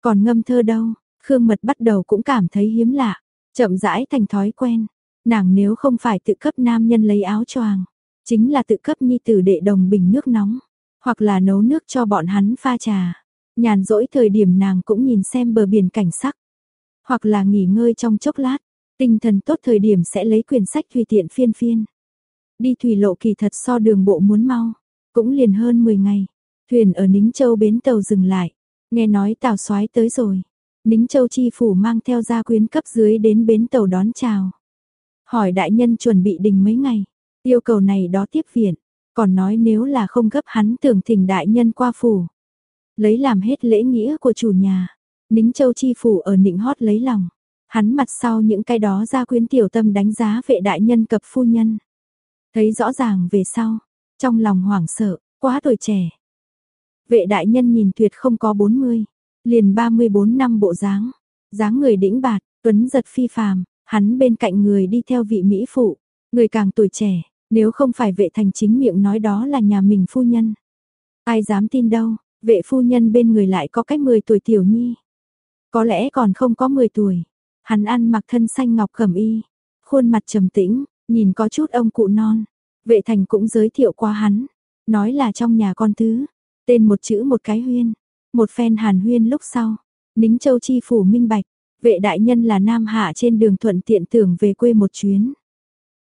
Còn ngâm thơ đâu, Khương Mật bắt đầu cũng cảm thấy hiếm lạ, chậm rãi thành thói quen, Nàng nếu không phải tự cấp nam nhân lấy áo choàng, chính là tự cấp nhi tử đệ đồng bình nước nóng, hoặc là nấu nước cho bọn hắn pha trà. Nhàn rỗi thời điểm nàng cũng nhìn xem bờ biển cảnh sắc. hoặc là nghỉ ngơi trong chốc lát, tinh thần tốt thời điểm sẽ lấy quyển sách tùy tiện phiên phiên. Đi thủy lộ kỳ thật so đường bộ muốn mau, cũng liền hơn 10 ngày. Thuyền ở Nính Châu bến tàu dừng lại, nghe nói tàu Soái tới rồi. Nính Châu chi phủ mang theo gia quyến cấp dưới đến bến tàu đón chào. Hỏi đại nhân chuẩn bị đình mấy ngày, yêu cầu này đó tiếp viện, còn nói nếu là không gấp hắn tưởng thỉnh đại nhân qua phủ. Lấy làm hết lễ nghĩa của chủ nhà, Nính Châu chi phủ ở nịnh hót lấy lòng. Hắn mặt sau những cái đó ra quyến tiểu tâm đánh giá vệ đại nhân cập phu nhân. Thấy rõ ràng về sau, trong lòng hoảng sợ, quá tuổi trẻ. Vệ đại nhân nhìn tuyệt không có 40, liền 34 năm bộ dáng, dáng người đĩnh bạt, tuấn giật phi phàm, hắn bên cạnh người đi theo vị mỹ phụ, người càng tuổi trẻ, nếu không phải vệ thành chính miệng nói đó là nhà mình phu nhân. Ai dám tin đâu, vệ phu nhân bên người lại có cách 10 tuổi tiểu nhi. Có lẽ còn không có 10 tuổi. Hắn ăn mặc thân xanh ngọc cẩm y, khuôn mặt trầm tĩnh, nhìn có chút ông cụ non. Vệ thành cũng giới thiệu qua hắn, nói là trong nhà con thứ, tên một chữ một cái huyên, một phen hàn huyên lúc sau, nính châu chi phủ minh bạch, vệ đại nhân là nam hạ trên đường thuận tiện tưởng về quê một chuyến.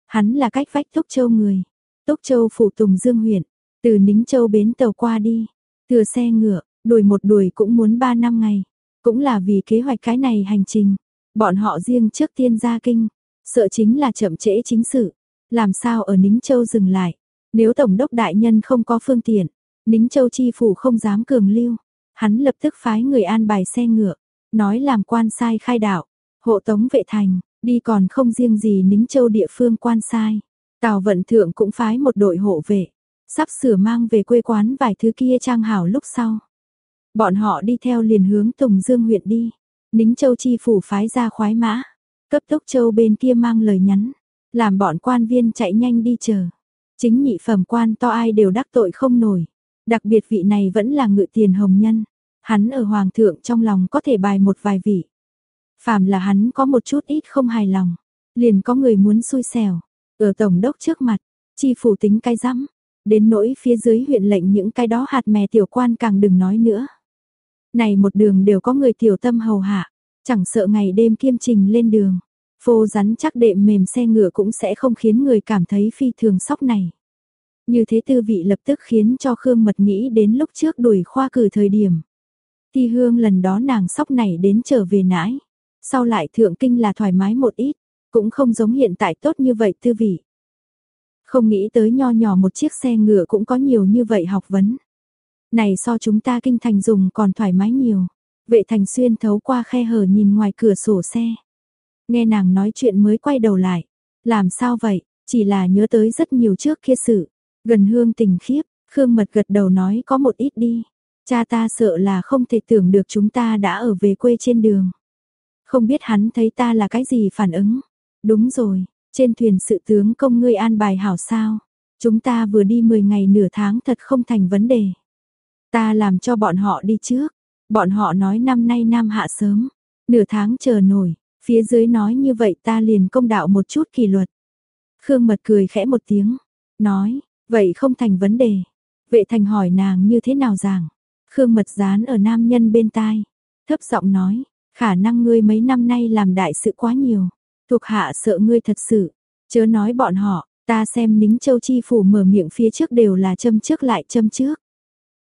Hắn là cách vách Tốc Châu người, Tốc Châu phủ Tùng Dương huyện, từ nính châu bến tàu qua đi, thừa xe ngựa, đuổi một đuổi cũng muốn ba năm ngày, cũng là vì kế hoạch cái này hành trình. Bọn họ riêng trước tiên ra kinh, sợ chính là chậm trễ chính sự, làm sao ở Nính Châu dừng lại. Nếu Tổng đốc Đại Nhân không có phương tiện, Nính Châu Chi Phủ không dám cường lưu, hắn lập tức phái người an bài xe ngựa, nói làm quan sai khai đạo, hộ tống vệ thành, đi còn không riêng gì Nính Châu địa phương quan sai. Tào Vận Thượng cũng phái một đội hộ vệ, sắp sửa mang về quê quán vài thứ kia trang hảo lúc sau. Bọn họ đi theo liền hướng Tùng Dương huyện đi. Nính Châu chi phủ phái ra khoái mã, cấp tốc châu bên kia mang lời nhắn, làm bọn quan viên chạy nhanh đi chờ. Chính nhị phẩm quan to ai đều đắc tội không nổi, đặc biệt vị này vẫn là ngự tiền hồng nhân, hắn ở hoàng thượng trong lòng có thể bài một vài vị. Phàm là hắn có một chút ít không hài lòng, liền có người muốn xui xẻo, ở tổng đốc trước mặt, chi phủ tính cay rắm, đến nỗi phía dưới huyện lệnh những cái đó hạt mè tiểu quan càng đừng nói nữa. Này một đường đều có người tiểu tâm hầu hạ, chẳng sợ ngày đêm kiêm trình lên đường. Phô rắn chắc đệm mềm xe ngựa cũng sẽ không khiến người cảm thấy phi thường sóc này. Như thế tư vị lập tức khiến cho Khương Mật nghĩ đến lúc trước đuổi khoa cử thời điểm. Ti hương lần đó nàng sóc này đến trở về nãi. Sau lại thượng kinh là thoải mái một ít, cũng không giống hiện tại tốt như vậy tư vị. Không nghĩ tới nho nhỏ một chiếc xe ngựa cũng có nhiều như vậy học vấn. Này so chúng ta kinh thành dùng còn thoải mái nhiều. Vệ thành xuyên thấu qua khe hở nhìn ngoài cửa sổ xe. Nghe nàng nói chuyện mới quay đầu lại. Làm sao vậy, chỉ là nhớ tới rất nhiều trước kia sự. Gần hương tình khiếp, Khương Mật gật đầu nói có một ít đi. Cha ta sợ là không thể tưởng được chúng ta đã ở về quê trên đường. Không biết hắn thấy ta là cái gì phản ứng. Đúng rồi, trên thuyền sự tướng công ngươi an bài hảo sao. Chúng ta vừa đi 10 ngày nửa tháng thật không thành vấn đề. Ta làm cho bọn họ đi trước. Bọn họ nói năm nay nam hạ sớm, nửa tháng chờ nổi, phía dưới nói như vậy ta liền công đạo một chút kỷ luật. Khương Mật cười khẽ một tiếng, nói, vậy không thành vấn đề. Vệ thành hỏi nàng như thế nào giảng. Khương Mật dán ở nam nhân bên tai, thấp giọng nói, khả năng ngươi mấy năm nay làm đại sự quá nhiều, thuộc hạ sợ ngươi thật sự, chớ nói bọn họ, ta xem nính châu chi phủ mở miệng phía trước đều là châm trước lại châm trước.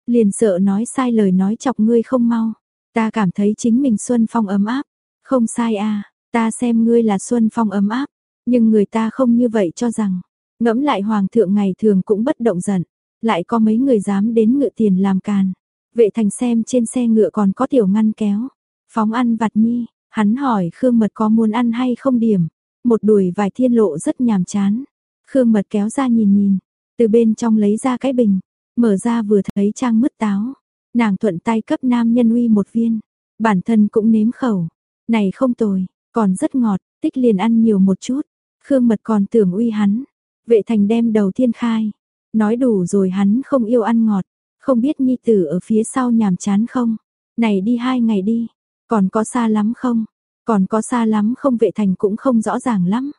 Liền sợ nói sai lời nói chọc ngươi không mau. Ta cảm thấy chính mình Xuân Phong ấm áp. Không sai à, ta xem ngươi là Xuân Phong ấm áp. Nhưng người ta không như vậy cho rằng. Ngẫm lại Hoàng thượng ngày thường cũng bất động giận. Lại có mấy người dám đến ngựa tiền làm càn. Vệ thành xem trên xe ngựa còn có tiểu ngăn kéo. Phóng ăn vặt nhi, hắn hỏi Khương Mật có muốn ăn hay không điểm. Một đùi vài thiên lộ rất nhàm chán. Khương Mật kéo ra nhìn nhìn, từ bên trong lấy ra cái bình, Mở ra vừa thấy trang mứt táo, nàng thuận tay cấp nam nhân uy một viên, bản thân cũng nếm khẩu. Này không tồi, còn rất ngọt, tích liền ăn nhiều một chút. Khương Mật còn tưởng uy hắn. Vệ thành đem đầu tiên khai. Nói đủ rồi hắn không yêu ăn ngọt. Không biết nhi tử ở phía sau nhàm chán không. Này đi hai ngày đi. Còn có xa lắm không? Còn có xa lắm không vệ thành cũng không rõ ràng lắm.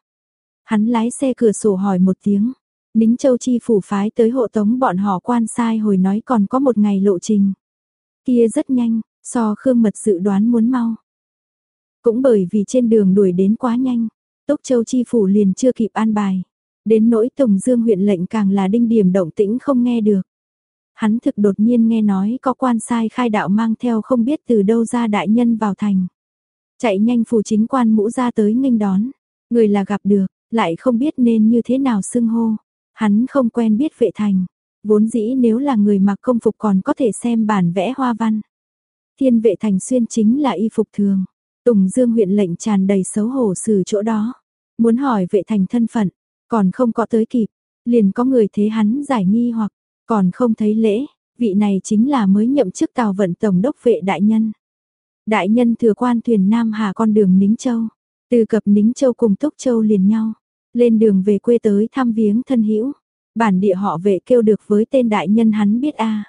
Hắn lái xe cửa sổ hỏi một tiếng. Nính Châu Chi phủ phái tới hộ tống bọn họ quan sai hồi nói còn có một ngày lộ trình. Kia rất nhanh, so Khương Mật dự đoán muốn mau. Cũng bởi vì trên đường đuổi đến quá nhanh, Tốc Châu Chi Phủ liền chưa kịp an bài. Đến nỗi Tùng Dương huyện lệnh càng là đinh điểm động tĩnh không nghe được. Hắn thực đột nhiên nghe nói có quan sai khai đạo mang theo không biết từ đâu ra đại nhân vào thành. Chạy nhanh phủ chính quan mũ ra tới nghênh đón. Người là gặp được, lại không biết nên như thế nào xưng hô. Hắn không quen biết vệ thành. Vốn dĩ nếu là người mặc công phục còn có thể xem bản vẽ hoa văn. Thiên vệ thành xuyên chính là y phục thường. Tùng Dương huyện lệnh tràn đầy xấu hổ xử chỗ đó. Muốn hỏi vệ thành thân phận, còn không có tới kịp, liền có người thế hắn giải nghi hoặc còn không thấy lễ, vị này chính là mới nhậm chức tàu vận tổng đốc vệ đại nhân. Đại nhân thừa quan thuyền Nam Hà con đường Nính Châu, từ cập Nính Châu cùng Túc Châu liền nhau, lên đường về quê tới thăm viếng thân hữu. Bản địa họ vệ kêu được với tên đại nhân hắn biết a.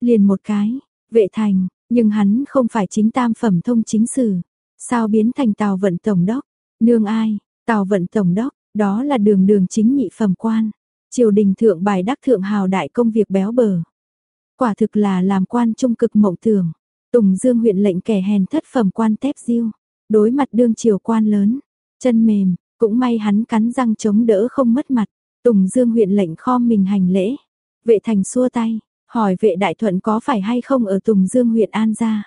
Liền một cái, vệ thành, nhưng hắn không phải chính tam phẩm thông chính sử, sao biến thành tàu vận tổng đốc, nương ai, tàu vận tổng đốc, đó là đường đường chính nhị phẩm quan, triều đình thượng bài đắc thượng hào đại công việc béo bờ. Quả thực là làm quan trung cực mộng tưởng. Tùng Dương huyện lệnh kẻ hèn thất phẩm quan tép diêu, đối mặt đương triều quan lớn, chân mềm, cũng may hắn cắn răng chống đỡ không mất mặt. Tùng Dương huyện lệnh kho mình hành lễ. Vệ thành xua tay, hỏi vệ đại thuận có phải hay không ở Tùng Dương huyện An gia.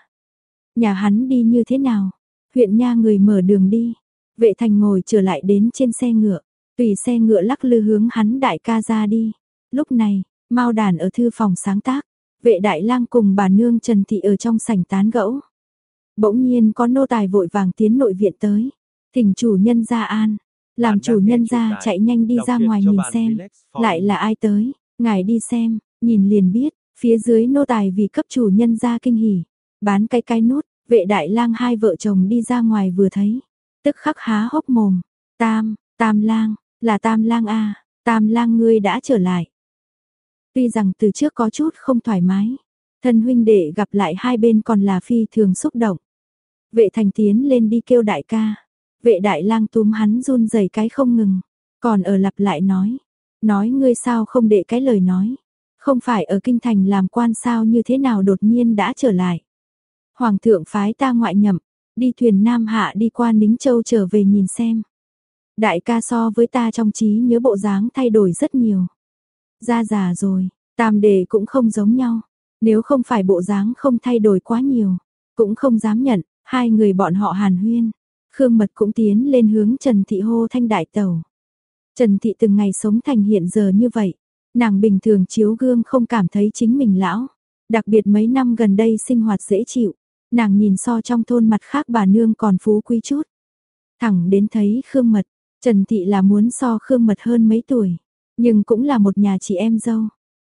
Nhà hắn đi như thế nào? Huyện nha người mở đường đi. Vệ thành ngồi trở lại đến trên xe ngựa, tùy xe ngựa lắc lư hướng hắn đại ca ra đi. Lúc này, Mao đàn ở thư phòng sáng tác, vệ đại lang cùng bà nương Trần Thị ở trong sảnh tán gẫu. Bỗng nhiên có nô tài vội vàng tiến nội viện tới, thỉnh chủ nhân ra an, làm chủ nhân ra chạy nhanh đi ra ngoài nhìn xem, lại là ai tới, ngài đi xem, nhìn liền biết, phía dưới nô tài vì cấp chủ nhân ra kinh hỉ, bán cái cái nút, vệ đại lang hai vợ chồng đi ra ngoài vừa thấy, tức khắc há hốc mồm, tam, tam lang, là tam lang a tam lang ngươi đã trở lại. Tuy rằng từ trước có chút không thoải mái, thân huynh đệ gặp lại hai bên còn là phi thường xúc động. Vệ thành tiến lên đi kêu đại ca, vệ đại lang túm hắn run rẩy cái không ngừng, còn ở lặp lại nói, nói ngươi sao không để cái lời nói, không phải ở kinh thành làm quan sao như thế nào đột nhiên đã trở lại. Hoàng thượng phái ta ngoại nhậm, đi thuyền Nam Hạ đi qua Nính Châu trở về nhìn xem. Đại ca so với ta trong trí nhớ bộ dáng thay đổi rất nhiều. Ra già rồi, tam đề cũng không giống nhau. Nếu không phải bộ dáng không thay đổi quá nhiều, cũng không dám nhận, hai người bọn họ hàn huyên. Khương Mật cũng tiến lên hướng Trần Thị hô thanh đại tàu. Trần Thị từng ngày sống thành hiện giờ như vậy. Nàng bình thường chiếu gương không cảm thấy chính mình lão. Đặc biệt mấy năm gần đây sinh hoạt dễ chịu. Nàng nhìn so trong thôn mặt khác bà nương còn phú quý chút. Thẳng đến thấy Khương Mật, Trần Thị là muốn so Khương Mật hơn mấy tuổi, nhưng cũng là một nhà chị em dâu.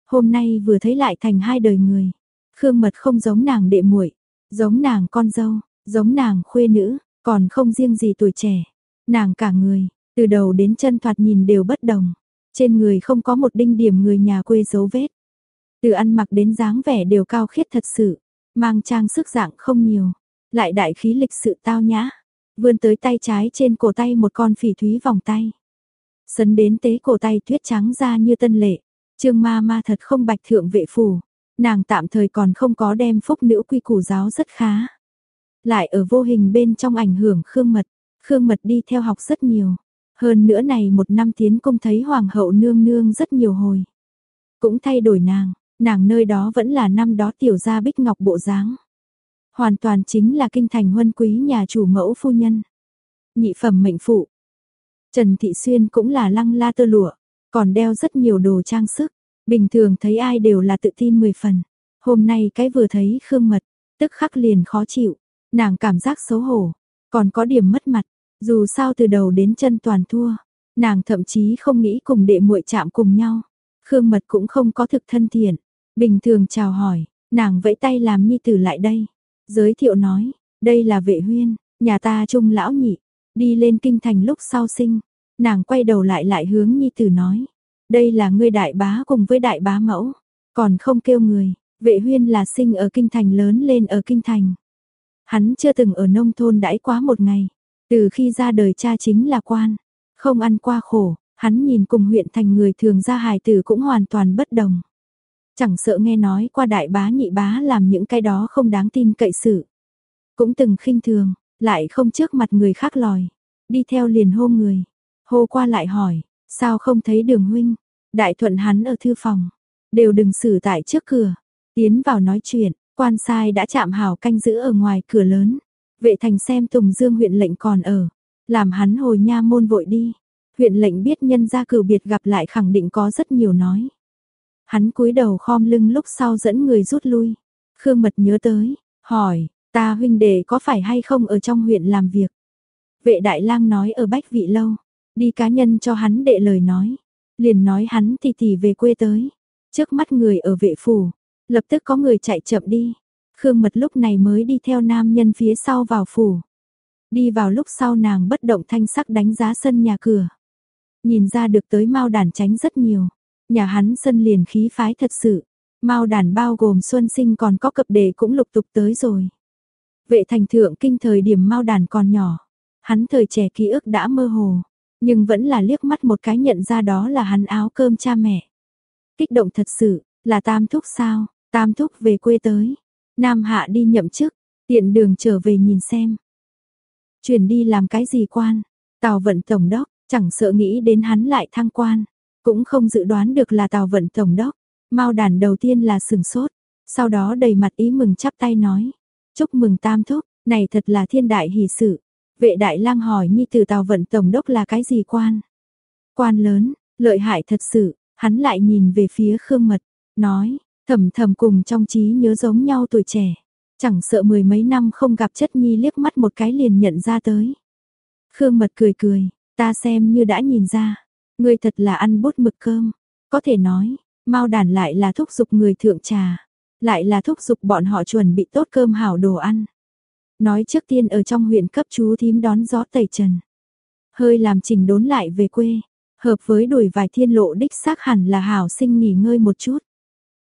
Hôm nay vừa thấy lại thành hai đời người. Khương Mật không giống nàng đệ muội, giống nàng con dâu, giống nàng khuê nữ, còn không riêng gì tuổi trẻ. Nàng cả người, từ đầu đến chân thoạt nhìn đều bất đồng. Trên người không có một đinh điểm người nhà quê dấu vết. Từ ăn mặc đến dáng vẻ đều cao khiết thật sự, mang trang sức dạng không nhiều, lại đại khí lịch sự tao nhã vươn tới tay trái trên cổ tay một con phỉ thúy vòng tay. Sấn đến tế cổ tay tuyết trắng ra như tân lệ, trương ma ma thật không bạch thượng vệ phủ, nàng tạm thời còn không có đem phúc nữ quy củ giáo rất khá. Lại ở vô hình bên trong ảnh hưởng Khương Mật, Khương Mật đi theo học rất nhiều. Hơn nữa này một năm tiến công thấy Hoàng hậu nương nương rất nhiều hồi. Cũng thay đổi nàng, nàng nơi đó vẫn là năm đó tiểu gia bích ngọc bộ dáng hoàn toàn chính là kinh thành huân quý nhà chủ mẫu phu nhân. Nhị phẩm mệnh phụ. Trần Thị Xuyên cũng là lăng la tơ lụa, còn đeo rất nhiều đồ trang sức, bình thường thấy ai đều là tự tin mười phần. Hôm nay cái vừa thấy Khương Mật, tức khắc liền khó chịu, nàng cảm giác xấu hổ, còn có điểm mất mặt, dù sao từ đầu đến chân toàn thua, nàng thậm chí không nghĩ cùng đệ muội chạm cùng nhau. Khương Mật cũng không có thực thân thiện, bình thường chào hỏi, nàng vẫy tay làm nhi tử lại đây. Giới thiệu nói, đây là vệ huyên, nhà ta trung lão nhị, đi lên kinh thành lúc sau sinh. Nàng quay đầu lại lại hướng nhi tử nói, đây là ngươi đại bá cùng với đại bá mẫu, còn không kêu người, vệ huyên là sinh ở kinh thành lớn lên ở kinh thành. Hắn chưa từng ở nông thôn đãi quá một ngày, từ khi ra đời cha chính là quan, không ăn qua khổ, hắn nhìn cùng huyện thành người thường ra hài tử cũng hoàn toàn bất đồng. Chẳng sợ nghe nói qua đại bá nhị bá làm những cái đó không đáng tin cậy sự. Cũng từng khinh thường, lại không trước mặt người khác lòi, đi theo liền hô người, hô qua lại hỏi, sao không thấy đường huynh, đại thuận hắn ở thư phòng, đều đừng xử tại trước cửa, tiến vào nói chuyện, quan sai đã chạm hào canh giữ ở ngoài cửa lớn, vệ thành xem Tùng Dương huyện lệnh còn ở, làm hắn hồi nha môn vội đi, huyện lệnh biết nhân gia cửu biệt gặp lại khẳng định có rất nhiều nói. Hắn cúi đầu khom lưng lúc sau dẫn người rút lui, Khương Mật nhớ tới, hỏi, ta huynh đệ có phải hay không ở trong huyện làm việc? Vệ đại lang nói ở Bách Vị Lâu, đi cá nhân cho hắn đệ lời nói, liền nói hắn thì thì về quê tới. Trước mắt người ở vệ phủ, lập tức có người chạy chậm đi. Khương Mật lúc này mới đi theo nam nhân phía sau vào phủ. Đi vào lúc sau nàng bất động thanh sắc đánh giá sân nhà cửa. Nhìn ra được tới mau đàn tránh rất nhiều. Nhà hắn sân liền khí phái thật sự. Mao đàn bao gồm Xuân Sinh còn có cập đề cũng lục tục tới rồi. Vệ thành thượng kinh thời điểm Mao đàn còn nhỏ. Hắn thời trẻ ký ức đã mơ hồ. Nhưng vẫn là liếc mắt một cái nhận ra đó là hắn áo cơm cha mẹ. Kích động thật sự, là tam thúc sao, tam thúc về quê tới. Nam hạ đi nhậm chức, tiện đường trở về nhìn xem. Chuyển đi làm cái gì quan, tàu vận tổng đốc, chẳng sợ nghĩ đến hắn lại thăng quan. Cũng không dự đoán được là tàu vận tổng đốc. Mao đàn đầu tiên là sừng sốt, sau đó đầy mặt ý mừng chắp tay nói. Chúc mừng tam thúc, này thật là thiên đại hỷ sự. Vệ đại lang hỏi nhi từ tàu vận tổng đốc là cái gì quan? Quan lớn, lợi hại thật sự, hắn lại nhìn về phía Khương Mật, nói, thầm thầm cùng trong trí nhớ giống nhau tuổi trẻ. Chẳng sợ mười mấy năm không gặp chất nhi liếc mắt một cái liền nhận ra tới. Khương Mật cười cười, ta xem như đã nhìn ra, ngươi thật là ăn bút mực cơm, có thể nói, mau đàn lại là thúc giục người thượng trà, lại là thúc giục bọn họ chuẩn bị tốt cơm hảo đồ ăn. Nói trước tiên ở trong huyện cấp chú thím đón gió tẩy trần. Hơi làm trình đốn lại về quê, hợp với đuổi vài thiên lộ đích xác hẳn là hảo sinh nghỉ ngơi một chút.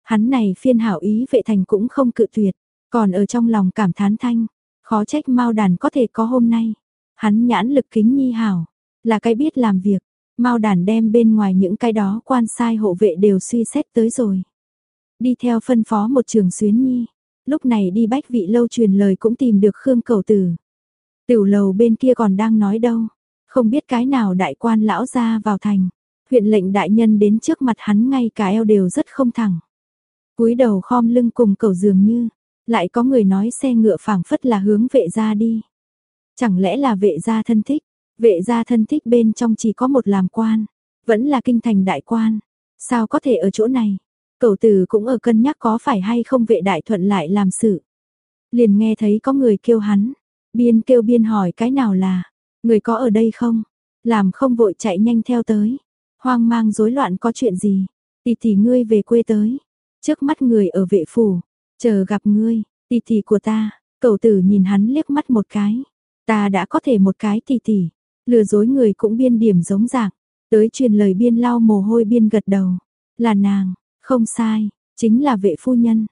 Hắn này phiên hảo ý vệ thành cũng không cự tuyệt, còn ở trong lòng cảm thán thanh, khó trách mau đàn có thể có hôm nay. Hắn nhãn lực kính nhi hảo, là cái biết làm việc, Mao đàn đem bên ngoài những cái đó quan sai hộ vệ đều suy xét tới rồi. Đi theo phân phó một trường xuyến nhi, lúc này đi bách vị lâu truyền lời cũng tìm được Khương Cầu Tử. Tiểu lầu bên kia còn đang nói đâu, không biết cái nào đại quan lão ra vào thành. Huyện lệnh đại nhân đến trước mặt hắn ngay cả eo đều rất không thẳng. cúi đầu khom lưng cùng cầu dường như, lại có người nói xe ngựa phảng phất là hướng vệ gia đi. Chẳng lẽ là vệ gia thân thích, vệ gia thân thích bên trong chỉ có một làm quan, vẫn là kinh thành đại quan, sao có thể ở chỗ này? Cầu tử cũng ở cân nhắc có phải hay không vệ đại thuận lại làm sự. Liền nghe thấy có người kêu hắn, biên kêu biên hỏi cái nào là, người có ở đây không? Làm không vội chạy nhanh theo tới. Hoang mang rối loạn có chuyện gì? Tỷ tỷ ngươi về quê tới. Trước mắt người ở vệ phủ, chờ gặp ngươi, tỷ tỷ của ta. Cầu tử nhìn hắn liếc mắt một cái. Ta đã có thể một cái tỷ tỷ, lừa dối người cũng biên điểm giống dạng. Tới truyền lời biên lau mồ hôi biên gật đầu. Là nàng, không sai, chính là vệ phu nhân.